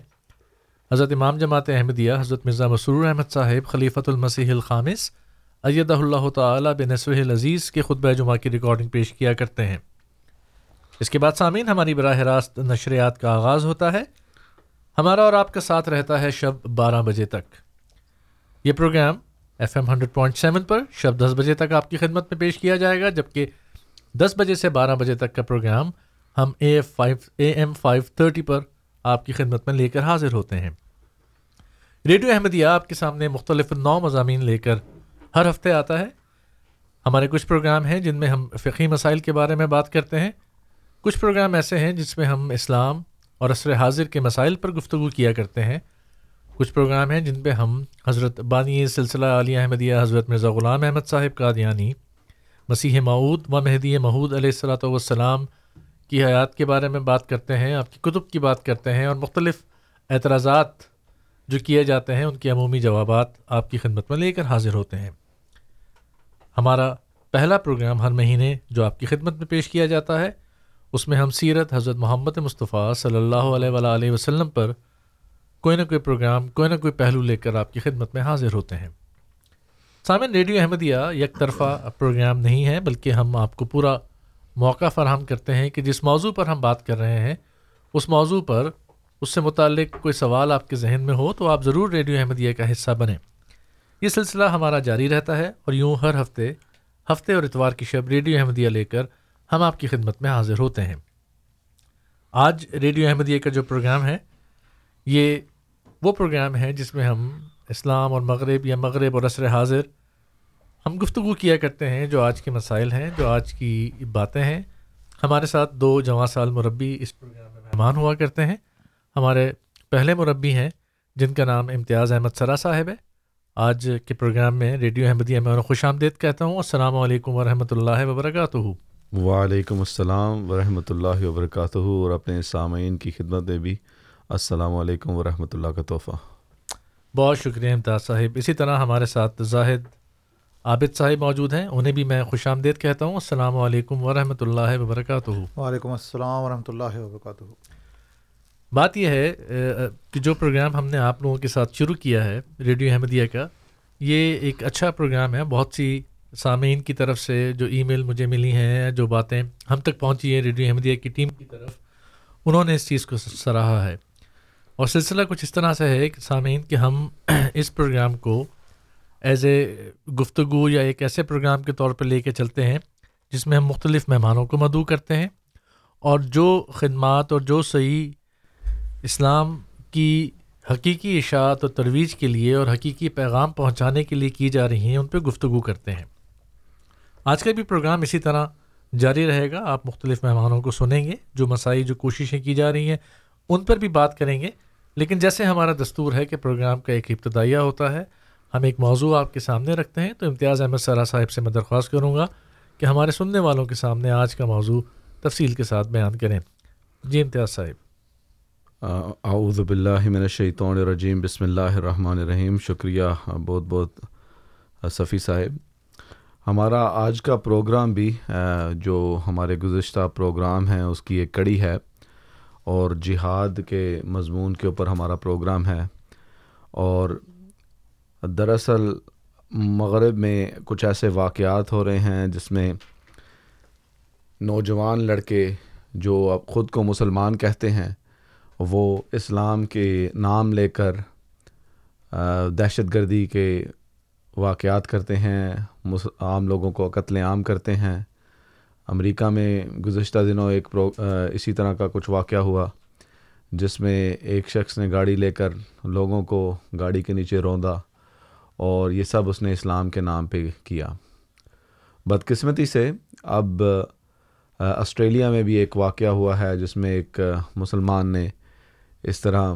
حضرت امام جماعت احمدیہ، حضرت مرزا مسرور احمد صاحب، خلیفۃ المسیح الخامس ایدہ اللہ تعالیٰ بنصر العزیز کے خطبہ جمعہ کی ریکارڈنگ پیش کیا کرتے ہیں۔ اس کے بعد سامعین، ہماری براہ راست نشریات کا آغاز ہوتا ہے۔ ہمارا اور آپ کا ساتھ رہتا ہے شب بارہ بجے تک۔ یہ programme F M hundred point seven پر شب دس بجے تک آپ کی خدمت میں پیش کیا جائے گا، جبکہ دس بجے سے بارہ بجے تک کا پروگرام ہم A F five, A M five thirty پر آپ کی خدمت میں لے کر حاضر ہوتے ہیں۔ ریڈیو احمدیہ آپ کے سامنے مختلف نو مضامین لے کر ہر ہفتے آتا ہے۔ ہمارے کچھ پروگرام ہیں جن میں ہم فقی مسائل کے بارے میں بات کرتے ہیں۔ کچھ پروگرام ایسے ہیں جس میں ہم اسلام اور عصر حاضر کے مسائل پر گفتگو کیا کرتے ہیں۔ کچھ پروگرام ہیں جن پہ ہم حضرت بانی سلسلہ علی احمدیہ حضرت مرزا غلام احمد صاحب کا دیانی مسیح معود و مہدی محود علیہ السلاۃ والسلام کی حیات کے بارے میں بات کرتے ہیں، آپ کی کتب کی بات کرتے ہیں اور مختلف اعتراضات جو کیے جاتے ہیں، ان کے عمومی جوابات آپ کی خدمت میں لے کر حاضر ہوتے ہیں۔ ہمارا پہلا پروگرام ہر مہینے جو آپ کی خدمت میں پیش کیا جاتا ہے، اس میں ہم سیرت حضرت محمد مصطفیٰ صلی اللہ علیہ وآلہ وسلم پر کوئی نہ کوئی پروگرام، کوئی نہ کوئی پہلو لے کر آپ کی خدمت میں حاضر ہوتے ہیں۔ سامعین، ریڈیو احمدیہ یک طرفہ پروگرام نہیں ہے، بلکہ ہم آپ کو پورا موقع فراہم کرتے ہیں کہ جس موضوع پر ہم بات کر رہے ہیں، اس موضوع پر اس سے متعلق کوئی سوال آپ کے ذہن میں ہو تو آپ ضرور ریڈیو احمدیہ کا حصہ بنیں۔ یہ سلسلہ ہمارا جاری رہتا ہے اور یوں ہر ہفتے ہفتے اور اتوار کی شب ریڈیو احمدیہ لے کر ہم آپ کی خدمت میں حاضر ہوتے ہیں۔ آج ریڈیو احمدیہ کا جو پروگرام ہے، یہ وہ پروگرام ہے جس میں ہم اسلام اور مغرب یا مغرب اور عصر حاضر ہم گفتگو کیا کرتے ہیں جو آج کے مسائل ہیں، جو آج کی باتیں ہیں۔ ہمارے ساتھ دو جواں سال مربی اس پروگرام میں مہمان ہوا کرتے ہیں۔ ہمارے پہلے مربی ہیں جن کا نام امتیاز احمد سرا صاحب ہے۔ آج کے پروگرام میں ریڈیو احمدیہ میں اور خوش آمدید کہتا ہوں۔ السلام علیکم ورحمۃ اللہ وبرکاتہ۔ وعلیکم السلام ورحمۃ اللہ وبرکاتہ۔ اور اپنے سامعین کی خدمت میں بھی السلام علیکم ورحمۃ اللہ کا تحفہ۔ بہت شکریہ امتیاز صاحب۔ اسی طرح ہمارے ساتھ زاہد عابد صاحب موجود ہیں۔ انہیں بھی میں خوش آمدید کہتا ہوں۔ السلام علیکم ورحمۃ اللہ وبرکاتہ۔ وعلیکم السلام ورحمۃ اللہ وبرکاتہ۔ بات یہ ہے کہ جو پروگرام ہم نے آپ لوگوں کے ساتھ شروع کیا ہے، ریڈیو احمدیہ کا، یہ ایک اچھا پروگرام ہے۔ بہت سی سامعین کی طرف سے جو ای میل مجھے ملی ہیں، جو باتیں ہم تک پہنچی ہیں ریڈیو احمدیہ کی ٹیم کی طرف، انہوں نے اس چیز کو سراہا ہے۔ اور سلسلہ کچھ اس طرح سے ہے کہ سامعین، کہ ہم اس پروگرام کو ایز اے گفتگو یا ایک ایسے پروگرام کے طور پہ لے کے چلتے ہیں جس میں ہم مختلف مہمانوں کو مدعو کرتے ہیں۔ اور جو خدمات اور جو صحیح اسلام کی حقیقی اشاعت اور ترویج کے لیے اور حقیقی پیغام پہنچانے کے لیے کی جا رہی ہیں، ان پہ گفتگو کرتے ہیں۔ آج کا بھی پروگرام اسی طرح جاری رہے گا، آپ مختلف مہمانوں کو سنیں گے، جو مسائل جو کوششیں کی جا رہی ہیں، ان پر بھی بات کریں گے۔ لیکن جیسے ہمارا دستور ہے کہ پروگرام کا ایک ابتدائیہ ہوتا ہے، ہم ایک موضوع آپ کے سامنے رکھتے ہیں، تو امتیاز احمد سرا صاحب سے میں درخواست کروں گا کہ ہمارے سننے والوں کے سامنے آج کا موضوع تفصیل کے ساتھ بیان کریں۔ جی امتیاز صاحب۔ اعوذ باللہ من الشیطان الرجیم، بسم اللہ الرحمن الرحیم۔ شکریہ بہت بہت صفی صاحب۔ ہمارا آج کا پروگرام بھی جو ہمارے گزشتہ پروگرام ہیں، اس کی ایک کڑی ہے اور جہاد کے مضمون کے اوپر ہمارا پروگرام ہے۔ اور دراصل مغرب میں کچھ ایسے واقعات ہو رہے ہیں جس میں نوجوان لڑکے جو اب خود کو مسلمان کہتے ہیں وہ اسلام کے نام لے کر دہشت گردی کے واقعات کرتے ہیں عام لوگوں کو قتل عام کرتے ہیں۔ امریکہ میں گزشتہ دنوں ایک پرو اسی طرح کا کچھ واقعہ ہوا، جس میں ایک شخص نے گاڑی لے کر لوگوں کو گاڑی کے نیچے روندا اور یہ سب اس نے اسلام کے نام پہ کیا۔ بدقسمتی سے اب آسٹریلیا میں بھی ایک واقعہ ہوا ہے، جس میں ایک مسلمان نے اس طرح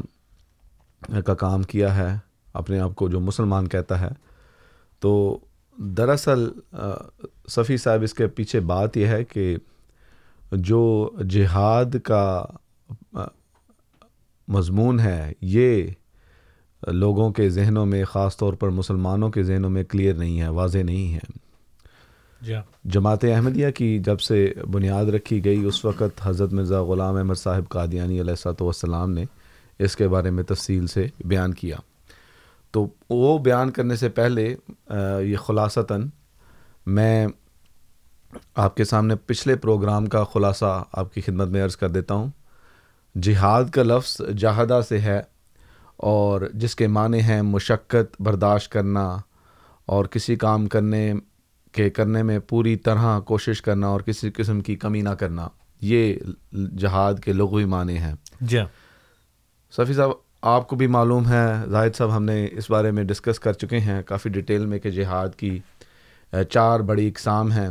کا کام کیا ہے، اپنے آپ کو جو مسلمان کہتا ہے۔ تو دراصل صفی صاحب، اس کے پیچھے بات یہ ہے کہ جو جہاد کا مضمون ہے، یہ لوگوں کے ذہنوں میں، خاص طور پر مسلمانوں کے ذہنوں میں کلیئر نہیں ہے، واضح نہیں ہے۔ جی ہاں۔ جماعت احمدیہ کی جب سے بنیاد رکھی گئی، اس وقت حضرت مرزا غلام احمد صاحب قادیانی علیہ صاحب والسلام نے اس کے بارے میں تفصیل سے بیان کیا۔ تو وہ بیان کرنے سے پہلے یہ خلاصتاً میں آپ کے سامنے پچھلے پروگرام کا خلاصہ آپ کی خدمت میں عرض کر دیتا ہوں۔ جہاد کا لفظ جہادہ سے ہے اور جس کے معنی ہیں مشقت برداشت کرنا اور کسی کام کرنے کے کرنے میں پوری طرح کوشش کرنا اور کسی قسم کی کمی نہ کرنا یہ جہاد کے لغوی معنی ہیں۔ جی ہاں۔ صفی صاحب آپ کو بھی معلوم ہے زاہد صاحب ہم نے اس بارے میں ڈسکس کر چکے ہیں کافی ڈیٹیل میں کہ جہاد کی چار بڑی اقسام ہیں۔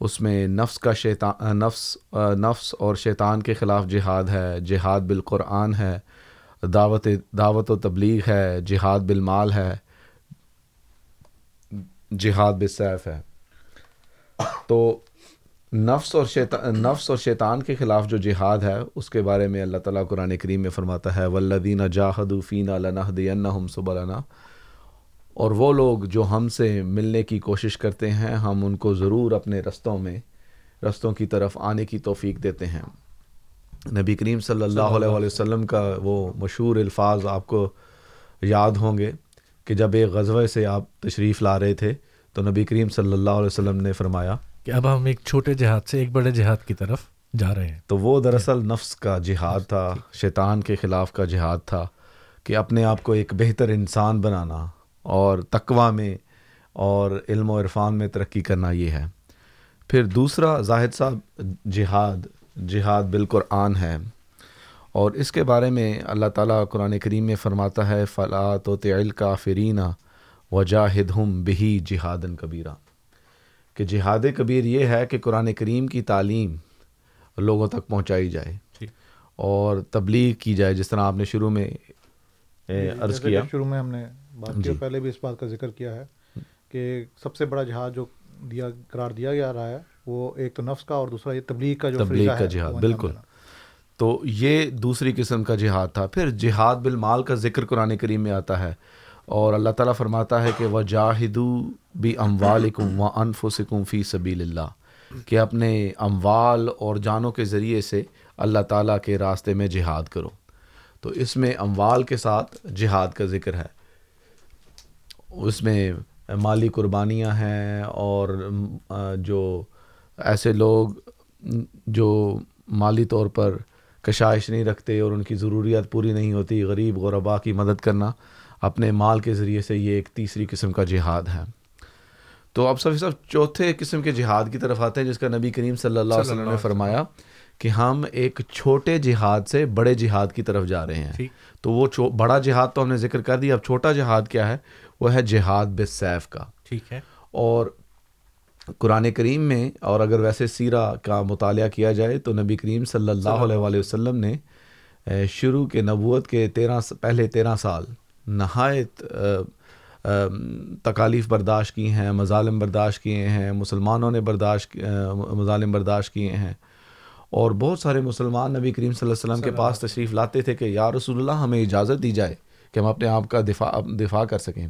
اس میں نفس کا شیطان نفس نفس اور شیطان کے خلاف جہاد ہے جہاد بالقرآن ہے دعوت دعوت و تبلیغ ہے جہاد بالمال ہے۔ جہاد بالسیف ہے۔ تو نفس اور شیطان نفس اور شیطان کے خلاف جو جہاد ہے، اس کے بارے میں اللہ تعالیٰ قرآن کریم میں فرماتا ہے ولدین جاہدوفین النحدین صبلنا کہ جب ایک غزوہ سے آپ تشریف لا رہے تھے تو نبی کریم صلی اللہ علیہ وسلم نے فرمایا کہ اب ہم ایک چھوٹے جہاد سے ایک بڑے جہاد کی طرف جا رہے ہیں۔ تو وہ دراصل نفس کا جہاد تھا شیطان کے خلاف کا جہاد تھا کہ اپنے آپ کو ایک بہتر انسان بنانا اور تقوا میں اور علم و عرفان میں ترقی کرنا یہ ہے۔ پھر دوسرا زاہد صاحب جہاد جہاد بالقرآن ہے۔ اور اس کے بارے میں اللہ تعالیٰ قرآن کریم میں فرماتا ہے فلاط و تعل کا فرینہ وجاہد ہم بہی جہادن کبیرہ کہ جہاد کبیر یہ ہے کہ قرآن کریم کی تعلیم لوگوں تک پہنچائی جائے اور تبلیغ کی جائے جس طرح آپ نے شروع میں عرض کیا۔ شروع میں ہم نے بات کی پہلے بھی اس بات کا ذکر کیا ہے کہ سب سے بڑا جہاد جو دیا قرار دیا جا رہا ہے وہ ایک تو نفس کا اور دوسرا یہ تبلیغ کا جو تبلیغ کا جہاد بالکل۔ تو یہ دوسری قسم کا جہاد تھا۔ پھر جہاد بالمال کا ذکر قرآن کریم میں آتا ہے اور اللہ تعالیٰ فرماتا ہے کہ وہ جاہدو بھی اموال و انف سکم فی سبیل اللہ، کہ اپنے اموال اور جانوں کے ذریعے سے اللہ تعالیٰ کے راستے میں جہاد کرو۔ تو اس میں اموال کے ساتھ جہاد کا ذکر ہے۔ اس میں مالی قربانیاں ہیں اور جو ایسے لوگ جو مالی طور پر کشائش نہیں رکھتے اور ان کی ضروریات پوری نہیں ہوتی غریب غربا کی مدد کرنا اپنے مال کے ذریعے سے یہ ایک تیسری قسم کا جہاد ہے۔ تو اب سب سب چوتھے قسم کے جہاد کی طرف آتے ہیں جس کا نبی کریم صلی اللہ علیہ وسلم نے فرمایا کہ ہم ایک چھوٹے جہاد سے بڑے جہاد کی طرف جا رہے ہیں۔ تو وہ بڑا جہاد تو ہم نے ذکر کر دیا اب چھوٹا جہاد کیا ہے؟ وہ ہے جہاد بے سیف کا۔ ٹھیک ہے۔ اور قرآن کریم میں اور اگر ویسے سیرہ کا مطالعہ کیا جائے تو نبی کریم صلی اللہ علیہ وآلہ وسلم نے شروع کے نبوت کے تیرہ پہلے تیرہ سال نہایت تکالیف برداشت کی ہیں مظالم برداشت کیے ہیں مسلمانوں نے برداشت مظالم برداشت کیے ہیں اور بہت سارے مسلمان نبی کریم صلی اللہ علیہ وسلم کے پاس تشریف لاتے تھے کہ یا رسول اللہ ہمیں اجازت دی جائے کہ ہم اپنے آپ کا دفاع دفاع کر سکیں۔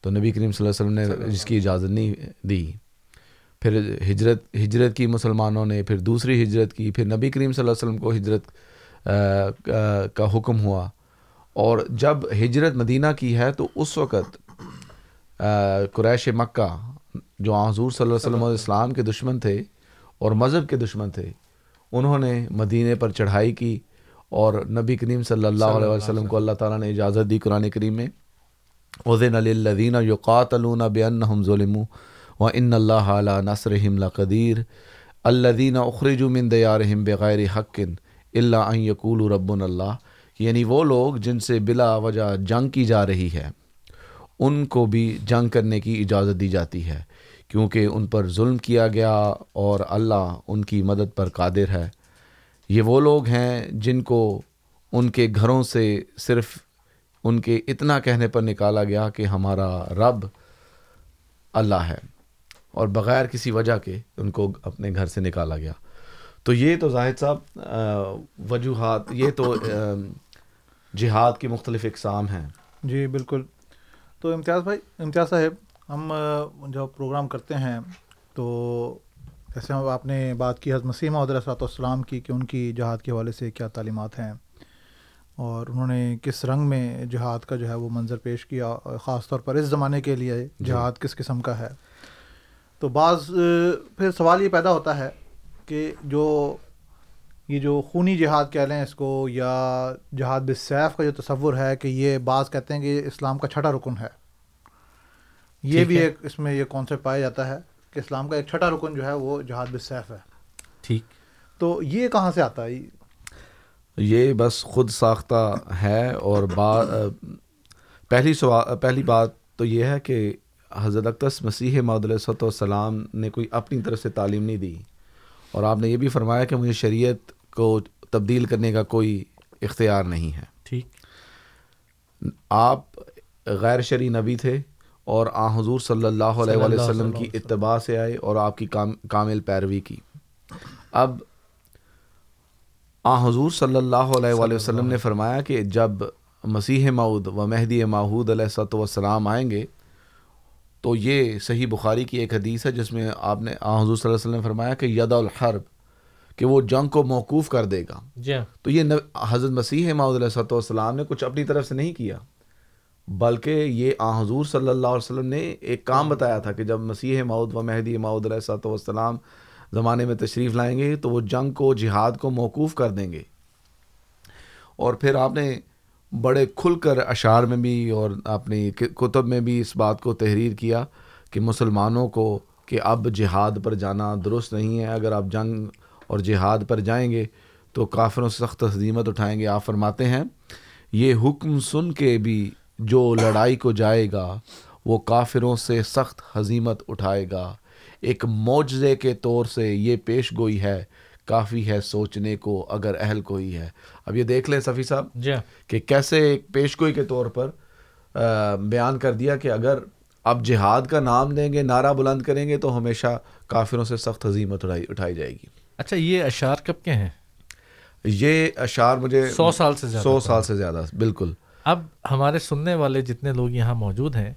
تو نبی کریم صلی اللہ علیہ وسلم نے جس کی اجازت نہیں دی۔ پھر ہجرت ہجرت کی مسلمانوں نے، پھر دوسری ہجرت کی، پھر نبی کریم صلی اللہ علیہ وسلم کو ہجرت کا حکم ہوا۔ اور جب ہجرت مدینہ کی ہے تو اس وقت قریش مکہ، جو حضور صلی اللہ علیہ وسلم اسلام کے دشمن تھے اور مذہب کے دشمن تھے، انہوں نے مدینہ پر چڑھائی کی اور نبی کریم صلی اللہ علیہ وسلم کو اللہ تعالیٰ نے اجازت دی قرآن کریم میں اذن للذین یقاتلون بانہم ظلموا وان اللہ علی نصرہم لقدیر الذین اخرجوا من دیارہم بغیر حق الا ان یقولوا ربنا اللہ یعنی وہ لوگ جن سے بلا وجہ جنگ کی جا رہی ہے، ان کو بھی جنگ کرنے کی اجازت دی جاتی ہے، کیونکہ ان پر ظلم کیا گیا اور اللہ ان کی مدد پر قادر ہے۔ یہ وہ لوگ ہیں جن کو ان کے گھروں سے صرف ان کے اتنا کہنے پر نکالا گیا کہ ہمارا رب اللہ ہے۔ اور بغیر کسی وجہ کے ان کو اپنے گھر سے نکالا گیا۔ تو یہ تو زاہد صاحب وجوہات یہ تو جہاد کی مختلف اقسام ہیں۔ جی بالکل۔ تو امتیاز بھائی امتیاز صاحب ہم جب پروگرام کرتے ہیں تو جیسے ہم آپ نے بات کی حضرت مسیح علیہ صلاحت والسلام کی کہ ان کی جہاد کے حوالے سے کیا تعلیمات ہیں اور انہوں نے کس رنگ میں جہاد کا جو ہے وہ منظر پیش کیا خاص طور پر اس زمانے کے لیے جہاد کس قسم کا ہے۔ تو بعض پھر سوال یہ پیدا ہوتا ہے کہ جو یہ جو خونی جہاد کہہ لیں اس کو یا جہاد بالسیف کا جو تصور ہے کہ یہ بعض کہتے ہیں کہ اسلام کا چھٹا رکن ہے۔ یہ بھی۔ ایک اس میں یہ کانسیپٹ پایا جاتا ہے کہ اسلام کا ایک چھٹا رکن جو ہے وہ جہاد بالسیف ہے۔ ٹھیک۔ تو یہ کہاں سے آتا ہے؟ یہ بس خود ساختہ ہے اور با پہلی سوا پہلی بات تو یہ ہے کہ حضرت اقدس مسیح علیہ صلاحت والسلام نے کوئی اپنی طرف سے تعلیم نہیں دی۔ اور آپ نے یہ بھی فرمایا کہ مجھے شریعت کو تبدیل کرنے کا کوئی اختیار نہیں ہے۔ ٹھیک۔ آپ غیر شرعی نبی تھے اور آ حضور صلی اللہ علیہ وآلہ وسلم کی اتباع سے آئے اور آپ کی کام کامل پیروی کی۔ اب آ حضور صلی اللہ علیہ وآلہ وسلم نے فرمایا کہ جب مسیح معود و مہدی معہود علیہ صلاحت والسلام آئیں گے تو یہ صحیح بخاری کی ایک حدیث ہے جس میں آپ نے آ حضور صلی اللہ علیہ وسلم نے فرمایا کہ ید الحرب کہ وہ جنگ کو موقوف کر دے گا۔ جی ہاں۔ تو یہ حضرت مسیح معود علیہ صلاحت والسلام نے کچھ اپنی طرف سے نہیں کیا بلکہ یہ آ حضور صلی اللہ علیہ وسلم نے ایک کام بتایا تھا کہ جب مسیح معود و مہدی معود علیہ صلاحت والسلام زمانے میں تشریف لائیں گے تو وہ جنگ کو جہاد کو موقوف کر دیں گے۔ اور پھر آپ نے بڑے کھل کر اشعار میں بھی اور اپنی کتب میں بھی اس بات کو تحریر کیا کہ مسلمانوں کو کہ اب جہاد پر جانا درست نہیں ہے، اگر آپ جنگ اور جہاد پر جائیں گے تو کافروں سے سخت حزیمت اٹھائیں گے۔ آپ فرماتے ہیں، یہ حکم سن کے بھی جو لڑائی کو جائے گا، وہ کافروں سے سخت حزیمت اٹھائے گا۔ ایک معجزے کے طور سے یہ پیش گوئی ہے کافی ہے سوچنے کو اگر اہل کوئی ہے۔ اب یہ دیکھ لیں صفی صاحب جی ہاں۔ کہ کیسے ایک پیش گوئی کے طور پر بیان کر دیا کہ اگر اب جہاد کا نام دیں گے نعرہ بلند کریں گے تو ہمیشہ کافروں سے سخت اٹھائی اٹھائی جائے گی۔ اچھا یہ اشعار کب کے ہیں؟ یہ اشعار مجھے سو سال سے زیادہ سو سال سے زیادہ بالکل۔ اب ہمارے سننے والے جتنے لوگ یہاں موجود ہیں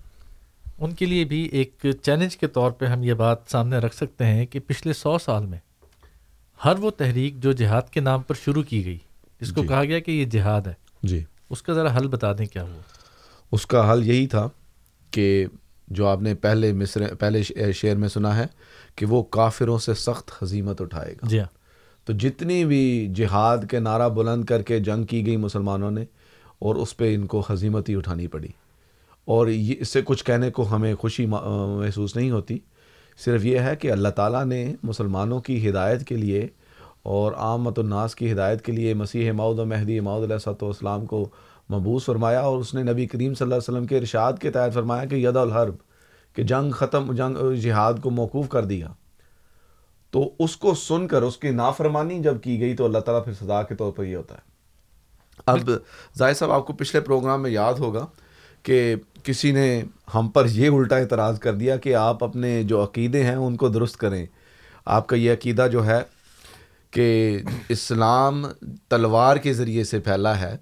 ان کے لیے بھی ایک چیلنج کے طور پہ ہم یہ بات سامنے رکھ سکتے ہیں کہ پچھلے سو سال میں ہر وہ تحریک جو جہاد کے نام پر شروع کی گئی۔ جس کو جی۔ کہا گیا کہ یہ جہاد ہے۔ جی۔ اس کا ذرا حل بتا دیں کیا ہوا۔ اس کا حل یہی تھا کہ جو آپ نے پہلے مصر پہلے شعر میں سنا ہے کہ وہ کافروں سے سخت حزیمت اٹھائے گا۔ جی ہاں۔ تو جتنی بھی جہاد کے نعرہ بلند کر کے جنگ کی گئی مسلمانوں نے اور اس پہ ان کو حزیمت ہی اٹھانی پڑی۔ اور یہ اس سے کچھ کہنے کو ہمیں خوشی محسوس نہیں ہوتی۔ صرف یہ ہے کہ اللہ تعالیٰ نے مسلمانوں کی ہدایت کے لیے اور عامت الناس کی ہدایت کے لیے مسیح ماؤد و مہدی ماؤد علیہ صلاحت والسلام کو مبوس فرمایا اور اس نے نبی کریم صلی اللہ علیہ وسلم کے ارشاد کے تحت فرمایا کہ ید الحرب کہ جنگ ختم جنگ جہاد کو موقوف کر دیا۔ تو اس کو سن کر اس کی نافرمانی جب کی گئی تو اللہ تعالیٰ پھر سزا کے طور پر یہ ہوتا ہے۔ اب ظاہر صاحب آپ کو پچھلے پروگرام میں یاد ہوگا کہ کسی نے ہم پر یہ الٹا اعتراض کر دیا کہ آپ اپنے جو عقیدے ہیں ان کو درست کریں۔ آپ کا یہ عقیدہ جو ہے کہ اسلام تلوار کے ذریعے سے پھیلا ہے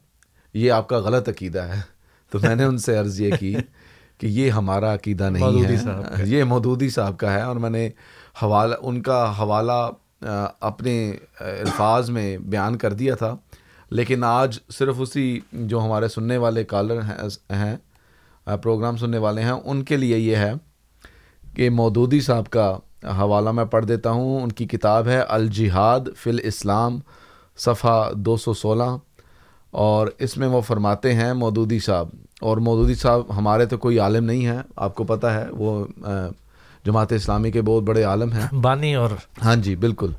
یہ آپ کا غلط عقیدہ ہے۔ تو میں نے ان سے عرض یہ کی کہ یہ ہمارا عقیدہ نہیں ہے۔ یہ مودودی صاحب کا ہے اور میں نے حوالہ ان کا حوالہ اپنے الفاظ میں بیان کر دیا تھا۔ لیکن آج صرف اسی جو ہمارے سننے والے کالر ہیں پروگرام سننے والے ہیں ان کے لیے یہ ہے کہ مودودی صاحب کا حوالہ میں پڑھ دیتا ہوں۔ ان کی کتاب ہے الجہاد فی الاسلام صفحہ دو سو سولہ۔ اور اس میں وہ فرماتے ہیں مودودی صاحب اور مودودی صاحب ہمارے تو کوئی عالم نہیں ہیں آپ کو پتہ ہے وہ جماعت اسلامی کے بہت بڑے عالم ہیں۔ بانی اور ہاں جی بالکل۔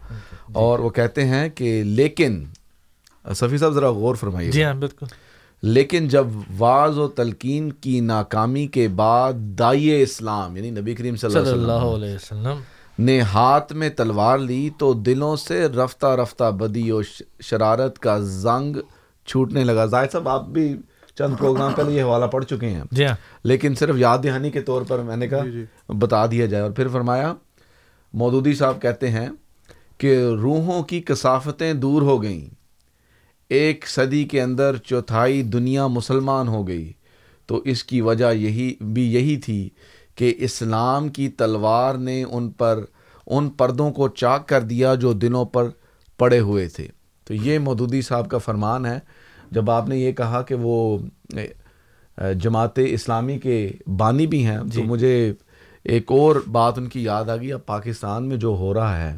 اور وہ کہتے ہیں کہ لیکن صفی صاحب ذرا غور فرمائیے۔ جی ہاں بالکل۔ لیکن جب واز و تلقین کی ناکامی کے بعد دائی اسلام یعنی نبی کریم صلی اللہ صلی علیہ اللہ وسلم علیہ وسلم نے ہاتھ میں تلوار لی تو دلوں سے رفتہ رفتہ بدی و شرارت کا زنگ چھوٹنے لگا۔ زاہد صاحب آپ بھی چند پروگرام پہلے یہ حوالہ پڑھ چکے ہیں۔ جی ہاں۔ لیکن صرف یاد دہانی کے طور پر میں نے کہا بتا دیا جائے۔ اور پھر فرمایا مودودی صاحب کہتے ہیں کہ روحوں کی کثافتیں دور ہو گئیں۔ ایک صدی کے اندر چوتھائی دنیا مسلمان ہو گئی۔ تو اس کی وجہ یہی بھی یہی تھی کہ اسلام کی تلوار نے ان پر ان پردوں کو چاک کر دیا جو دنوں پر پڑے ہوئے تھے۔ تو یہ مودودی صاحب کا فرمان ہے۔ جب آپ نے یہ کہا کہ وہ جماعت اسلامی کے بانی بھی ہیں تو مجھے ایک اور بات ان کی یاد آ گئی۔ اب پاکستان میں جو ہو رہا ہے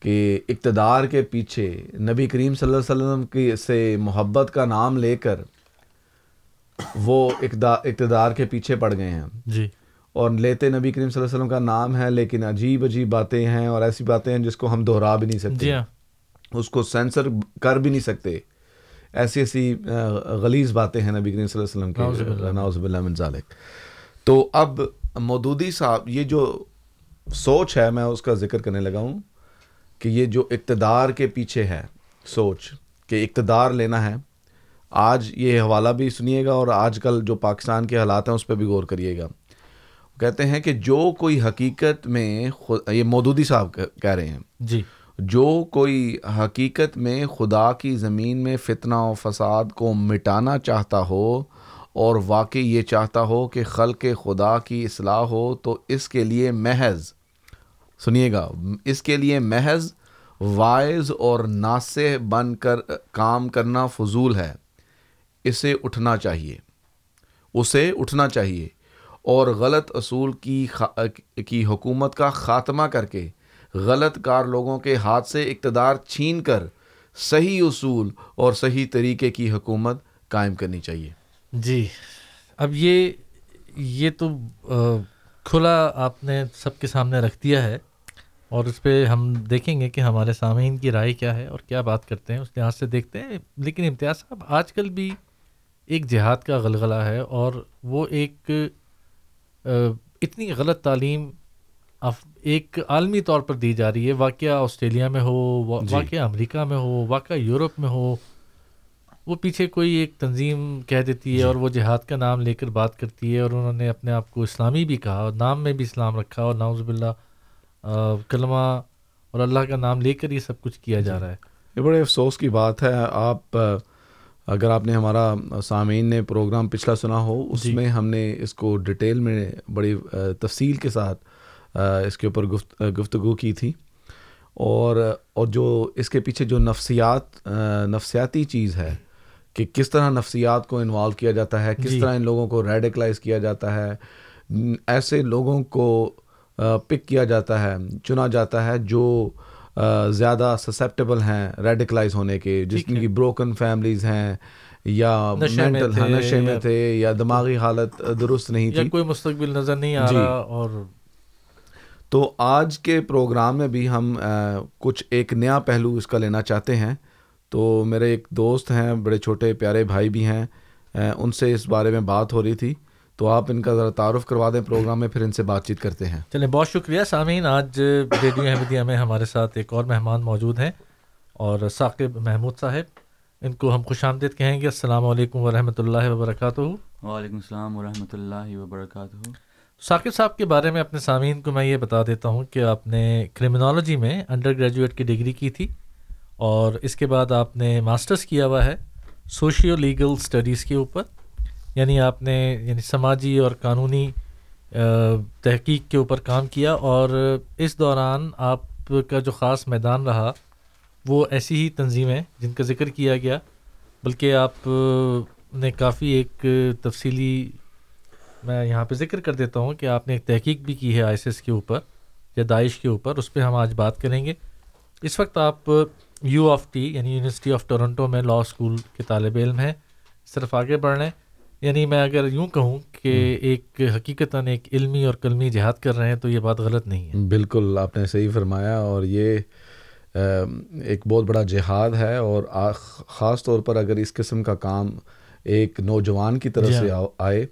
کہ اقتدار کے پیچھے نبی کریم صلی اللہ علیہ وسلم کی سے محبت کا نام لے کر وہ اقتدار کے پیچھے پڑ گئے ہیں۔ جی۔ اور لیتے نبی کریم صلی اللہ علیہ وسلم کا نام ہے لیکن عجیب عجیب باتیں ہیں اور ایسی باتیں ہیں جس کو ہم دہرا بھی نہیں سکتے۔ جی ہاں۔ اس کو سینسر کر بھی نہیں سکتے۔ ایسی ایسی غلیظ باتیں ہیں نبی کریم صلی اللہ علیہ وسلم۔ کی باللہ من ذالک۔ تو اب مودودی صاحب یہ جو سوچ ہے میں اس کا ذکر کرنے لگا ہوں۔ کہ یہ جو اقتدار کے پیچھے ہے سوچ کہ اقتدار لینا ہے آج یہ حوالہ بھی سنیے گا اور آج کل جو پاکستان کے حالات ہیں اس پہ بھی غور کریے گا۔ کہتے ہیں کہ جو کوئی حقیقت میں خود یہ مودودی صاحب کہہ رہے ہیں۔ جی۔ جو کوئی حقیقت میں خدا کی زمین میں فتنہ و فساد کو مٹانا چاہتا ہو اور واقعی یہ چاہتا ہو کہ خلق خدا کی اصلاح ہو تو اس کے لیے محض سنیے گا، اس کے لیے محض وائز اور ناصح بن کر کام کرنا فضول ہے۔ اسے اٹھنا چاہیے۔ اسے اٹھنا چاہیے۔ اور غلط اصول کی خا- کی حکومت کا خاتمہ کر کے غلط کار لوگوں کے ہاتھ سے اقتدار چھین کر صحیح اصول اور صحیح طریقے کی حکومت قائم کرنی چاہیے۔ جی اب یہ یہ تو کھلا آپ نے سب کے سامنے رکھ دیا ہے۔ اور اس پہ ہم دیکھیں گے کہ ہمارے سامعین کی رائے کیا ہے اور کیا بات کرتے ہیں اس لحاظ سے دیکھتے ہیں۔ لیکن امتیاز صاحب آج کل بھی ایک جہاد کا غلغلہ ہے اور وہ ایک اتنی غلط تعلیم ایک عالمی طور پر دی جا رہی ہے۔ واقعہ آسٹریلیا میں ہو جی۔ واقعہ امریکہ میں ہو واقعہ یورپ میں ہو وہ پیچھے کوئی ایک تنظیم کہہ دیتی ہے اور وہ جہاد کا نام لے کر بات کرتی ہے اور انہوں نے اپنے آپ کو اسلامی بھی کہا اور نام میں بھی اسلام رکھا اور ناؤز باللہ کلمہ اور اللہ کا نام لے کر یہ سب کچھ کیا جا رہا ہے یہ بڑے افسوس کی بات ہے آپ اگر آپ نے ہمارا سامعین نے پروگرام پچھلا سنا ہو اس جی۔ میں ہم نے اس کو ڈیٹیل میں بڑی تفصیل کے ساتھ اس کے اوپر گفت گفتگو کی تھی اور اور جو اس کے پیچھے جو نفسیات نفسیاتی چیز ہے کہ کس طرح نفسیات کو انوالو کیا جاتا ہے کس جی۔ طرح ان لوگوں کو ریڈیکلائز کیا جاتا ہے ایسے لوگوں کو پک کیا جاتا ہے چنا جاتا ہے جو زیادہ سسیپٹیبل ہیں ریڈیکلائز ہونے کے جس۔ کی بروکن فیملیز ہیں یا مینٹل نشے میں تھے یا دماغی حالت درست نہیں یا تھی کوئی مستقبل نظر نہیں آ جی۔ رہا اور تو آج کے پروگرام میں بھی ہم کچھ ایک نیا پہلو اس کا لینا چاہتے ہیں تو میرے ایک دوست ہیں بڑے چھوٹے پیارے بھائی بھی ہیں ان سے اس بارے میں بات ہو رہی تھی تو آپ ان کا ذرا تعارف کروا دیں پروگرام میں پھر ان سے بات چیت کرتے ہیں۔ چلیں بہت شکریہ۔ سامعین آج ریڈیو احمدیہ میں ہمارے ساتھ ایک اور مہمان موجود ہیں اور ثاقب محمود صاحب۔ ان کو ہم خوش آمدید کہیں گے۔ السلام علیکم ورحمۃ اللہ وبرکاتہ۔ وعلیکم السلام ورحمۃ اللہ وبرکاتہ۔ ثاقب صاحب کے بارے میں اپنے سامعین کو میں یہ بتا دیتا ہوں کہ آپ نے کرمنالوجی میں انڈر گریجویٹ کی ڈگری کی تھی اور اس کے بعد آپ نے ماسٹرز کیا ہوا ہے سوشیو لیگل اسٹڈیز کے اوپر۔ یعنی آپ نے یعنی سماجی اور قانونی تحقیق کے اوپر کام کیا اور اس دوران آپ کا جو خاص میدان رہا، وہ ایسی ہی تنظیمیں جن کا ذکر کیا گیا، بلکہ آپ نے کافی ایک تفصیلی، میں یہاں پہ ذکر کر دیتا ہوں کہ آپ نے ایک تحقیق بھی کی ہے آئی ایس ایس کے اوپر یا داعش کے اوپر، اس پہ ہم آج بات کریں گے۔ اس وقت آپ یو آف ٹی یعنی یونیورسٹی آف ٹورنٹو میں لا اسکول کے طالب علم ہیں، صرف آگے بڑھ رہے ہیں۔ یعنی میں اگر یوں کہوں کہ ایک حقیقتاً ایک علمی اور قلمی جہاد کر رہے ہیں تو یہ بات غلط نہیں ہے بالکل آپ نے صحیح فرمایا اور یہ ایک بہت بڑا جہاد ہے اور خاص طور پر اگر اس قسم کا کام ایک نوجوان کی طرف سے ہاں۔ آئے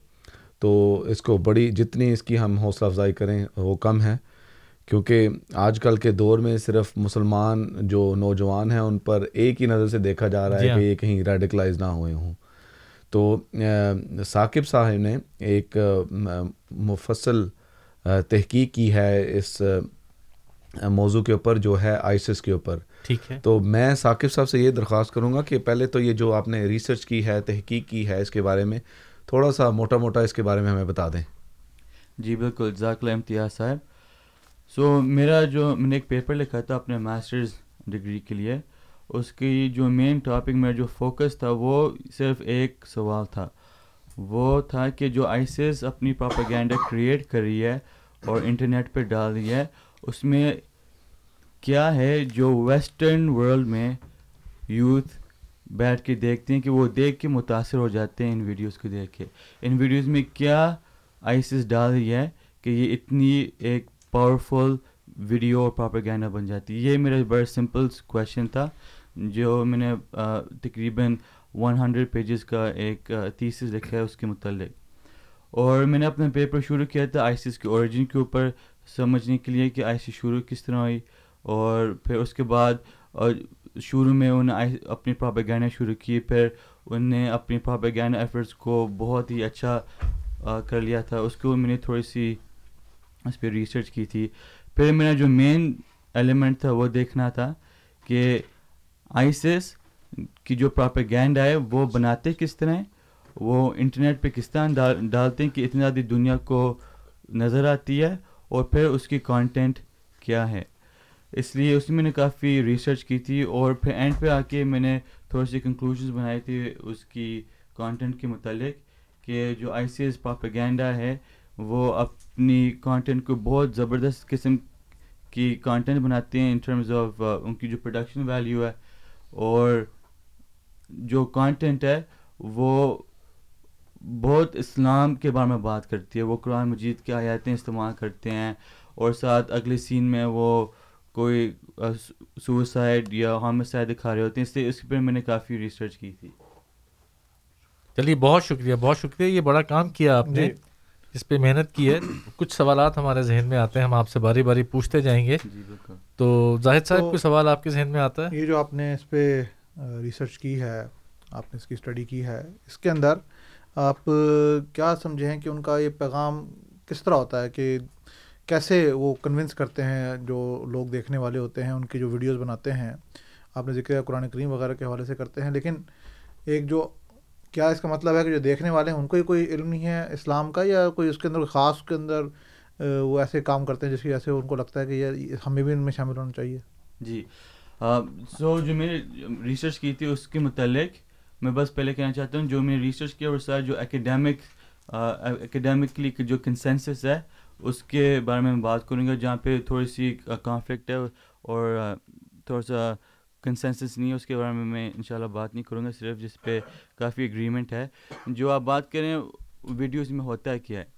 تو اس کو بڑی جتنی اس کی ہم حوصلہ افزائی کریں وہ کم ہے کیونکہ آج کل کے دور میں صرف مسلمان جو نوجوان ہیں ان پر ایک ہی نظر سے دیکھا جا رہا ہے ہاں۔ کہ یہ کہیں ریڈیکلائز نہ ہوئے ہوں تو ثاقب صاحب نے ایک مفصل تحقیق کی ہے اس موضوع کے اوپر جو ہے آئسس کے اوپر۔ ٹھیک ہے۔ تو میں ثاقب صاحب سے یہ درخواست کروں گا کہ پہلے تو یہ جو آپ نے ریسرچ کی ہے تحقیق کی ہے اس کے بارے میں تھوڑا سا موٹا موٹا اس کے بارے میں ہمیں بتا دیں۔ جی بالکل اللہ امتیاز صاحب۔ سو میرا جو میں نے ایک پیپر لکھا تھا اپنے ماسٹرز ڈگری کے لیے۔ اس کی جو مین ٹاپک میں جو فوکس تھا وہ صرف ایک سوال تھا۔ وہ تھا کہ جو آئسس اپنی پراپاگینڈا کریٹ کر رہی ہے اور انٹرنیٹ پہ ڈال رہی ہے، اس میں کیا ہے جو ویسٹرن ورلڈ میں یوتھ بیٹھ کے دیکھتے ہیں کہ وہ دیکھ کے متاثر ہو جاتے ہیں ان ویڈیوز کو دیکھ کے۔ ان ویڈیوز میں کیا آئسس ڈال رہی ہے کہ یہ اتنی ایک پاورفل ویڈیو اور پراپرگینڈا بن جاتی ہے؟ یہ میرا بڑا سمپل کویشچن تھا۔ جو میں نے تقریباً ون ہنڈریڈ پیجز کا ایک تیسس لکھا ہے اس کے متعلق۔ اور میں نے اپنا پیپر شروع کیا تھا آئی سی ایس کے اوریجن کے اوپر، سمجھنے کے لیے کہ آئی سی شروع کس طرح ہوئی۔ اور پھر اس کے بعد شروع میں انہوں نے اپنی پراپیگینڈا شروع کی۔ پھر ان نے اپنی پراپیگینڈا ایفرٹس کو بہت ہی اچھا کر لیا تھا۔ اس کو میں نے تھوڑی سی اس پہ ریسرچ کی تھی۔ پھر میرا جو مین ایلیمنٹ تھا وہ دیکھنا تھا کہ آئیسس کی جو پراپیگینڈا ہے وہ بناتے کس طرح ہیں؟ وہ انٹرنیٹ پہ کس طرح ڈالتے ہیں کہ اتنی زیادہ دنیا کو نظر آتی ہے اور پھر اس کی کانٹینٹ کیا ہے؟ اس لیے اس میں میں نے کافی ریسرچ کی تھی اور پھر اینڈ پہ آ کے میں نے تھوڑی سی کنکلوژ بنائی تھی اس کی کانٹینٹ کے متعلق کہ جو آئی سی ایس پاپیگینڈا ہے وہ اپنی کانٹینٹ کو بہت زبردست قسم کی کانٹینٹ بناتے ہیں ان ٹرمز آف ان کی جو پروڈکشن ویلیو ہے اور جو کانٹینٹ ہے وہ بہت اسلام کے بارے میں بات کرتی ہے وہ قرآن مجید کے آیاتیں استعمال کرتے ہیں اور ساتھ اگلے سین میں وہ کوئی سوسائڈ یا ہومسائڈ دکھا رہے ہوتے ہیں اس لیے اس پہ میں نے کافی ریسرچ کی تھی۔ چلیے بہت شکریہ بہت شکریہ یہ بڑا کام کیا آپ نے جی۔ اس پہ محنت کی ہے۔ کچھ سوالات ہمارے ذہن میں آتے ہیں ہم آپ سے باری باری پوچھتے جائیں گے۔ جی، تو زاہد صاحب کوئی سوال آپ کے ذہن میں آتا ہے؟ یہ جو آپ نے اس پہ ریسرچ کی ہے آپ نے اس کی اسٹڈی کی ہے اس کے اندر آپ کیا سمجھیں کہ ان کا یہ پیغام کس طرح ہوتا ہے کہ کیسے وہ کنونس کرتے ہیں جو لوگ دیکھنے والے ہوتے ہیں ان کی جو ویڈیوز بناتے ہیں؟ آپ نے ذکر قرآن کریم وغیرہ کے حوالے سے کرتے ہیں لیکن ایک جو کیا اس کا مطلب ہے کہ جو دیکھنے والے ہیں ان کو ہی کوئی علم نہیں ہے اسلام کا یا کوئی اس کے اندر خاص کے اندر وہ ایسے کام کرتے ہیں جس کی ایسے ان کو لگتا ہے کہ یہ ہمیں بھی ان میں شامل ہونا چاہیے۔ جی۔ سو جو میں نے ریسرچ کی تھی اس کے متعلق، میں بس پہلے کہنا چاہتا ہوں، جو میں نے ریسرچ کیا اور ساتھ جو اکیڈیمک اکیڈیمکلی جو کنسنسس ہے، اس کے بارے میں میں بات کروں گا، جہاں پہ تھوڑی سی کانفلکٹ ہے اور تھوڑا سا کنسنسس نہیں ہے، اس کے بارے میں میں ان شاء اللہ بات نہیں کروں گا، صرف جس پہ کافی اگریمنٹ ہے۔ جو آپ بات کریں ویڈیوز میں ہوتا ہے کیا ہے؟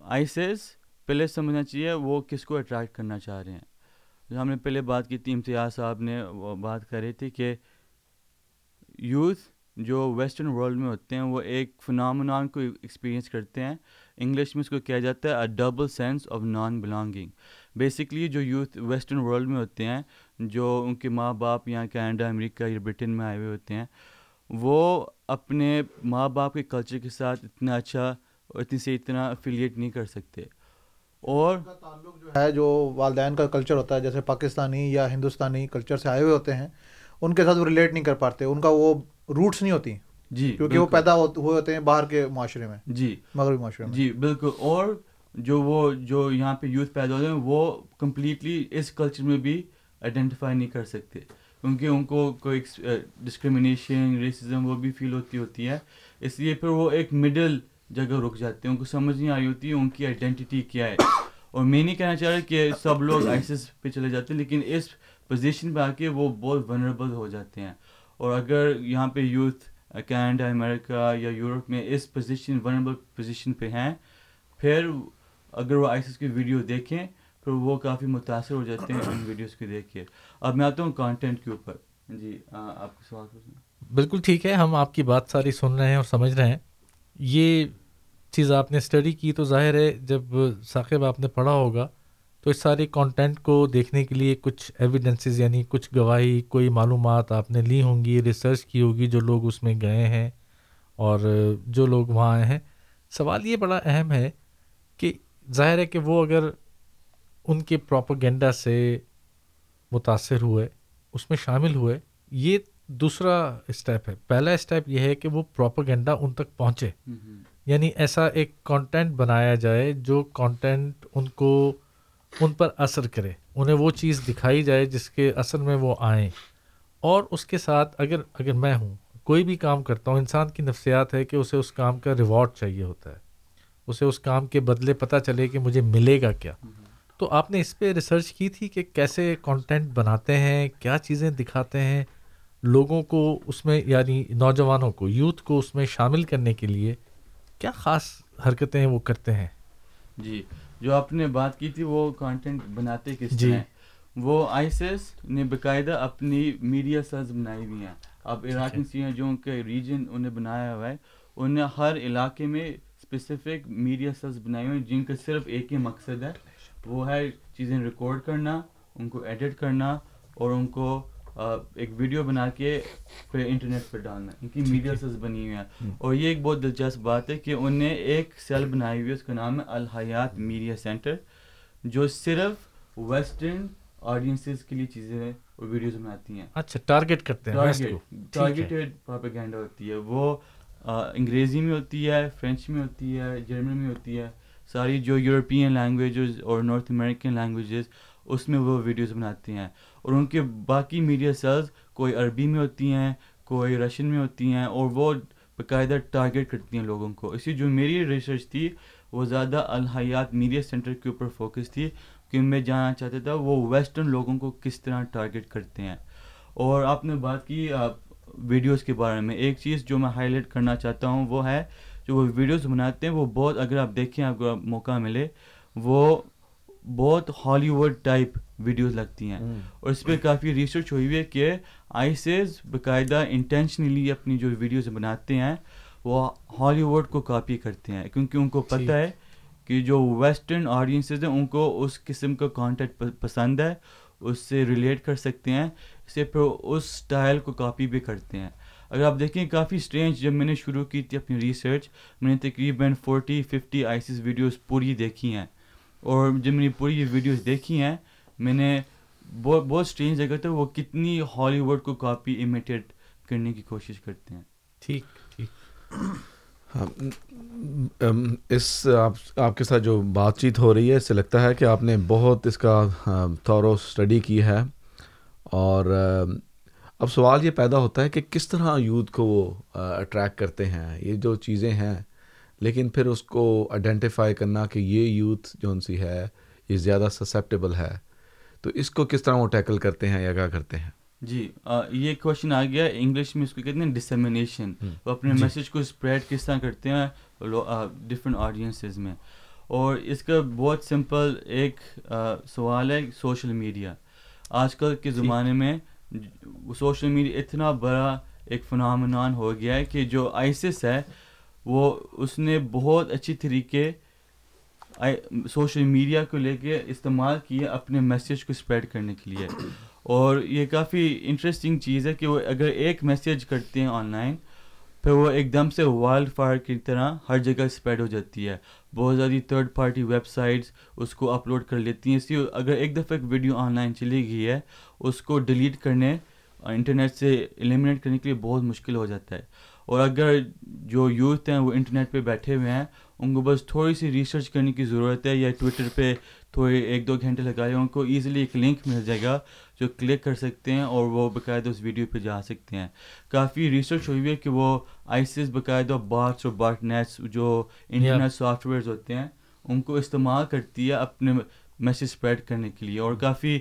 آئیسیز پہلے سمجھنا چاہیے وہ کس کو اٹریکٹ کرنا چاہ رہے ہیں۔ جو ہم نے پہلے بات کی تھی، امتیاز صاحب نے وہ بات کر رہی تھی کہ یوتھ جو ویسٹرن ورلڈ میں ہوتے ہیں، وہ ایک فنامنان کو ایکسپیرینس کرتے ہیں۔ انگلش میں اس کو کیا جاتا ہے؟ Double sense of non belonging basically جو یوتھ ویسٹرن ورلڈ میں ہوتے ہیں، جو ان کے ماں باپ یہاں کینیڈا، امریکہ یا برٹن میں آئے ہوئے ہوتے ہیں، وہ اپنے ماں باپ کے کلچر کے ساتھ اتنا اچھا اتنی سے اتنا افیلیٹ نہیں کر سکتے۔ اور تعلق جو ہے جو والدین کا کلچر ہوتا ہے جیسے پاکستانی یا ہندوستانی کلچر سے آئے ہوئے ہوتے ہیں ان کے ساتھ وہ ریلیٹ نہیں کر پاتے۔ ان کا وہ روٹس نہیں ہوتی۔ جی کیونکہ وہ پیدا ہوئے ہوتے ہیں باہر کے معاشرے میں۔ جی۔ مغربی معاشرے میں۔ جی بالکل۔ اور جو وہ جو یہاں پہ یوتھ پیدا ہوتے ہیں وہ کمپلیٹلی اس کلچر میں بھی آئیڈینٹیفائی نہیں کر سکتے۔ کیونکہ ان کو کوئی ڈسکریمنیشن ریسزم وہ بھی فیل ہوتی ہوتی ہے۔ اس لیے پھر وہ ایک مڈل جگہ رک جاتے ہیں، ان کو سمجھ نہیں آئی ہوتی ان کی آئیڈینٹی کیا ہے۔ اور میں نہیں کہنا چاہ رہا کہ سب لوگ آئسس پہ چلے جاتے ہیں، لیکن اس پوزیشن پہ آ کے وہ بہت ونریبل ہو جاتے ہیں۔ اور اگر یہاں پہ یوتھ، کینیڈا، امریکہ یا یورپ میں اس پوزیشن ونریبل پوزیشن پہ ہیں، پھر اگر وہ آئسس کی ویڈیو دیکھیں، پھر وہ کافی متاثر ہو جاتے ہیں ان ویڈیوز کو دیکھ کے۔ اب میں آتا ہوں کانٹینٹ کے اوپر۔ جی آپ کو سوال پوچھنا بالکل ٹھیک ہے، ہم آپ کی بات ساری سن رہے ہیں اور سمجھ رہے ہیں۔ یہ چیز آپ نے اسٹڈی کی تو ظاہر ہے جب ثاقب آپ نے پڑھا ہوگا تو اس سارے کانٹینٹ کو دیکھنے کے لیے کچھ ایویڈنسز یعنی کچھ گواہی کوئی معلومات آپ نے لی ہوں گی ریسرچ کی ہوگی جو لوگ اس میں گئے ہیں اور جو لوگ وہاں آئے ہیں۔ سوال یہ بڑا اہم ہے کہ ظاہر ہے کہ وہ اگر ان کے پراپوگینڈا سے متاثر ہوئے، اس میں شامل ہوئے، یہ دوسرا اسٹیپ ہے۔ پہلا اسٹیپ یہ ہے کہ وہ پراپوگینڈا ان تک پہنچے۔ یعنی ایسا ایک کانٹینٹ بنایا جائے جو کانٹینٹ ان کو ان پر اثر کرے۔ انہیں وہ چیز دکھائی جائے جس کے اثر میں وہ آئیں۔ اور اس کے ساتھ اگر اگر میں ہوں کوئی بھی کام کرتا ہوں انسان کی نفسیات ہے کہ اسے اس کام کا ریوارڈ چاہیے ہوتا ہے۔ اسے اس کام کے بدلے پتہ چلے کہ مجھے ملے گا کیا۔ تو آپ نے اس پہ ریسرچ کی تھی کہ کیسے کانٹینٹ بناتے ہیں کیا چیزیں دکھاتے ہیں؟ لوگوں کو اس میں یعنی نوجوانوں کو یوتھ کو اس میں شامل کرنے کے لیے کیا خاص حرکتیں وہ کرتے ہیں؟ جی جو آپ نے بات کی تھی وہ کانٹینٹ بناتے کس جی۔ وہ آئیسس نے باقاعدہ اپنی میڈیا سرز بنائی ہوئی ہیں۔ اب عراقی سی جو ان کے ریجن انہیں بنایا ہوا ہے۔ انہوں نے ہر علاقے میں اسپیسیفک میڈیا سرز بنائی ہوئی ہیں جن کا صرف ایک ہی مقصد ہے۔ وہ ہے چیزیں ریکارڈ کرنا ان کو ایڈٹ کرنا اور ان کو ایک ویڈیو بنا کے پھر انٹرنیٹ پہ ڈالنا ان کی میڈیا سز بنی ہوئی ہیں۔ اور یہ ایک بہت دلچسپ بات ہے کہ انہوں نے ایک سیل بنائی ہوئی ہے اس کا نام ہے الحیات میڈیا سینٹر جو صرف ویسٹرن آڈینسز کے لیے چیزیں اور ویڈیوز بناتی ہیں۔ اچھا ٹارگیٹ کرتے ہیں ٹارگیٹڈ پروپیگینڈا ہوتی ہے۔ وہ انگریزی میں ہوتی ہے فرینچ میں ہوتی ہے جرمن میں ہوتی ہے ساری جو یورپین لینگویجز اور نارتھ امریکن لینگویجز اس میں وہ ویڈیوز بناتے ہیں۔ اور ان کے باقی میڈیا سیلز کوئی عربی میں ہوتی ہیں، کوئی رشین میں ہوتی ہیں، اور وہ باقاعدہ ٹارگیٹ کرتی ہیں لوگوں کو۔ اسی جو میری ریسرچ تھی، وہ زیادہ الحیات میڈیا سینٹر کے اوپر فوکس تھی کہ میں جاننا چاہتا تھا وہ ویسٹرن لوگوں کو کس طرح ٹارگیٹ کرتے ہیں۔ اور آپ نے بات کی ویڈیوز کے بارے میں۔ ایک چیز جو میں ہائی لائٹ کرنا چاہتا ہوں وہ ہے جو وہ ویڈیوز بناتے ہیں، وہ بہت اگر آپ دیکھیں، آپ کو موقع ملے، وہ بہت ہالی ووڈ ٹائپ ویڈیوز لگتی ہیں۔ اور اس پہ کافی ریسرچ ہوئی ہوئی ہے کہ آئیسیز باقاعدہ انٹینشنلی اپنی جو ویڈیوز بناتے ہیں وہ ہالی ووڈ کو کاپی کرتے ہیں۔ کیونکہ ان کو پتہ ہے کہ جو ویسٹرن آڈینسز ہیں ان کو اس قسم کا کانٹینٹ پسند ہے اس سے ریلیٹ کر سکتے ہیں اسے پھر اس اسٹائل کو کاپی بھی کرتے ہیں۔ اگر آپ دیکھیں کافی اسٹرینج جب میں نے شروع کی تھی اپنی ریسرچ میں نے تقریباً فورٹی ففٹی آئیسیز ویڈیوز پوری دیکھی ہیں۔ اور جب میں نے پوری یہ ویڈیوز دیکھی ہیں میں نے بہت بہت اسٹرینج جگہ تھا وہ کتنی ہالی ووڈ کو کاپی امیٹیٹ کرنے کی کوشش کرتے ہیں۔ ٹھیک ٹھیک۔ ہاں، اس آپ آپ کے ساتھ جو بات چیت ہو رہی ہے اس سے لگتا ہے کہ آپ نے بہت اس کا تھورو اسٹڈی کی ہے۔ اور اب سوال یہ پیدا ہوتا ہے کہ کس طرح یوتھ کو وہ اٹریکٹ کرتے ہیں؟ یہ جو چیزیں ہیں لیکن پھر اس کو آئیڈینٹیفائی کرنا کہ یہ یوتھ جو سی ہے یہ زیادہ سسیپٹیبل ہے۔ تو اس کو کس طرح وہ ٹیکل کرتے ہیں یا کیا کرتے ہیں؟ جی یہ کوشچن آ گیا۔ انگلش میں اس کو کہتے ہیں ڈسمنیشن وہ اپنے میسیج جی۔ کو اسپریڈ کس طرح کرتے ہیں؟ ڈفرینٹ آڈینسز میں۔ اور اس کا بہت سمپل ایک سوال ہے سوشل میڈیا آج کل کے زمانے میں سوشل میڈیا اتنا بڑا ایک فنامنان ہو گیا ہے کہ جو آئسس ہے وہ اس نے بہت اچھی طریقے سوشل میڈیا کو لے کے استعمال کیا اپنے میسیج کو اسپریڈ کرنے کے لیے۔ اور یہ کافی انٹرسٹنگ چیز ہے کہ وہ اگر ایک میسیج کرتے ہیں آن لائن پھر وہ ایک دم سے وائلڈ فائر کی طرح ہر جگہ اسپریڈ ہو جاتی ہے۔ بہت زیادہ تھرڈ پارٹی ویب سائٹس اس کو اپلوڈ کر لیتی ہیں۔ اس لیے اگر ایک دفعہ ایک ویڈیو آن لائن چلی گئی ہے، اس کو ڈیلیٹ کرنے، انٹرنیٹ سے ایلیمنیٹ کرنے کے لیے بہت مشکل ہو جاتا ہے۔ اور اگر جو یوتھ ہیں وہ انٹرنیٹ پہ بیٹھے ہوئے ہیں ان کو بس تھوڑی سی ریسرچ کرنے کی ضرورت ہے یا ٹویٹر پہ تھوڑے ایک دو گھنٹے لگائے ان کو ایزیلی ایک لنک مل جائے گا جو کلک کر سکتے ہیں اور وہ باقاعدہ اس ویڈیو پہ جا سکتے ہیں۔ کافی ریسرچ ہوئی ہے کہ وہ آئی سی ایس باقاعدہ باٹس اور باٹ نیٹس جو انٹرنیٹ سافٹ ویئرز ہوتے ہیں ان کو استعمال کرتی ہے اپنے میسیج اسپریڈ کرنے کے لیے۔ اور کافی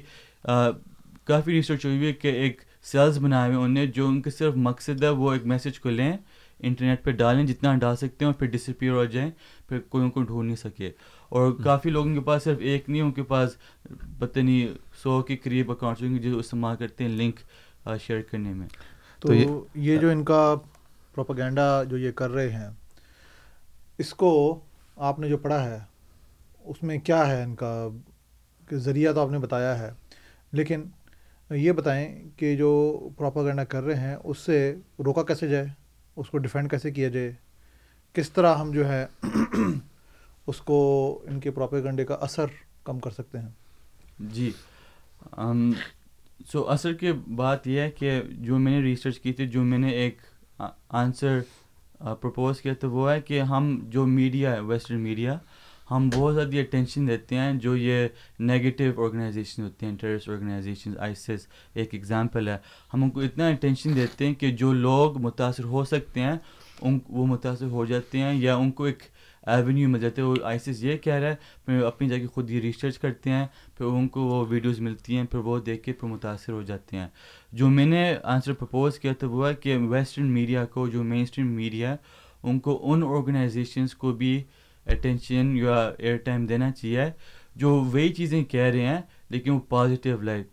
کافی ریسرچ ہوئی ہے کہ ایک سیلز بنائے ہوئے انہیں جو ان کا صرف مقصد ہے وہ ایک میسیج کو لیں انٹرنیٹ پہ ڈالیں جتنا ڈال سکتے ہیں اور پھر ڈسپیئر ہو جائیں پھر کوئی ان کو ڈھونڈ نہیں سکے۔ اور کافی لوگوں کے پاس صرف ایک نہیں ان کے پاس پتہ نہیں سو کے قریب اکاؤنٹس ہوں گے جو استعمال کرتے ہیں لنک شیئر کرنے میں۔ تو یہ جو ان کا پروپاگینڈا جو یہ کر رہے ہیں اس کو آپ نے جو پڑھا ہے اس میں کیا ہے ان کا ذریعہ تو آپ نے بتایا ہے لیکن یہ بتائیں کہ جو پروپاگینڈا کر رہے ہیں، اس سے روکا کیسے جائے؟ اس کو ڈیفینڈ کیسے کیا جائے؟ کس طرح ہم جو ہے اس کو ان کے پروپیگنڈے کا اثر کم کر سکتے ہیں؟ جی سو اثر کی بات یہ ہے کہ جو میں نے ریسرچ کی تھی، جو میں نے ایک آنسر پرپوز کیا تھا وہ ہے کہ ہم جو میڈیا ہے ویسٹرن میڈیا ہم بہت زیادہ یہ ٹینشن دیتے ہیں جو یہ نگیٹو آرگنائزیشن ہوتے ہیں ٹیررسٹ آرگنائزیشن آئیسس ایک ایگزامپل ہے۔ ہم ان کو اتنا ٹینشن دیتے ہیں کہ جو لوگ متاثر ہو سکتے ہیں، ان وہ متاثر ہو جاتے ہیں یا ان کو ایک ایونیو مل جاتے ہیں وہ آئیسس یہ کہہ رہا ہے، پھر اپنی جگہ خود یہ ریسرچ کرتے ہیں، پھر ان کو وہ ویڈیوز ملتی ہیں، پھر وہ دیکھ کے پھر متاثر ہو جاتے ہیں۔ جو میں نے آنسر پرپوز کیا تھا وہ ہے کہ ویسٹرن میڈیا کو، جو مین اسٹریم میڈیا ہے، ان کو ان آرگنائزیشنس کو بھی اٹینشن یا ایئر ٹائم دینا چاہیے جو وہی چیزیں کہہ رہے ہیں لیکن وہ پازیٹیو لائف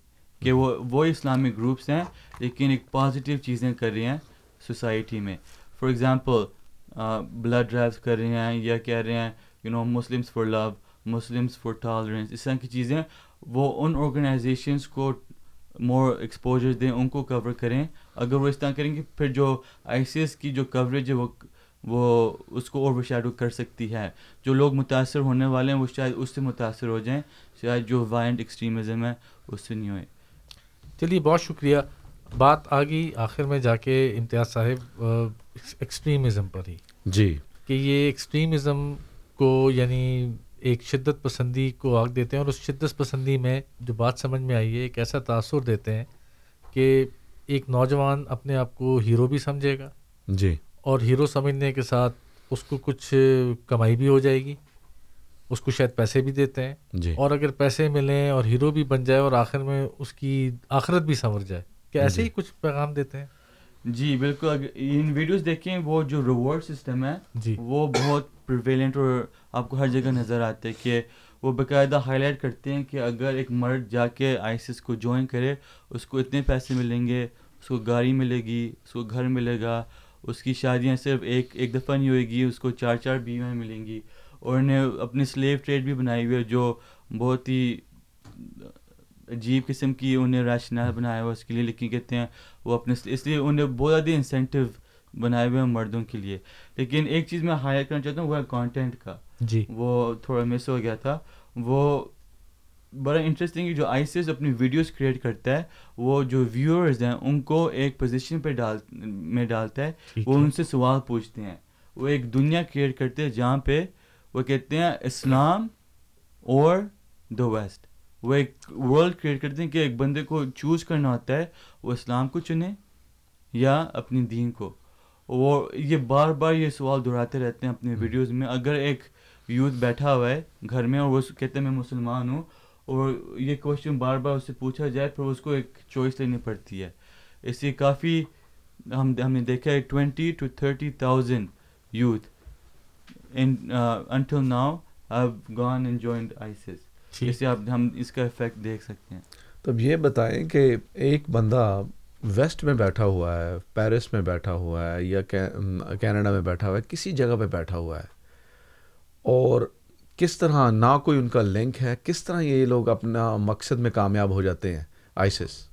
کہ وہ وہ اسلامک گروپس ہیں لیکن ایک پازیٹیو چیزیں کر رہے ہیں سوسائٹی میں. فار ایگزامپل بلڈ ڈرائیوس کر رہے ہیں یا کہہ رہے ہیں you know Muslims for love Muslims for tolerance اس طرح کی چیزیں وہ ان آرگنائزیشنس کو مور ایکسپوجر دیں، ان کو کور کریں۔ اگر وہ اس طرح کریں گے، پھر جو آئی سی ایس کی جو کوریج ہے وہ وہ اس کو اوور شیڈو کر سکتی ہے۔ جو لوگ متاثر ہونے والے ہیں وہ شاید اس سے متاثر ہو جائیں شاید جو وائنٹ ایکسٹریمزم ہے اس سے نہیں ہوئے۔ چلیے بہت شکریہ۔ بات آ گئی آخر میں جا کے امتیاز صاحب ایکسٹریمزم پر ہی۔ جی۔ کہ یہ ایکسٹریمزم کو یعنی ایک شدت پسندی کو آگ دیتے ہیں اور اس شدت پسندی میں جو بات سمجھ میں آئی ہے ایک ایسا تاثر دیتے ہیں کہ ایک نوجوان اپنے آپ کو ہیرو بھی سمجھے گا۔ جی۔ اور ہیرو سمجھنے کے ساتھ اس کو کچھ کمائی بھی ہو جائے گی اس کو شاید پیسے بھی دیتے ہیں۔ جی۔ اور اگر پیسے ملیں اور ہیرو بھی بن جائے اور آخر میں اس کی آخرت بھی سنور جائے کہ ایسے ہی کچھ پیغام دیتے ہیں؟ جی بالکل۔ ان ویڈیوز دیکھیں وہ جو ریوارڈ سسٹم ہے جی۔ وہ بہت پریویلنٹ اور آپ کو ہر جگہ نظر آتے ہیں کہ وہ باقاعدہ ہائی لائٹ کرتے ہیں کہ اگر ایک مرد جا کے آئیسس کو جوائن کرے اس کو اتنے پیسے ملیں گے اس کو گاڑی ملے گی اس کو گھر ملے گا اس کی شادیاں صرف ایک ایک دفعہ نہیں ہوئے گی اس کو چار چار بیویاں ملیں گی۔ اور انہیں اپنی سلیو ٹریڈ بھی بنائی ہوئی ہے جو بہت ہی عجیب قسم کی انہیں ریشنل بنایا ہوا اس کے لیے۔ لیکن کہتے ہیں وہ اپنے اس لیے انہیں بہت زیادہ انسینٹیو بنائے ہوئے ہیں مردوں کے لیے۔ لیکن ایک چیز میں لائٹ کرنا چاہتا ہوں وہ ہے کانٹینٹ کا۔ جی۔ وہ تھوڑا مس ہو گیا تھا۔ وہ بڑا انٹرسٹنگ جو آئی سی ایس اپنی ویڈیوز کریٹ کرتا ہے وہ جو ویورز ہیں ان کو ایک پوزیشن پہ ڈال میں ڈالتا ہے وہ ان سے سوال پوچھتے ہیں۔ وہ ایک دنیا کریٹ کرتے ہیں جہاں پہ وہ کہتے ہیں اسلام اور دا ویسٹ وہ ایک ورلڈ کریٹ کرتے ہیں کہ ایک بندے کو چوز کرنا ہوتا ہے وہ اسلام کو چنے یا اپنی دین کو۔ وہ یہ بار بار یہ سوال دہراتے رہتے ہیں اپنے ویڈیوز میں۔ اگر ایک یوتھ بیٹھا ہوا ہے گھر میں اور وہ کہتے ہیں میں مسلمان ہوں اور یہ کوشچن بار بار اس سے پوچھا جائے پھر اس کو ایک چوائس لینی پڑتی ہے۔ اس لیے کافی ہم ہم نے دیکھا ہے twenty two thirty thousand youth until now have gone and joined ISIS اس سے آپ ہم اس کا افیکٹ دیکھ سکتے ہیں۔ تو اب یہ بتائیں کہ ایک بندہ ویسٹ میں بیٹھا ہوا ہے پیرس میں بیٹھا ہوا ہے یا کینیڈا میں بیٹھا ہوا ہے کسی جگہ پہ بیٹھا ہوا ہے اور کس طرح نہ کوئی ان کا لنک ہے، کس طرح یہ لوگ اپنا مقصد میں کامیاب ہو جاتے ہیں؟ آئسس۔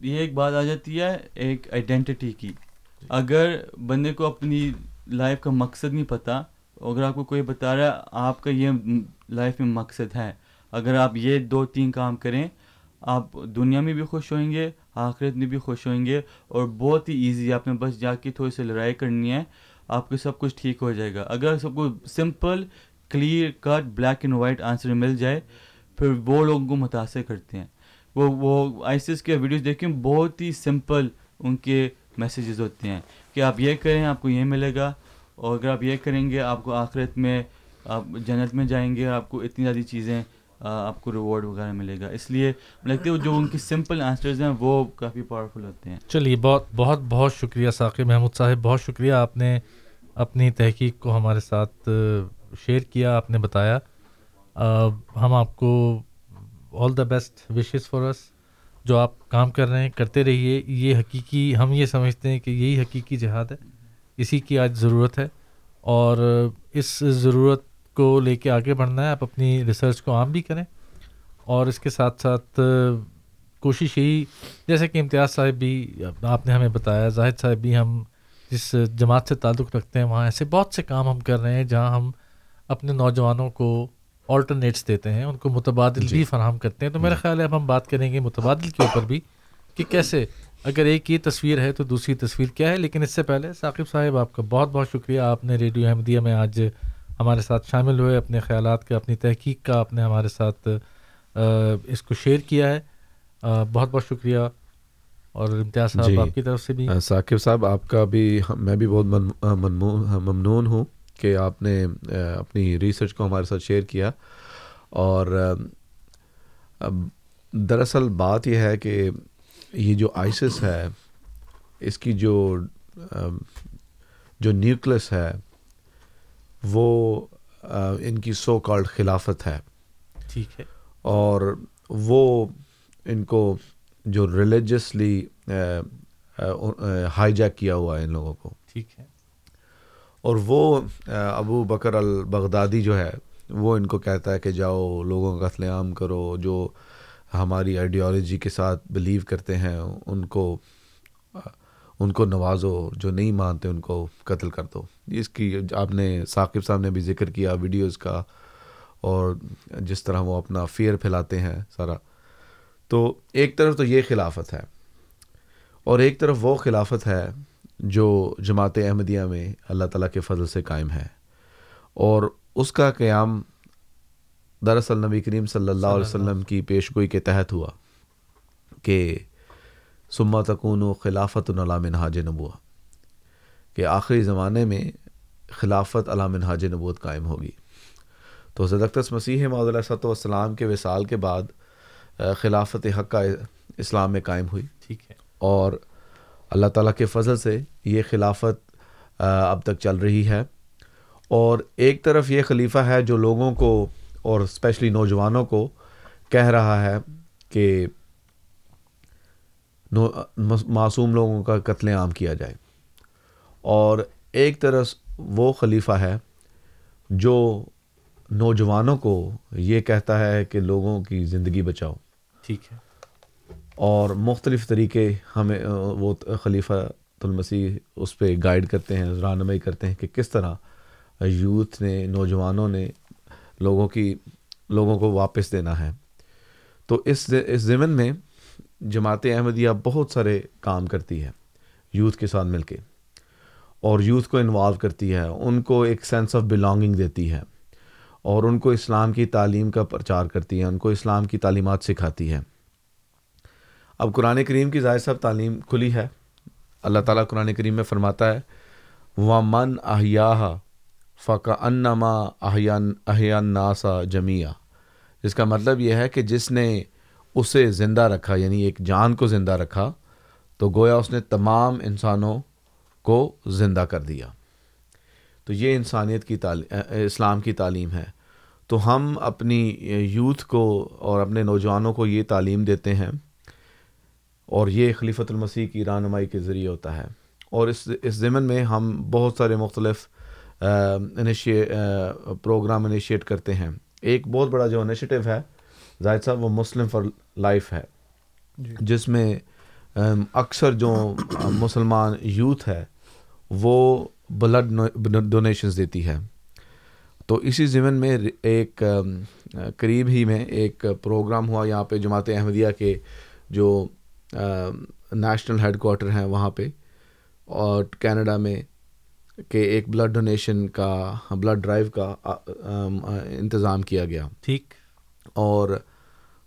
یہ ایک بات آ جاتی ہے، ایک آئیڈینٹی کی۔ اگر بندے کو اپنی لائف کا مقصد نہیں پتہ اگر آپ کو کوئی بتا رہا ہے، آپ کا یہ لائف میں مقصد ہے۔ اگر آپ یہ دو تین کام کریں، آپ دنیا میں بھی خوش ہوئیں گے، آخرت میں بھی خوش ہوئیں گے، اور بہت ہی ایزی آپ نے بس جا کے تھوڑی سی لڑائی کرنی ہے۔ آپ کو سب کچھ ٹھیک ہو جائے گا۔ اگر سب کو simple clear cut black and white answer مل جائے، پھر وہ لوگوں کو متاثر کرتے ہیں۔ وہ وہ آئیسس کے ویڈیوز دیکھیں بہت ہی سمپل ان کے میسیجز ہوتے ہیں کہ آپ یہ کریں، آپ کو یہ ملے گا۔ اور اگر آپ یہ کریں گے، آپ کو آخرت میں، آپ جنت میں جائیں گے اور آپ کو اتنی زیادہ چیزیں آپ کو ریوارڈ وغیرہ ملے گا۔ اس لیے لگتے ہیں جو ان کی سمپل آنسرز ہیں، وہ کافی پاورفل ہوتے ہیں۔ چلیے، بہت بہت بہت شکریہ ثاقب محمود صاحب۔ بہت شکریہ آپ نے اپنی تحقیق کو ہمارے ساتھ شیئر کیا، آپ نے بتایا۔ ہم آپ کو all the best wishes for اس جو آپ کام کر رہے ہیں، کرتے رہیے۔ یہ حقیقی، ہم یہ سمجھتے ہیں کہ یہی حقیقی جہاد ہے۔ اسی کی آج ضرورت ہے۔ اور اس ضرورت کو لے کے آگے بڑھنا ہے آپ اپنی ریسرچ کو عام بھی کریں۔ اور اس کے ساتھ ساتھ کوشش یہی جیسے کہ امتیاز صاحب بھی آپ نے ہمیں بتایا زاہد صاحب بھی ہم جس جماعت سے تعلق رکھتے ہیں وہاں ایسے بہت سے کام ہم کر رہے ہیں جہاں ہم اپنے نوجوانوں کو آلٹرنیٹس دیتے ہیں ان کو متبادل جی۔ بھی فراہم کرتے ہیں۔ تو میرا جی۔ خیال ہے اب ہم بات کریں گے متبادل کے اوپر بھی کہ کیسے؟ اگر ایک یہ تصویر ہے تو دوسری تصویر کیا ہے؟ لیکن اس سے پہلے ثاقب صاحب آپ کا بہت بہت شکریہ۔ آپ نے ریڈیو احمدیہ میں آج ہمارے ساتھ شامل ہوئے اپنے خیالات کا اپنی تحقیق کا آپ نے ہمارے ساتھ اس کو شیئر کیا ہے۔ بہت بہت شکریہ۔ اور امتیاز صاحب جی۔ آپ کی طرف سے بھی۔ ثاقب صاحب آپ کا بھی میں بھی بہت ممنون ہوں کہ آپ نے اپنی ریسرچ کو ہمارے ساتھ شیئر کیا۔ اور دراصل بات یہ ہے کہ یہ جو آئسس ہے اس کی جو جو نیوکلس ہے وہ ان کی سو کالڈ خلافت ہے۔ ٹھیک ہے۔ اور وہ ان کو جو ریلیجسلی ہائی جیک کیا ہوا ہے ان لوگوں کو۔ ٹھیک ہے۔ اور وہ ابو بکر البغدادی جو ہے وہ ان کو کہتا ہے کہ جاؤ لوگوں کا قتل عام کرو جو ہماری آئیڈیالوجی کے ساتھ بلیو کرتے ہیں ان کو ان کو نوازو جو نہیں مانتے ان کو قتل کر دو۔ اس کی آپ نے ثاقب صاحب نے بھی ذکر کیا ویڈیوز کا اور جس طرح وہ اپنا فیئر پھیلاتے ہیں سارا۔ تو ایک طرف تو یہ خلافت ہے اور ایک طرف وہ خلافت ہے جو جماعت احمدیہ میں اللہ تعالیٰ کے فضل سے قائم ہے۔ اور اس کا قیام دراصل نبی کریم صلی اللہ علیہ وسلم کی پیش گوئی کے تحت ہوا کہ سما تکون و خلافت علام حاج نبوا کہ آخری زمانے میں خلافت علام حاج نبوت قائم ہوگی۔ تو زدقتس مسیح محدود صد والسلام کے وصال کے بعد خلافت حق کا اسلام میں قائم ہوئی۔ ٹھیک ہے۔ اور اللہ تعالیٰ کے فضل سے یہ خلافت اب تک چل رہی ہے۔ اور ایک طرف یہ خلیفہ ہے جو لوگوں کو اور اسپیشلی نوجوانوں کو کہہ رہا ہے کہ معصوم لوگوں کا قتل عام کیا جائے۔ اور ایک طرف وہ خلیفہ ہے جو نوجوانوں کو یہ کہتا ہے کہ لوگوں کی زندگی بچاؤ۔ ٹھیک ہے۔ اور مختلف طریقے ہمیں وہ خلیفہ المسیح اس پہ گائیڈ کرتے ہیں رہنمائی کرتے ہیں کہ کس طرح یوتھ نے نوجوانوں نے لوگوں کی لوگوں کو واپس دینا ہے۔ تو اس اس ضمن میں جماعت احمدیہ بہت سارے کام کرتی ہے، یوتھ کے ساتھ مل کے۔ اور یوتھ کو انوالو کرتی ہے، ان کو ایک سینس آف بلانگنگ دیتی ہے۔ اور ان کو اسلام کی تعلیم کا پرچار کرتی ہے، ان کو اسلام کی تعلیمات سکھاتی ہے۔ اب قرآن کریم کی ظاہر صاحب تعلیم کھلی ہے۔ اللہ تعالیٰ قرآن کریم میں فرماتا ہے و من احیاء فقا انما احیان احیان ناسا جمیا جس کا مطلب یہ ہے کہ جس نے اسے زندہ رکھا یعنی ایک جان کو زندہ رکھا، تو گویا اس نے تمام انسانوں کو زندہ کر دیا۔ تو یہ انسانیت کی تعلیم اسلام کی تعلیم ہے۔ تو ہم اپنی یوتھ کو اور اپنے نوجوانوں کو یہ تعلیم دیتے ہیں، اور یہ خلیفۃ المسیح کی رہنمائی کے ذریعے ہوتا ہے۔ اور اس اس ضمن میں ہم بہت سارے مختلف انیشی پروگرام انیشیٹ کرتے ہیں۔ ایک بہت بڑا جو انیشیٹو ہے زاہد صاحب وہ مسلم فار لائف ہے۔ جی۔ جس میں اکثر جو مسلمان یوتھ ہے وہ بلڈ ڈونیشنز دیتی ہے۔ تو اسی ضمن میں ایک قریب ہی میں ایک پروگرام ہوا۔ یہاں پہ جماعت احمدیہ کے جو نیشنل ہیڈ کوارٹر ہیں وہاں پہ۔ اور کینیڈا میں کہ ایک بلڈ ڈونیشن کا بلڈ ڈرائیو کا انتظام کیا گیا۔ ٹھیک۔ اور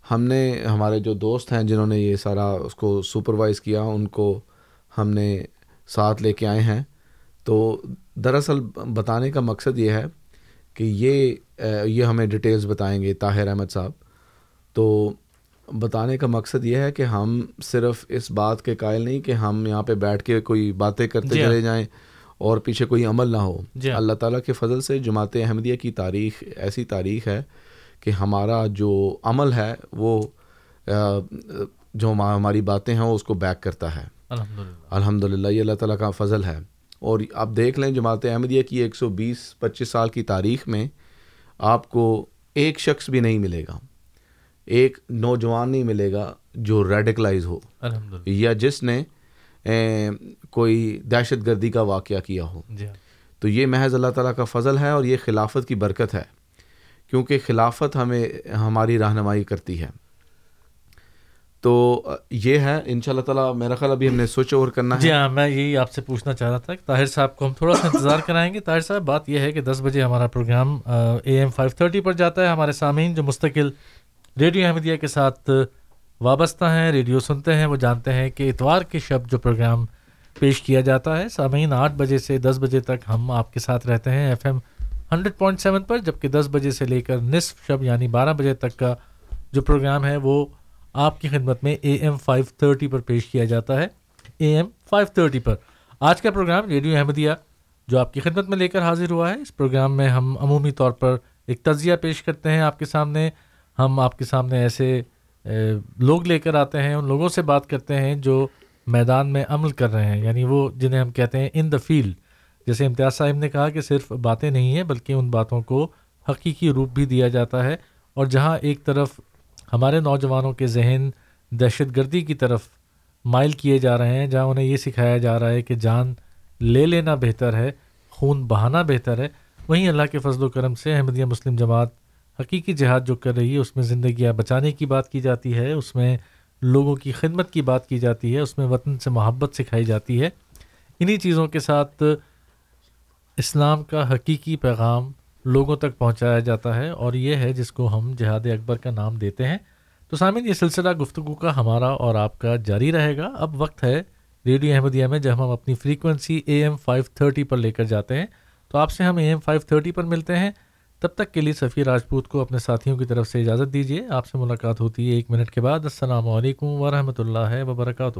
ہم نے ہمارے جو دوست ہیں جنہوں نے یہ سارا اس کو سپروائز کیا ان کو ہم نے ساتھ لے کے آئے ہیں تو دراصل بتانے کا مقصد یہ ہے کہ یہ یہ ہمیں ڈیٹیلز بتائیں گے طاہر احمد صاحب تو بتانے کا مقصد یہ ہے کہ ہم صرف اس بات کے قائل نہیں کہ ہم یہاں پہ بیٹھ کے کوئی باتیں کرتے جی ہاں۔ چلے جائیں اور پیچھے کوئی عمل نہ ہو جی ہاں۔ اللہ تعالیٰ کے فضل سے جماعت احمدیہ کی تاریخ ایسی تاریخ ہے کہ ہمارا جو عمل ہے وہ جو ہماری باتیں ہیں وہ اس کو بیک کرتا ہے۔ الحمد للہ یہ اللہ تعالیٰ کا فضل ہے۔ اور آپ دیکھ لیں جماعت احمدیہ کی ایک سو بیس پچیس سال کی تاریخ میں آپ کو ایک شخص بھی نہیں ملے گا۔ ایک نوجوان نہیں ملے گا جو ریڈیکلائز ہو۔ یا جس نے کوئی دہشت گردی کا واقعہ کیا ہو۔ جی ہاں۔ تو یہ محض اللہ تعالیٰ کا فضل ہے اور یہ خلافت کی برکت ہے۔ کیونکہ خلافت ہمیں ہماری رہنمائی کرتی ہے۔ تو یہ ہے ان شاء اللہ تعالیٰ میرا خیال ابھی ہم نے سوچ اوور کرنا ہے۔ جی ہاں میں یہی آپ سے پوچھنا چاہ رہا تھا کہ طاہر صاحب کو ہم تھوڑا سا انتظار کرائیں گے۔ طاہر صاحب، بات یہ ہے کہ دس بجے ہمارا programme A M five thirty پر جاتا ہے۔ ہمارے سامعین جو مستقل ریڈیو احمدیہ کے ساتھ وابستہ ہیں، ریڈیو سنتے ہیں، وہ جانتے ہیں کہ اتوار کے شب جو پروگرام پیش کیا جاتا ہے، سامعین آٹھ بجے سے دس بجے تک ہم آپ کے ساتھ رہتے ہیں۔ F M hundred point seven پر، جبکہ دس بجے سے لے کر نصف شب یعنی بارہ بجے تک کا جو پروگرام ہے، وہ آپ کی خدمت میں اے ایم فائیو تھرٹی پر پیش کیا جاتا ہے۔ اے ایم فائیو تھرٹی پر۔ آج کا پروگرام ریڈیو احمدیہ، جو آپ کی خدمت میں لے کر حاضر ہوا ہے، اس پروگرام میں ہم عمومی طور پر ایک تجزیہ پیش کرتے ہیں آپ کے سامنے۔ ہم آپ کے سامنے ایسے لوگ لے کر آتے ہیں، ان لوگوں سے بات کرتے ہیں جو میدان میں عمل کر رہے ہیں یعنی وہ جنہیں ہم کہتے ہیں ان دا فیلڈ جیسے امتیاز صاحب نے کہا کہ صرف باتیں نہیں ہیں، بلکہ ان باتوں کو حقیقی روپ بھی دیا جاتا ہے۔ اور جہاں ایک طرف ہمارے نوجوانوں کے ذہن دہشت گردی کی طرف مائل کیے جا رہے ہیں، جہاں انہیں یہ سکھایا جا رہا ہے کہ جان لے لینا بہتر ہے، خون بہانا بہتر ہے، وہیں اللہ کے فضل و کرم سے احمدیہ مسلم جماعت حقیقی جہاد جو کر رہی ہے، اس میں زندگیاں بچانے کی بات کی جاتی ہے، اس میں لوگوں کی خدمت کی بات کی جاتی ہے، اس میں وطن سے محبت سکھائی جاتی ہے۔ انہی چیزوں کے ساتھ اسلام کا حقیقی پیغام لوگوں تک پہنچایا جاتا ہے اور یہ ہے جس کو ہم جہاد اکبر کا نام دیتے ہیں۔ تو سامعین، یہ سلسلہ گفتگو کا ہمارا اور آپ کا جاری رہے گا۔ اب وقت ہے ریڈیو احمدیہ میں، جب ہم اپنی frequency A M five thirty پر لے کر جاتے ہیں۔ تو آپ سے ہم اے ایم فائیو تھرٹی پر ملتے ہیں۔ تب تک کے لیے سفیر راجپوت کو اپنے ساتھیوں کی طرف سے اجازت دیجیے آپ سے ملاقات ہوتی ہے ایک منٹ کے بعد۔ السلام علیکم ورحمۃ اللہ وبرکاتہ۔